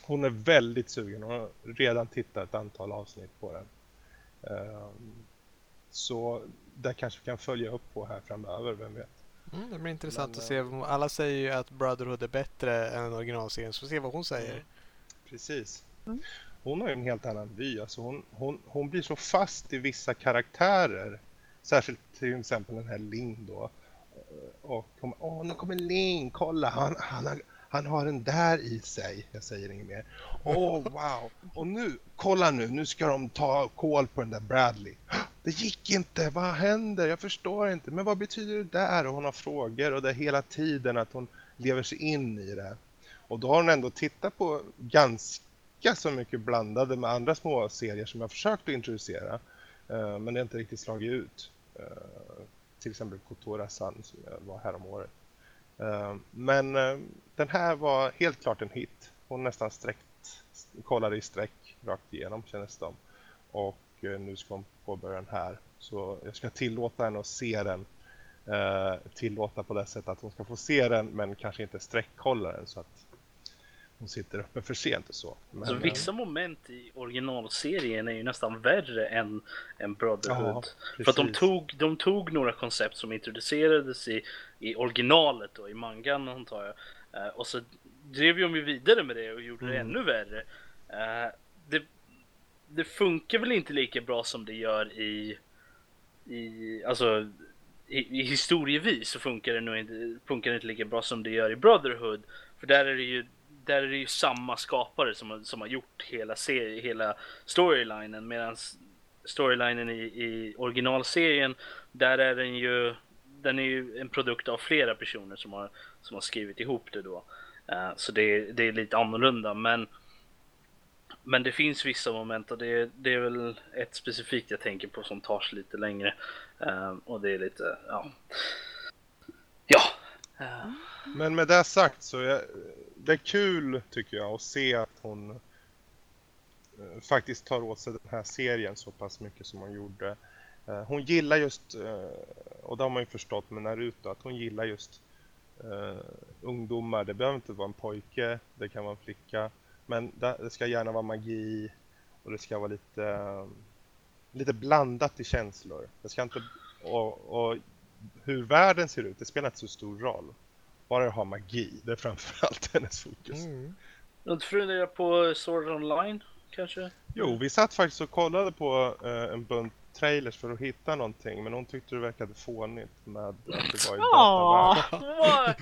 Hon är väldigt sugen. Hon har redan tittat ett antal avsnitt på den. Ehm, så där kanske vi kan följa upp på här framöver, vem vet. Mm, det blir intressant Men, att se. Alla säger ju att Brotherhood är bättre än originalserien, så vi får se vad hon säger. Mm. Precis. Mm. Hon har ju en helt annan vy. Alltså hon, hon, hon blir så fast i vissa karaktärer. Särskilt till exempel den här Ling då. Och hon, åh nu kommer Ling, kolla han, han, har, han har den där i sig. Jag säger inget mer. Åh wow! Och nu, kolla nu, nu ska de ta koll på den där Bradley. Det gick inte, vad händer? Jag förstår inte. Men vad betyder det där? Och hon har frågor och det är hela tiden att hon lever sig in i det. Och då har hon ändå tittat på ganska så mycket blandade med andra små serier som jag försökt att introducera. Eh, men det har inte riktigt slagit ut. Eh, till exempel Kotora-san som jag var här om året. Eh, men eh, den här var helt klart en hit. Hon nästan sträckt, kollade i sträck rakt igenom kändes det som. Och eh, nu ska hon påbörja den här. Så jag ska tillåta henne att se den tillåta på det sättet att hon ska få se den men kanske inte sträckkolla den så att hon sitter uppe för sent och så. Men, Så eh, vissa moment i originalserien är ju nästan värre än, än Brotherhood. Ja, För att de tog, de tog några koncept som introducerades i, i originalet då, i mangan antar jag. Eh, och så drev de ju vidare med det och gjorde det Mm. ännu värre. Eh, det, det funkar väl inte lika bra som det gör i, i alltså i, i historievis så funkar det nog inte, funkar det inte lika bra som det gör i Brotherhood. För där är det ju, där är det ju samma skapare som, har- som har gjort hela, serie, hela storylinen. Medan storylinen i, i originalserien, där är den ju, den är ju en produkt av flera personer som har, som har skrivit ihop det då. Eh, så det, är- det är lite annorlunda. Men, men det finns vissa moment och det, det är väl ett specifikt jag tänker på som tar sig lite längre. Eh, och det är lite, ja. Ja. Eh, Men med det sagt så är det är kul tycker jag att se att hon eh, faktiskt tar åt sig den här serien så pass mycket som hon gjorde. Eh, Hon gillar just, eh, och det har man ju förstått med Naruto, att hon gillar just eh, ungdomar. Det behöver inte vara en pojke, det kan vara en flicka. Men det, det ska gärna vara magi och det ska vara lite, eh, lite blandat i känslor. Det ska inte, och, och hur världen ser ut, det spelar inte så stor roll. Bara har magi, det är framförallt [laughs] hennes fokus. Mm. Inte funderat på Sword Online kanske? Jo, vi satt faktiskt och kollade på eh, en bunt trailers för att hitta någonting, men hon tyckte det verkade fånigt med att det var i datavärlden.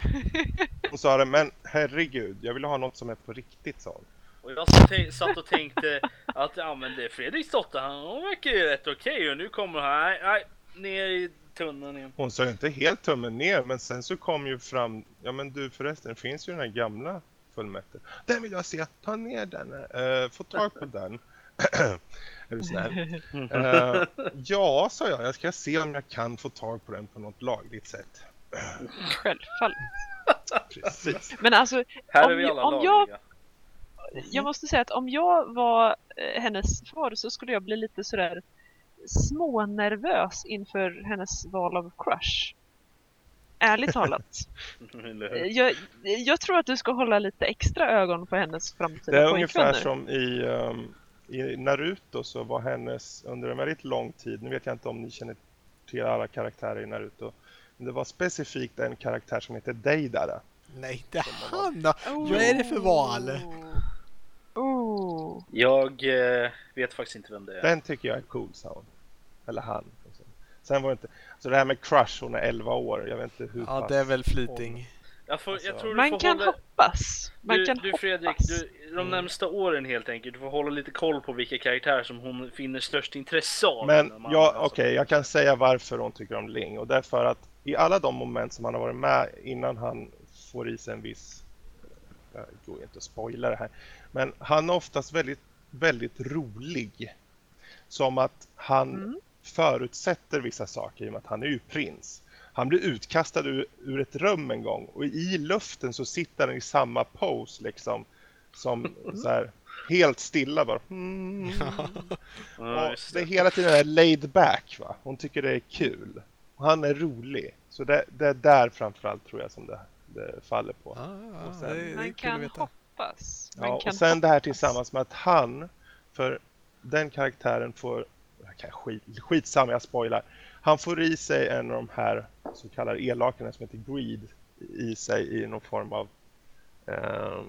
[laughs] Hon sa det, men herregud, jag vill ha något som är på riktigt, sa hon. Och jag satt, och tänkte att ja men det är Fredriks dotter, han, hon verkar ju rätt okej och nu kommer han, nej, nej, ner i tunneln igen. Hon sa ju inte helt tummen ner, men sen så kom ju fram, ja men du förresten, finns ju den här gamla Fullmetal. Den vill jag se, ta ner den, uh, få tag på den. [clears throat] är du snäll? [laughs] Eh, ja, sa jag, jag ska se om jag kan få tag på den på något lagligt sätt. [clears throat] Självfallet. Precis. Men alltså, Här Om är vi jag- alla om jag- lagliga. jag måste säga att om jag var eh, hennes far så skulle jag bli lite sådär smånervös inför hennes val av crush. Ärligt talat. [laughs] Eh, jag, jag tror att du ska hålla lite extra ögon på hennes framtida Det är ungefär som i, um, i Naruto så var hennes under en väldigt lång tid, nu vet jag inte om ni känner till alla karaktärer i Naruto, men det var specifikt en karaktär som heter Deidara. Nej, inte han då. Oh. Vad är det för val? Oh. Jag eh, vet faktiskt inte vem det är. Den tycker jag är cool, sa hon. Eller han. liksom. Sen var det inte, så det här med crush, hon är 11 år, jag vet inte hur Ja, pass. det är väl fleeting. Jag, får, jag Alltså, Man får kan hålla... hoppas. Man Du, kan du hoppas. Fredrik, du, de Mm. närmsta åren helt enkelt, du får hålla lite koll på vilka karaktärer som hon finner störst intresse av. Men man- ja, alltså. okej, jag kan säga varför hon tycker om Ling. Och det är för att i alla de moment som han har varit med innan han får i sig en viss... Jag går inte att spoila det här. Men han är oftast väldigt, väldigt rolig. Som att han Mm. Förutsätter vissa saker i och med att han är ju prins. Han blir utkastad ur, ur ett rum en gång och i luften så sitter han i samma pose liksom. Som så här, helt stilla bara. Mm. Ja, Och det är hela tiden är laid back va. Hon tycker det är kul. Och han är rolig. Så det, det är där framförallt tror jag som det, det faller på. Sen- det, det Man kul kan hoppas. Man Ja, kan och sen det här hoppas. tillsammans med att han, för den karaktären får, skit, skitsamma jag spoilar. Han får i sig en av de här så kallade elakarna som heter Greed i sig i någon form av eh,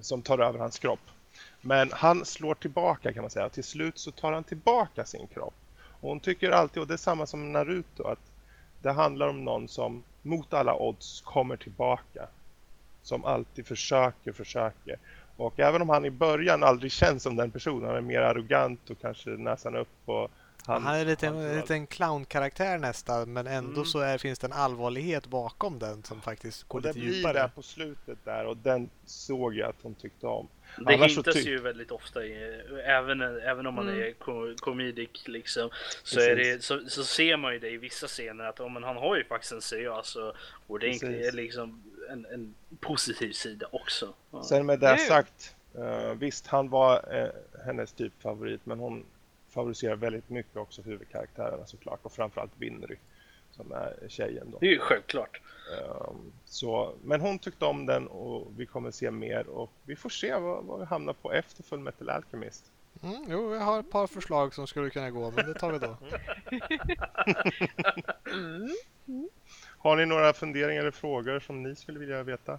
som tar över hans kropp. Men han slår tillbaka kan man säga. Till slut så tar han tillbaka sin kropp. Och hon tycker alltid, och det är samma som Naruto, att det handlar om någon som mot alla odds kommer tillbaka. Som alltid försöker, försöker. Och även om han i början aldrig känns som den personen, han är mer arrogant och kanske näsan upp och Han, han är lite han- en liten clownkaraktär nästan men ändå Mm. så är, finns det en allvarlighet bakom den som faktiskt går Och det lite blir djupare. där på slutet där och den såg jag att hon tyckte om. Det Annars hintas tyck- ju väldigt ofta, i, även, även om man Mm. är ko- comedic liksom, så, Precis. är det, så, så ser man ju det i vissa scener att oh, men han har ju faktiskt en seriös och ordentlig, liksom en, en positiv sida också. Ja. Sen med det Nu. sagt, eh, visst han var eh, hennes typ favorit men hon favoriserar väldigt mycket också huvudkaraktärerna såklart och framförallt Winry. som är tjejen då. Det är ju självklart. Um, så, men hon tyckte om den och vi kommer se mer och vi får se vad, vad vi hamnar på efter Full Metal Alchemist. Mm, jo, jag har ett par förslag som skulle kunna gå, men det tar vi då. [laughs] Mm. Har ni några funderingar eller frågor som ni skulle vilja veta?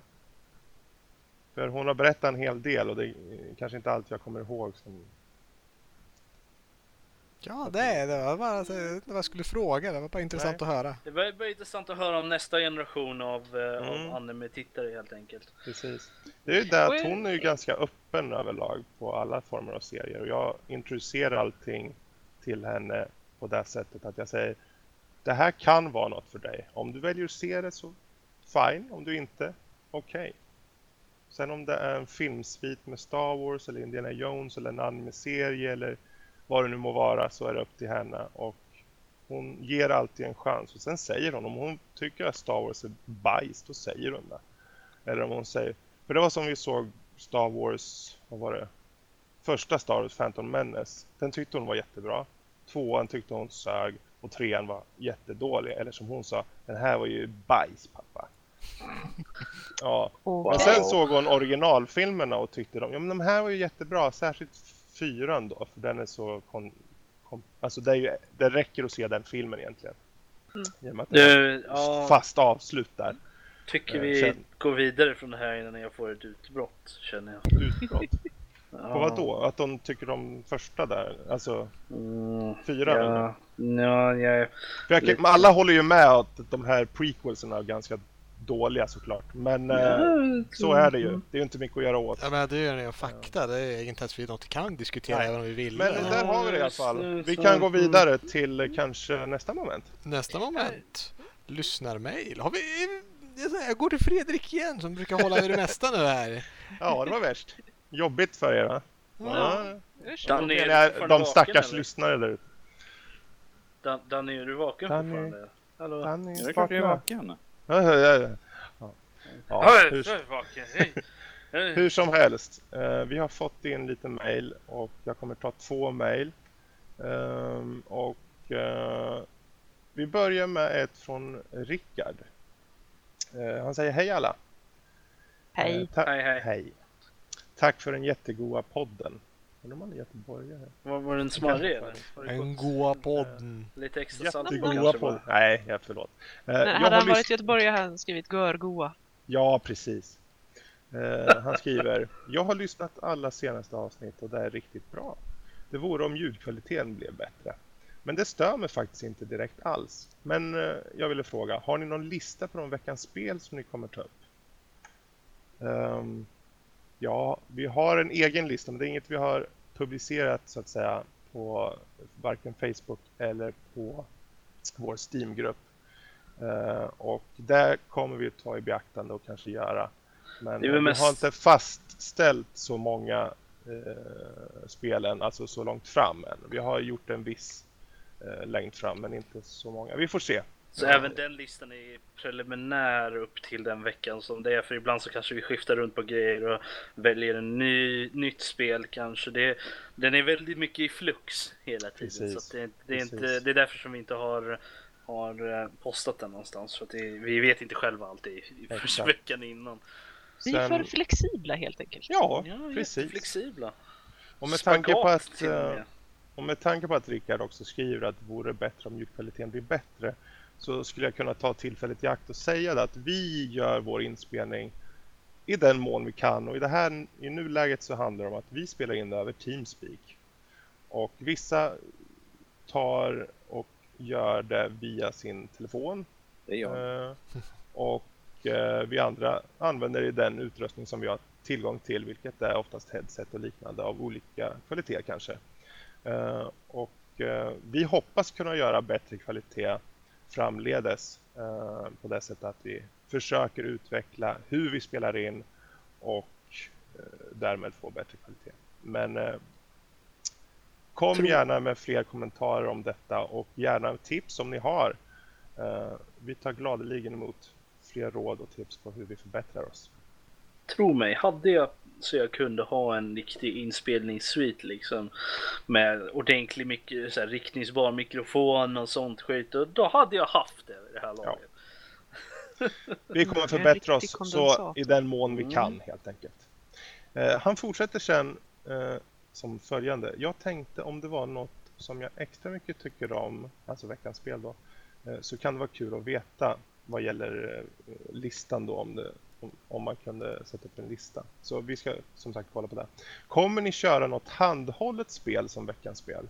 För hon har berättat en hel del och det är kanske inte allt jag kommer ihåg. Som... Ja, det, det var bara det var vad jag skulle fråga. Det var bara intressant att höra. Det var bara intressant att höra om nästa generation av, eh, Mm. av anime-tittare helt enkelt. Precis. Det är ju det att hon är ju ganska öppen överlag på alla former av serier och jag introducerar allting till henne på det sättet att jag säger det här kan vara något för dig. Om du väljer att se det så fine, om du inte, okej. Sen om det är en filmsvit med Star Wars eller Indiana Jones eller en anime-serie eller vad det nu må vara så är det upp till henne och hon ger alltid en chans och sen säger hon om hon tycker att Star Wars är bajs då säger hon det. Eller om hon säger, för det var som vi såg Star Wars, vad var det? Första Star Wars, Phantom Menace. Den tyckte hon var jättebra. Tvåan tyckte hon sög och trean var jättedålig. Eller som hon sa, den här var ju bajs pappa. Ja, och Okej. sen såg hon originalfilmerna och tyckte de, ja men de här var ju jättebra, särskilt fyran då, för den är så kon, kon, alltså det, är ju, det räcker att se den filmen egentligen. Mm. Och med att det är Du, ja, fast avslut där. tycker eh, vi sen- går vidare från det här innan jag får ett utbrott känner jag. Utbrott. Ja. På vad då? Att de tycker om första där? Alltså Mm, fyra? eller? ja, ja, jag, jag, kan- men alla håller ju med att de här prequelserna är ganska dåliga såklart. Men eh, så är det ju. Det är ju inte mycket att göra åt. Ja, men det är ju en fakta. Det är inte ens vi något kan diskutera Nej. även om vi vill. Men det. där har vi det i alla fall. Mm, Vi kan gå vidare till kanske nästa moment. Nästa moment. Lyssnarmail. Har vi... Jag går till Fredrik igen som brukar hålla i det mesta nu här. Ja, det var värst. Jobbigt för er va? Ja. Usch. Danny, är är de vaken, stackars eller? lyssnare där ute. Dan, Danny, är du vaken Danny. fortfarande? Hallå? Danny, är klart jag är vakna. vaken. Ja, ja, ja, ja. Ja. Ja, Ja, hur, är vaken. Hur som helst, eh, vi har fått in lite mail och jag kommer ta två mail. Ehm, och eh, vi börjar med ett från Rickard. Eh, han säger hej alla. Hej. Hej, hej. hej. Tack för den jättegoda podden. Undrar om han är göteborgare? Var, var den smarrig eller? En goa podden. Lite extra Jättegoda kanske podd. bara? Nej, jag förlåt. Eh, Nej, jag hade har han varit i Göteborg hade han skrivit görgoa. Ja, precis. Eh, han skriver, jag har lyssnat alla senaste avsnitt och det är riktigt bra. Det vore om ljudkvaliteten blev bättre. Men det stör mig faktiskt inte direkt alls. Men eh, jag ville fråga, har ni någon lista på de veckans spel som ni kommer ta upp? Ehm, ja, vi har en egen lista, men det är inget vi har publicerat så att säga på varken Facebook eller på vår Steam-grupp. Eh, och där kommer vi att ta i beaktande och kanske göra. Men vi mest- har inte fastställt så många eh, spelen, alltså så långt fram än. Vi har gjort en viss eh, längd fram, men inte så många. Vi får se. Så även den listan är preliminär upp till den veckan som det är. För ibland så kanske vi skiftar runt på grejer och väljer en ny, nytt spel kanske. Det, den är väldigt mycket i flux hela tiden. Precis. Så att det, det, är inte, det är därför som vi inte har, har eh, postat den någonstans. För att det, vi vet inte själva alltid i, i Exakt. veckan innan. Vi är för flexibla helt enkelt. Ja, Ja, precis. flexibla. Och med tanke på att eh. Och med tanke på att Rickard också skriver att det vore bättre om ljudkvaliteten blir bättre så skulle jag kunna ta tillfället i akt och säga det att vi gör vår inspelning i den mån vi kan och i det här i nuläget så handlar det om att vi spelar in det över Teamspeak. Och vissa tar och gör det via sin telefon Det jag. Eh, och eh, vi andra använder den utrustning som vi har tillgång till, vilket är oftast headset och liknande av olika kvalitet kanske. Eh, och vi hoppas kunna göra bättre kvalitet framledes eh, på det sättet att vi försöker utveckla hur vi spelar in och eh, därmed få bättre kvalitet. Men eh, kom gärna med fler kommentarer om detta och gärna tips om ni har. Vi tar gladeligen emot fler råd och tips på hur vi förbättrar oss. Tro mig, hade jag så jag kunde ha en riktig inspelningssuite liksom. Med ordentlig mycket så här, riktningsbar mikrofon och sånt skit. Och då hade jag haft det i det här laget. [laughs] Vi kommer förbättra oss så i den mån vi Mm. kan helt enkelt. Eh, han fortsätter sen eh, som följande. Jag tänkte om det var något som jag extra mycket tycker om, alltså veckans spel då, eh, så kan det vara kul att veta vad gäller eh, listan då om, det, om, om man kunde sätta upp en lista. Så vi ska som sagt kolla på det. Kommer ni köra något handhållet spel som veckans spel?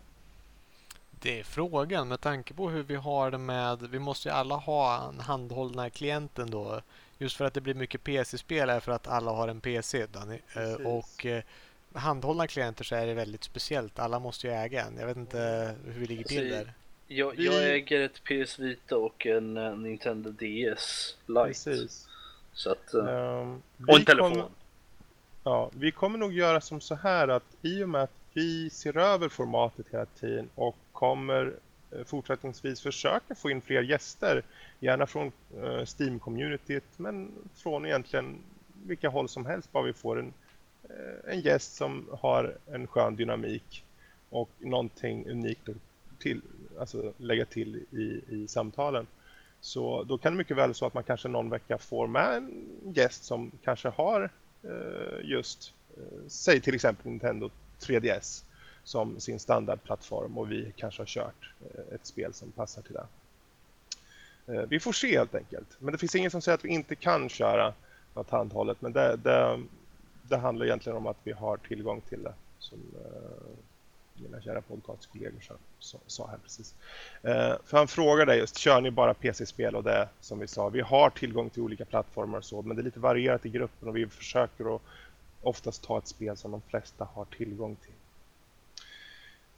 Det är frågan med tanke på hur vi har det med... Vi måste ju alla ha en handhållna klienten då. Just för att det blir mycket PC-spel är för att alla har en PC. Danny. Eh, Precis. Och eh, handhållna klienter så är det väldigt speciellt. Alla måste ju äga en. Jag vet inte hur vi ligger till Alltså, där. Jag, jag äger ett PS Vita och en eh, Nintendo DS Lite. Precis. Så att, Ehm, och en telefon. kommer- Ja, vi kommer nog göra som så här att i och med att vi ser över formatet hela tiden och kommer eh, fortsättningsvis försöka få in fler gäster, gärna från eh, Steam-communityt, men från egentligen vilka håll som helst, bara vi får en, en gäst som har en skön dynamik och någonting unikt att till, alltså lägga till i, i samtalen. Så då kan det mycket väl så att man kanske någon vecka får med en gäst som kanske har eh, just, eh, säg till exempel Nintendo 3DS som sin standardplattform och vi kanske har kört eh, ett spel som passar till det. Eh, vi får se helt enkelt. Men det finns ingen som säger att vi inte kan köra något handhållet men det, det, det handlar egentligen om att vi har tillgång till det som eh, mina kära podcastkollegor sa, sa, sa här precis. Eh, för han frågade just, kör ni bara PC-spel? Och det som vi sa, vi har tillgång till olika plattformar och så, men det är lite varierat i gruppen och vi försöker att oftast ta ett spel som de flesta har tillgång till.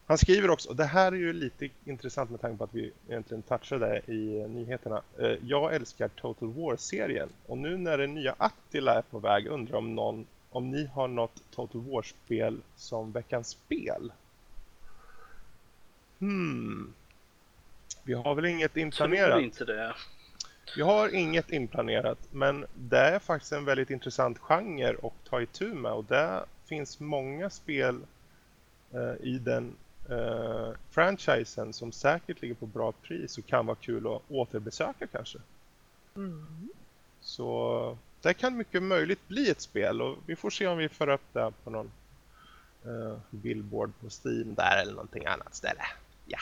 Han skriver också, och det här är ju lite intressant med tanke på att vi egentligen touchade det i nyheterna. Eh, Jag älskar Total War-serien och nu när den nya Attila är på väg undrar om någon om ni har något Total War-spel som veckans spel? Hmm. Vi har väl inget tror inplanerat? inte det. Vi har inget inplanerat, men det är faktiskt en väldigt intressant genre att ta itu med och det finns många spel eh, i den eh, franchisen som säkert ligger på bra pris och kan vara kul att återbesöka kanske. Mm. Så det kan mycket möjligt bli ett spel och vi får se om vi får upp det på någon eh, billboard på Steam där eller någonting annat ställe. Ja.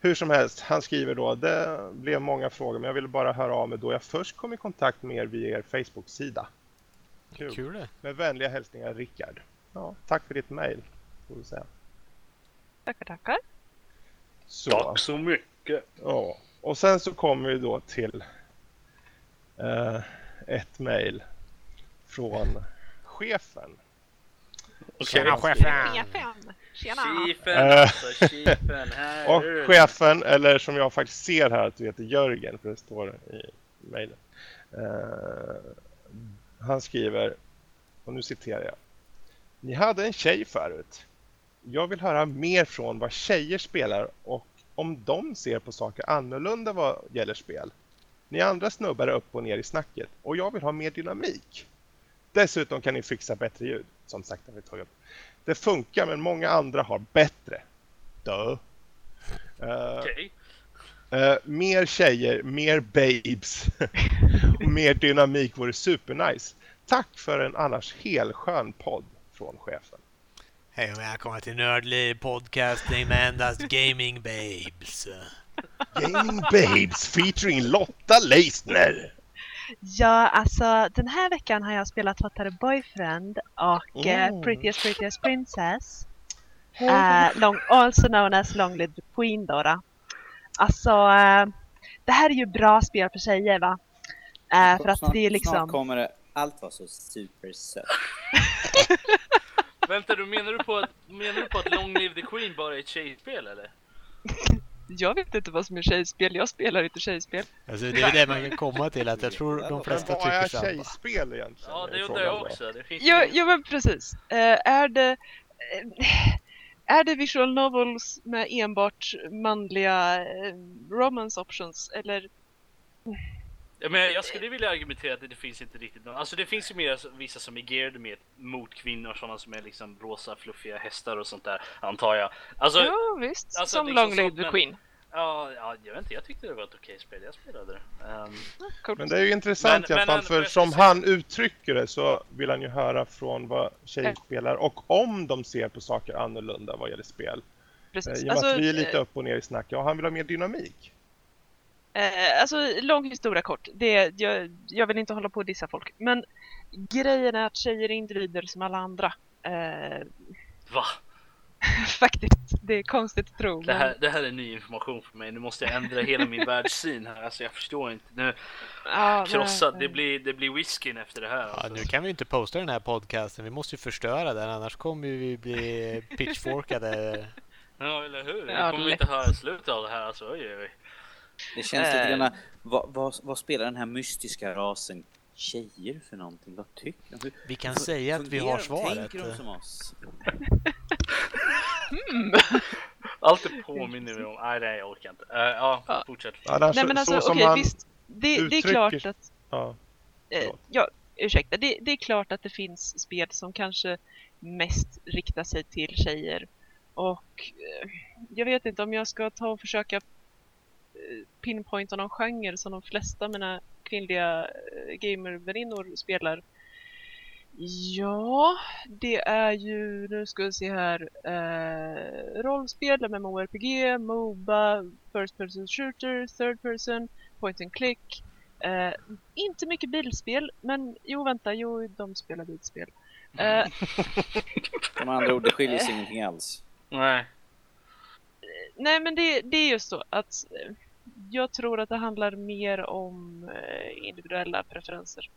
Hur som helst, han skriver då, det blev många frågor men jag ville bara höra av mig då jag först kom i kontakt med er via er Facebook-sida. Kul. Kul det. Med vänliga hälsningar Rickard. Ja, tack för ditt mejl. får vi säga. Tackar, tackar. Så. Tack så mycket. Ja, och sen så kommer vi då till eh, ett mejl från chefen. Tjena chefen! Chefen! Tjena! Chefen Eh. alltså, chefen. Här [laughs] Och chefen, eller som jag faktiskt ser här att du heter Jörgen, för det står i mejlen. Eh, han skriver, och nu citerar jag. Ni hade en tjej förut. Jag vill höra mer från vad tjejer spelar och om de ser på saker annorlunda vad gäller spel. Ni andra snubbar är upp och ner i snacket och jag vill ha mer dynamik. Dessutom kan ni fixa bättre ljud. Som sagt, har vi tagit upp. Det funkar men många andra har bättre. Duh. Eh, Okej. eh, mer tjejer, mer babes [laughs] och mer dynamik vore supernice. Tack för en annars helskön podd från chefen. Hej och välkomna till Nördliv podcasting med endast gaming babes. Gaming babes featuring Lotta Leisner. Ja, alltså den här veckan har jag spelat Hottare Boyfriend och Mm. uh, Prettiest Prettiest Princess. Uh, long, also known as Long Live the Queen då. då. Alltså, eh, det här är ju bra spel för tjejer va? Eh, för att snart, det är Snart liksom... kommer det allt vara så supersött. [laughs] Vänta, du menar du på att, menar du på att Long Live the Queen bara är ett tjejspel eller? [laughs] Jag vet inte vad som är tjejspel, jag spelar inte tjejspel. Alltså det är det man kan komma till att jag tror de Men flesta vad är tycker samma. tjejspel egentligen? Ja, det är undrar jag också. Det finns Jo, jo men precis. Eh, är det... eh, är det visual novels med enbart manliga eh, romance options eller? Ja, men jag skulle vilja argumentera att det finns inte riktigt någon. Alltså det finns ju mer vissa som är geared med mot kvinnor, sådana som är liksom rosa fluffiga hästar och sånt där, antar jag. Alltså, jo visst, alltså, som liksom Long Live the Queen. ja, ja, jag vet inte, jag tyckte det var ett okej spel, jag spelade det. Ehm, Coolt. Men det är ju intressant Men- i alla men fall, för men- som han uttrycker det så vill han ju höra från vad tjejer Ja. spelar och om de ser på saker annorlunda vad gäller spel. Eh, Precis. I och med Alltså, att vi är lite eh, upp och ner i snack. Ja, han vill ha mer dynamik. Eh, alltså lång historia kort. Det, jag, jag vill inte hålla på och dissa folk. Men grejen är att tjejer är individer som alla andra. Eh, va? [laughs] faktiskt. Det är konstigt att tro. Det men- här, det här är ny information för mig, nu måste jag ändra hela min [laughs] världssyn här, alltså jag förstår inte. Nu, ja, krossad, nej, det blir, det blir whiskyn efter det här. Ja, Alltså. nu kan vi inte posta den här podcasten. Vi måste ju förstöra den annars kommer vi bli [laughs] pitchforkade. Ja, eller hur? Vi Ja, kommer lätt. inte höra slutet av det här, alltså oj, oj. Det känns lite Eh. grann, vad, vad, vad spelar den här mystiska rasen tjejer för någonting? Vad tycker de? Hur- Vi kan fun- säga att vi har svaret. Tänker de som oss? [laughs] Allt det påminner mig om, nej nej jag orkar inte. Eh, ja, fortsätt. Ja, Nej så, men alltså okej visst. Det, det är uttrycker- klart att ja, Eh, ja, ursäkta. Det, det är klart att det finns spel som kanske mest riktar sig till tjejer. Och eh, jag vet inte om jag ska ta och försöka eh, pinpointa någon genre som de flesta av mina kvinnliga eh, gamerväninnor spelar. Ja, det är ju, nu ska vi se här, eh, rollspel, MMORPG, MOBA, First Person Shooter, Third Person, Point and Click. Eh, inte mycket bilspel, men jo vänta, jo de spelar bilspel. Eh, Med andra ord, det skiljer sig ingenting alls. Nej. nej men det, det är just så att eh, jag tror att det handlar mer om eh, individuella preferenser.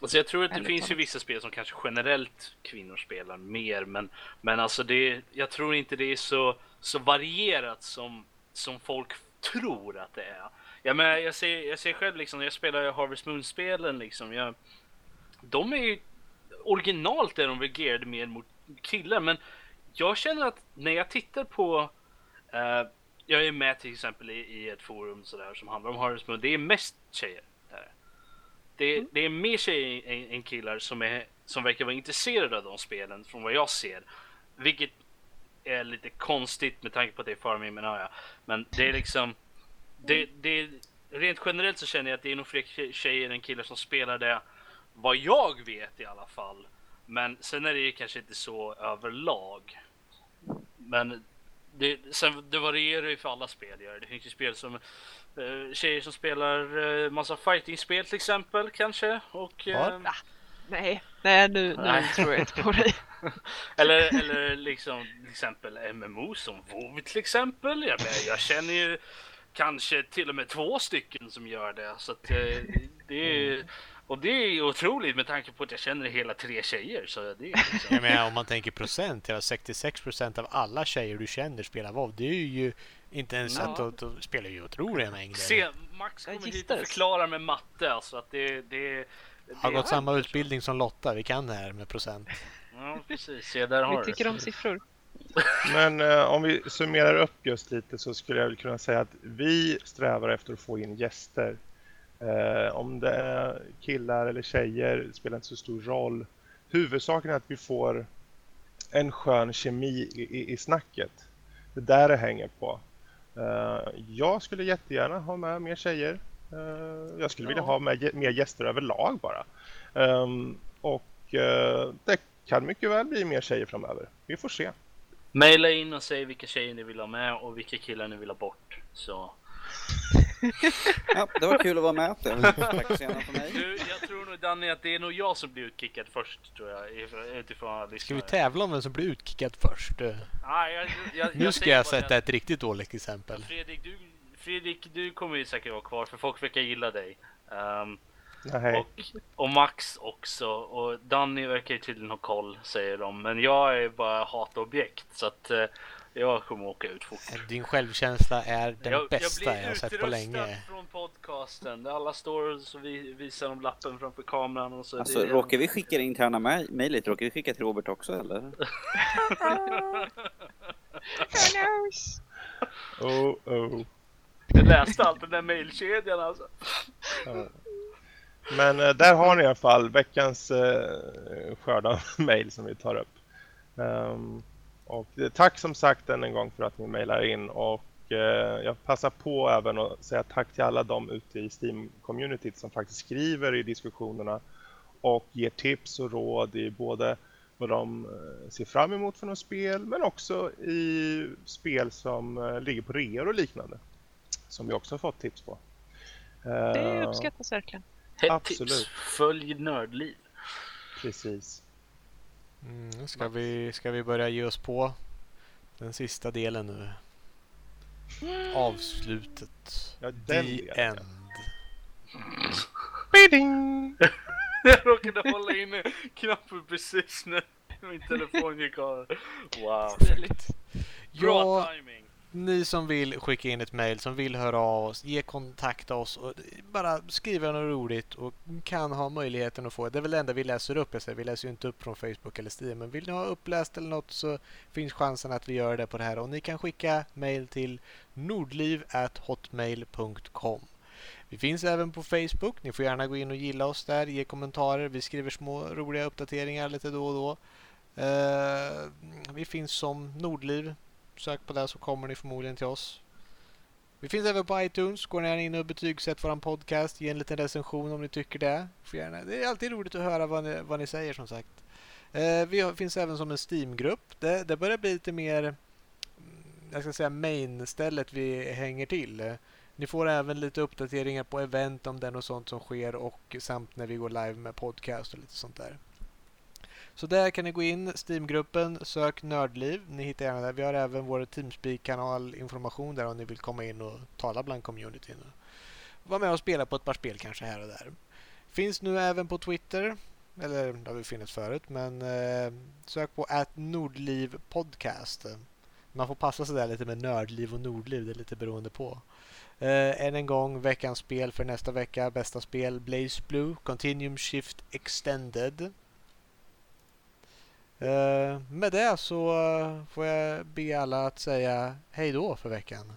Alltså jag tror att det finns ju vissa spel som kanske generellt kvinnor spelar mer men, men alltså det, jag tror inte det är så, så varierat som, som folk tror att det är. Ja, men jag, ser, jag ser själv liksom, jag spelar ju Harvest Moon-spelen liksom, jag, de är ju originalt är de väl geared mer mot killar men jag känner att när jag tittar på eh, jag är med till exempel i, i ett forum sådär som handlar om Harvest Moon, det är mest tjejer. Där. Det, det är mer tjejer än, än killar som, är, som verkar vara intresserade av de spelen från vad jag ser. Vilket är lite konstigt med tanke på att det är farming, men ja. Men det är liksom... Det, det, rent generellt så känner jag att det är nog fler tje- tjejer än killar som spelar det. Vad jag vet i alla fall. Men sen är det ju kanske inte så överlag. Men det, sen, det varierar ju för alla spel. Det. Finns ju spel som eh, tjejer som spelar eh, massa fighting-spel till exempel kanske. Och, Ja. eh, Nej, nej nu, nu Nej. tror jag inte på dig. [laughs] eller, eller liksom till exempel MMO som WoW till exempel. Jag, menar, jag känner ju kanske till och med två stycken som gör det. Så att, eh, det är, och det är otroligt med tanke på att jag känner hela tre tjejer. Så det är liksom, [laughs] Jag menar om man tänker procent, ja 66 procent av alla tjejer du känner spelar WoW. Det är ju inte ens Ja. att de spelar ju otroliga mängder. Se, Max kommer hit och förklarar med matte alltså att det, det, det Har gått samma så. utbildning som Lotta, vi kan det här med procent. Ja, precis. Se, där har Vi tycker det. om siffror. [laughs] Men eh, om vi summerar upp just lite så skulle jag väl kunna säga att vi strävar efter att få in gäster. Eh, om det är killar eller tjejer spelar inte så stor roll. Huvudsaken är att vi får en skön kemi i, i, i snacket. Det är där det hänger på. Eh, jag skulle jättegärna ha med mer tjejer. Eh, jag skulle vilja Ja. ha med, mer gäster överlag bara. Ehm, och eh, det kan mycket väl bli mer tjejer framöver. Vi får se. Maila in och säg vilka tjejer ni vill ha med och vilka killar ni vill ha bort. Så. [laughs] Ja, det var kul att vara med. [laughs] Tack så gärna för mig. Du, jag tror nog Danny att det är nog jag som blir utkickad först tror jag. if- Utifrån Ska vi tävla om vem som blir utkickad först? Nej, jag, jag, Nu ska jag sätta ett riktigt dåligt exempel. Fredrik du, Fredrik, du kommer ju säkert vara kvar för folk verkar gilla dig. Nej. och, och Max också. Och Danny verkar ju tydligen ha koll säger de. Men jag är bara hatobjekt. Så att eh, jag kommer åka ut fort. Din självkänsla är den jag, bästa jag jag, blir har sett på länge. från podcasten. Där alla står och så vi, visar de lappen framför kameran. Och så Alltså, det är- råkar vi skicka det interna mej- mejlet? Råkar vi skicka till Robert också eller? [laughs] Who knows? Oh, oh. Jag läste allt den där mailkedjan alltså. Men eh, där har ni i alla fall veckans eh, skörd av [laughs] mejl som vi tar upp. Um, och eh, tack som sagt än en gång för att ni mejlar in och eh, jag passar på även att säga tack till alla de ute i Steam-communityt som faktiskt skriver i diskussionerna och ger tips och råd i både vad de eh, ser fram emot för något spel men också i spel som eh, ligger på reor och liknande. Som vi också har fått tips på. Det uppskattas verkligen. Hett Absolut. tips. Följ Nördliv. Precis. Mm, ska, vi, ska vi börja ge oss på den sista delen nu? Avslutet. Ja, den The end. [laughs] Jag råkade hålla inne knappen precis när min telefon gick av. Wow. Bra Ja, timing ni som vill skicka in ett mejl, som vill höra av oss, ge kontakta oss och bara skriva något roligt och kan ha möjligheten att få. Det är väl det enda vi läser upp. Jag säger, vi läser ju inte upp från Facebook eller Steam, men vill ni ha uppläst eller något så finns chansen att vi gör det på det här och ni kan skicka mejl till nordliv@hotmail.com. Vi finns även på Facebook. Ni får gärna gå in och gilla oss där, ge kommentarer. Vi skriver små roliga uppdateringar lite då och då. Uh, vi finns som Nordliv Sök på det så kommer ni förmodligen till oss. Vi finns även på iTunes. Går ni gärna in och betygsätt vår podcast. Ge en liten recension om ni tycker det. Får gärna. Det är alltid roligt att höra vad ni, vad ni säger som sagt. Eh, vi har, finns även som en Steam-grupp. Det, det börjar bli lite mer mm, jag ska säga main-stället vi hänger till. Ni får även lite uppdateringar på event om den och sånt som sker och samt när vi går live med podcast och lite sånt där. Så där kan ni gå in, Steamgruppen, sök Nördliv. Ni hittar gärna där. Vi har även vår Teamspeak-kanal information där om ni vill komma in och tala bland communityn. Var Vara med och spela på ett par spel kanske här och där. Finns nu även på Twitter. Eller det har vi funnits förut, men eh, sök på att Nordliv Podcast. Man får passa sig där lite med Nördliv och Nordliv, det är lite beroende på. Eh, än en gång, veckans spel för nästa vecka. Bästa spel Blaze Blue, Continuum Shift Extended. Eh, med det så eh, får jag be alla att säga hej då för veckan.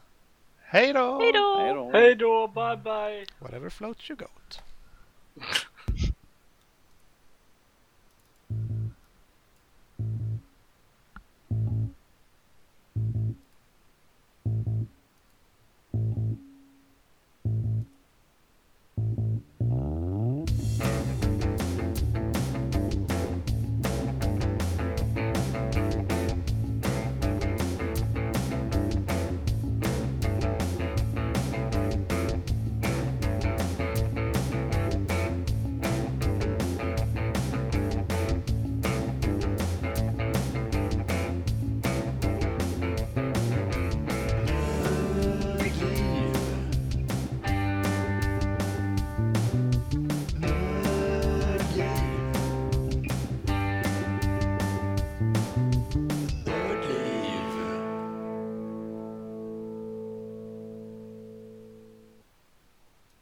Hej då! Hej då! Hej då. Hej då, bye bye. Whatever floats your goat.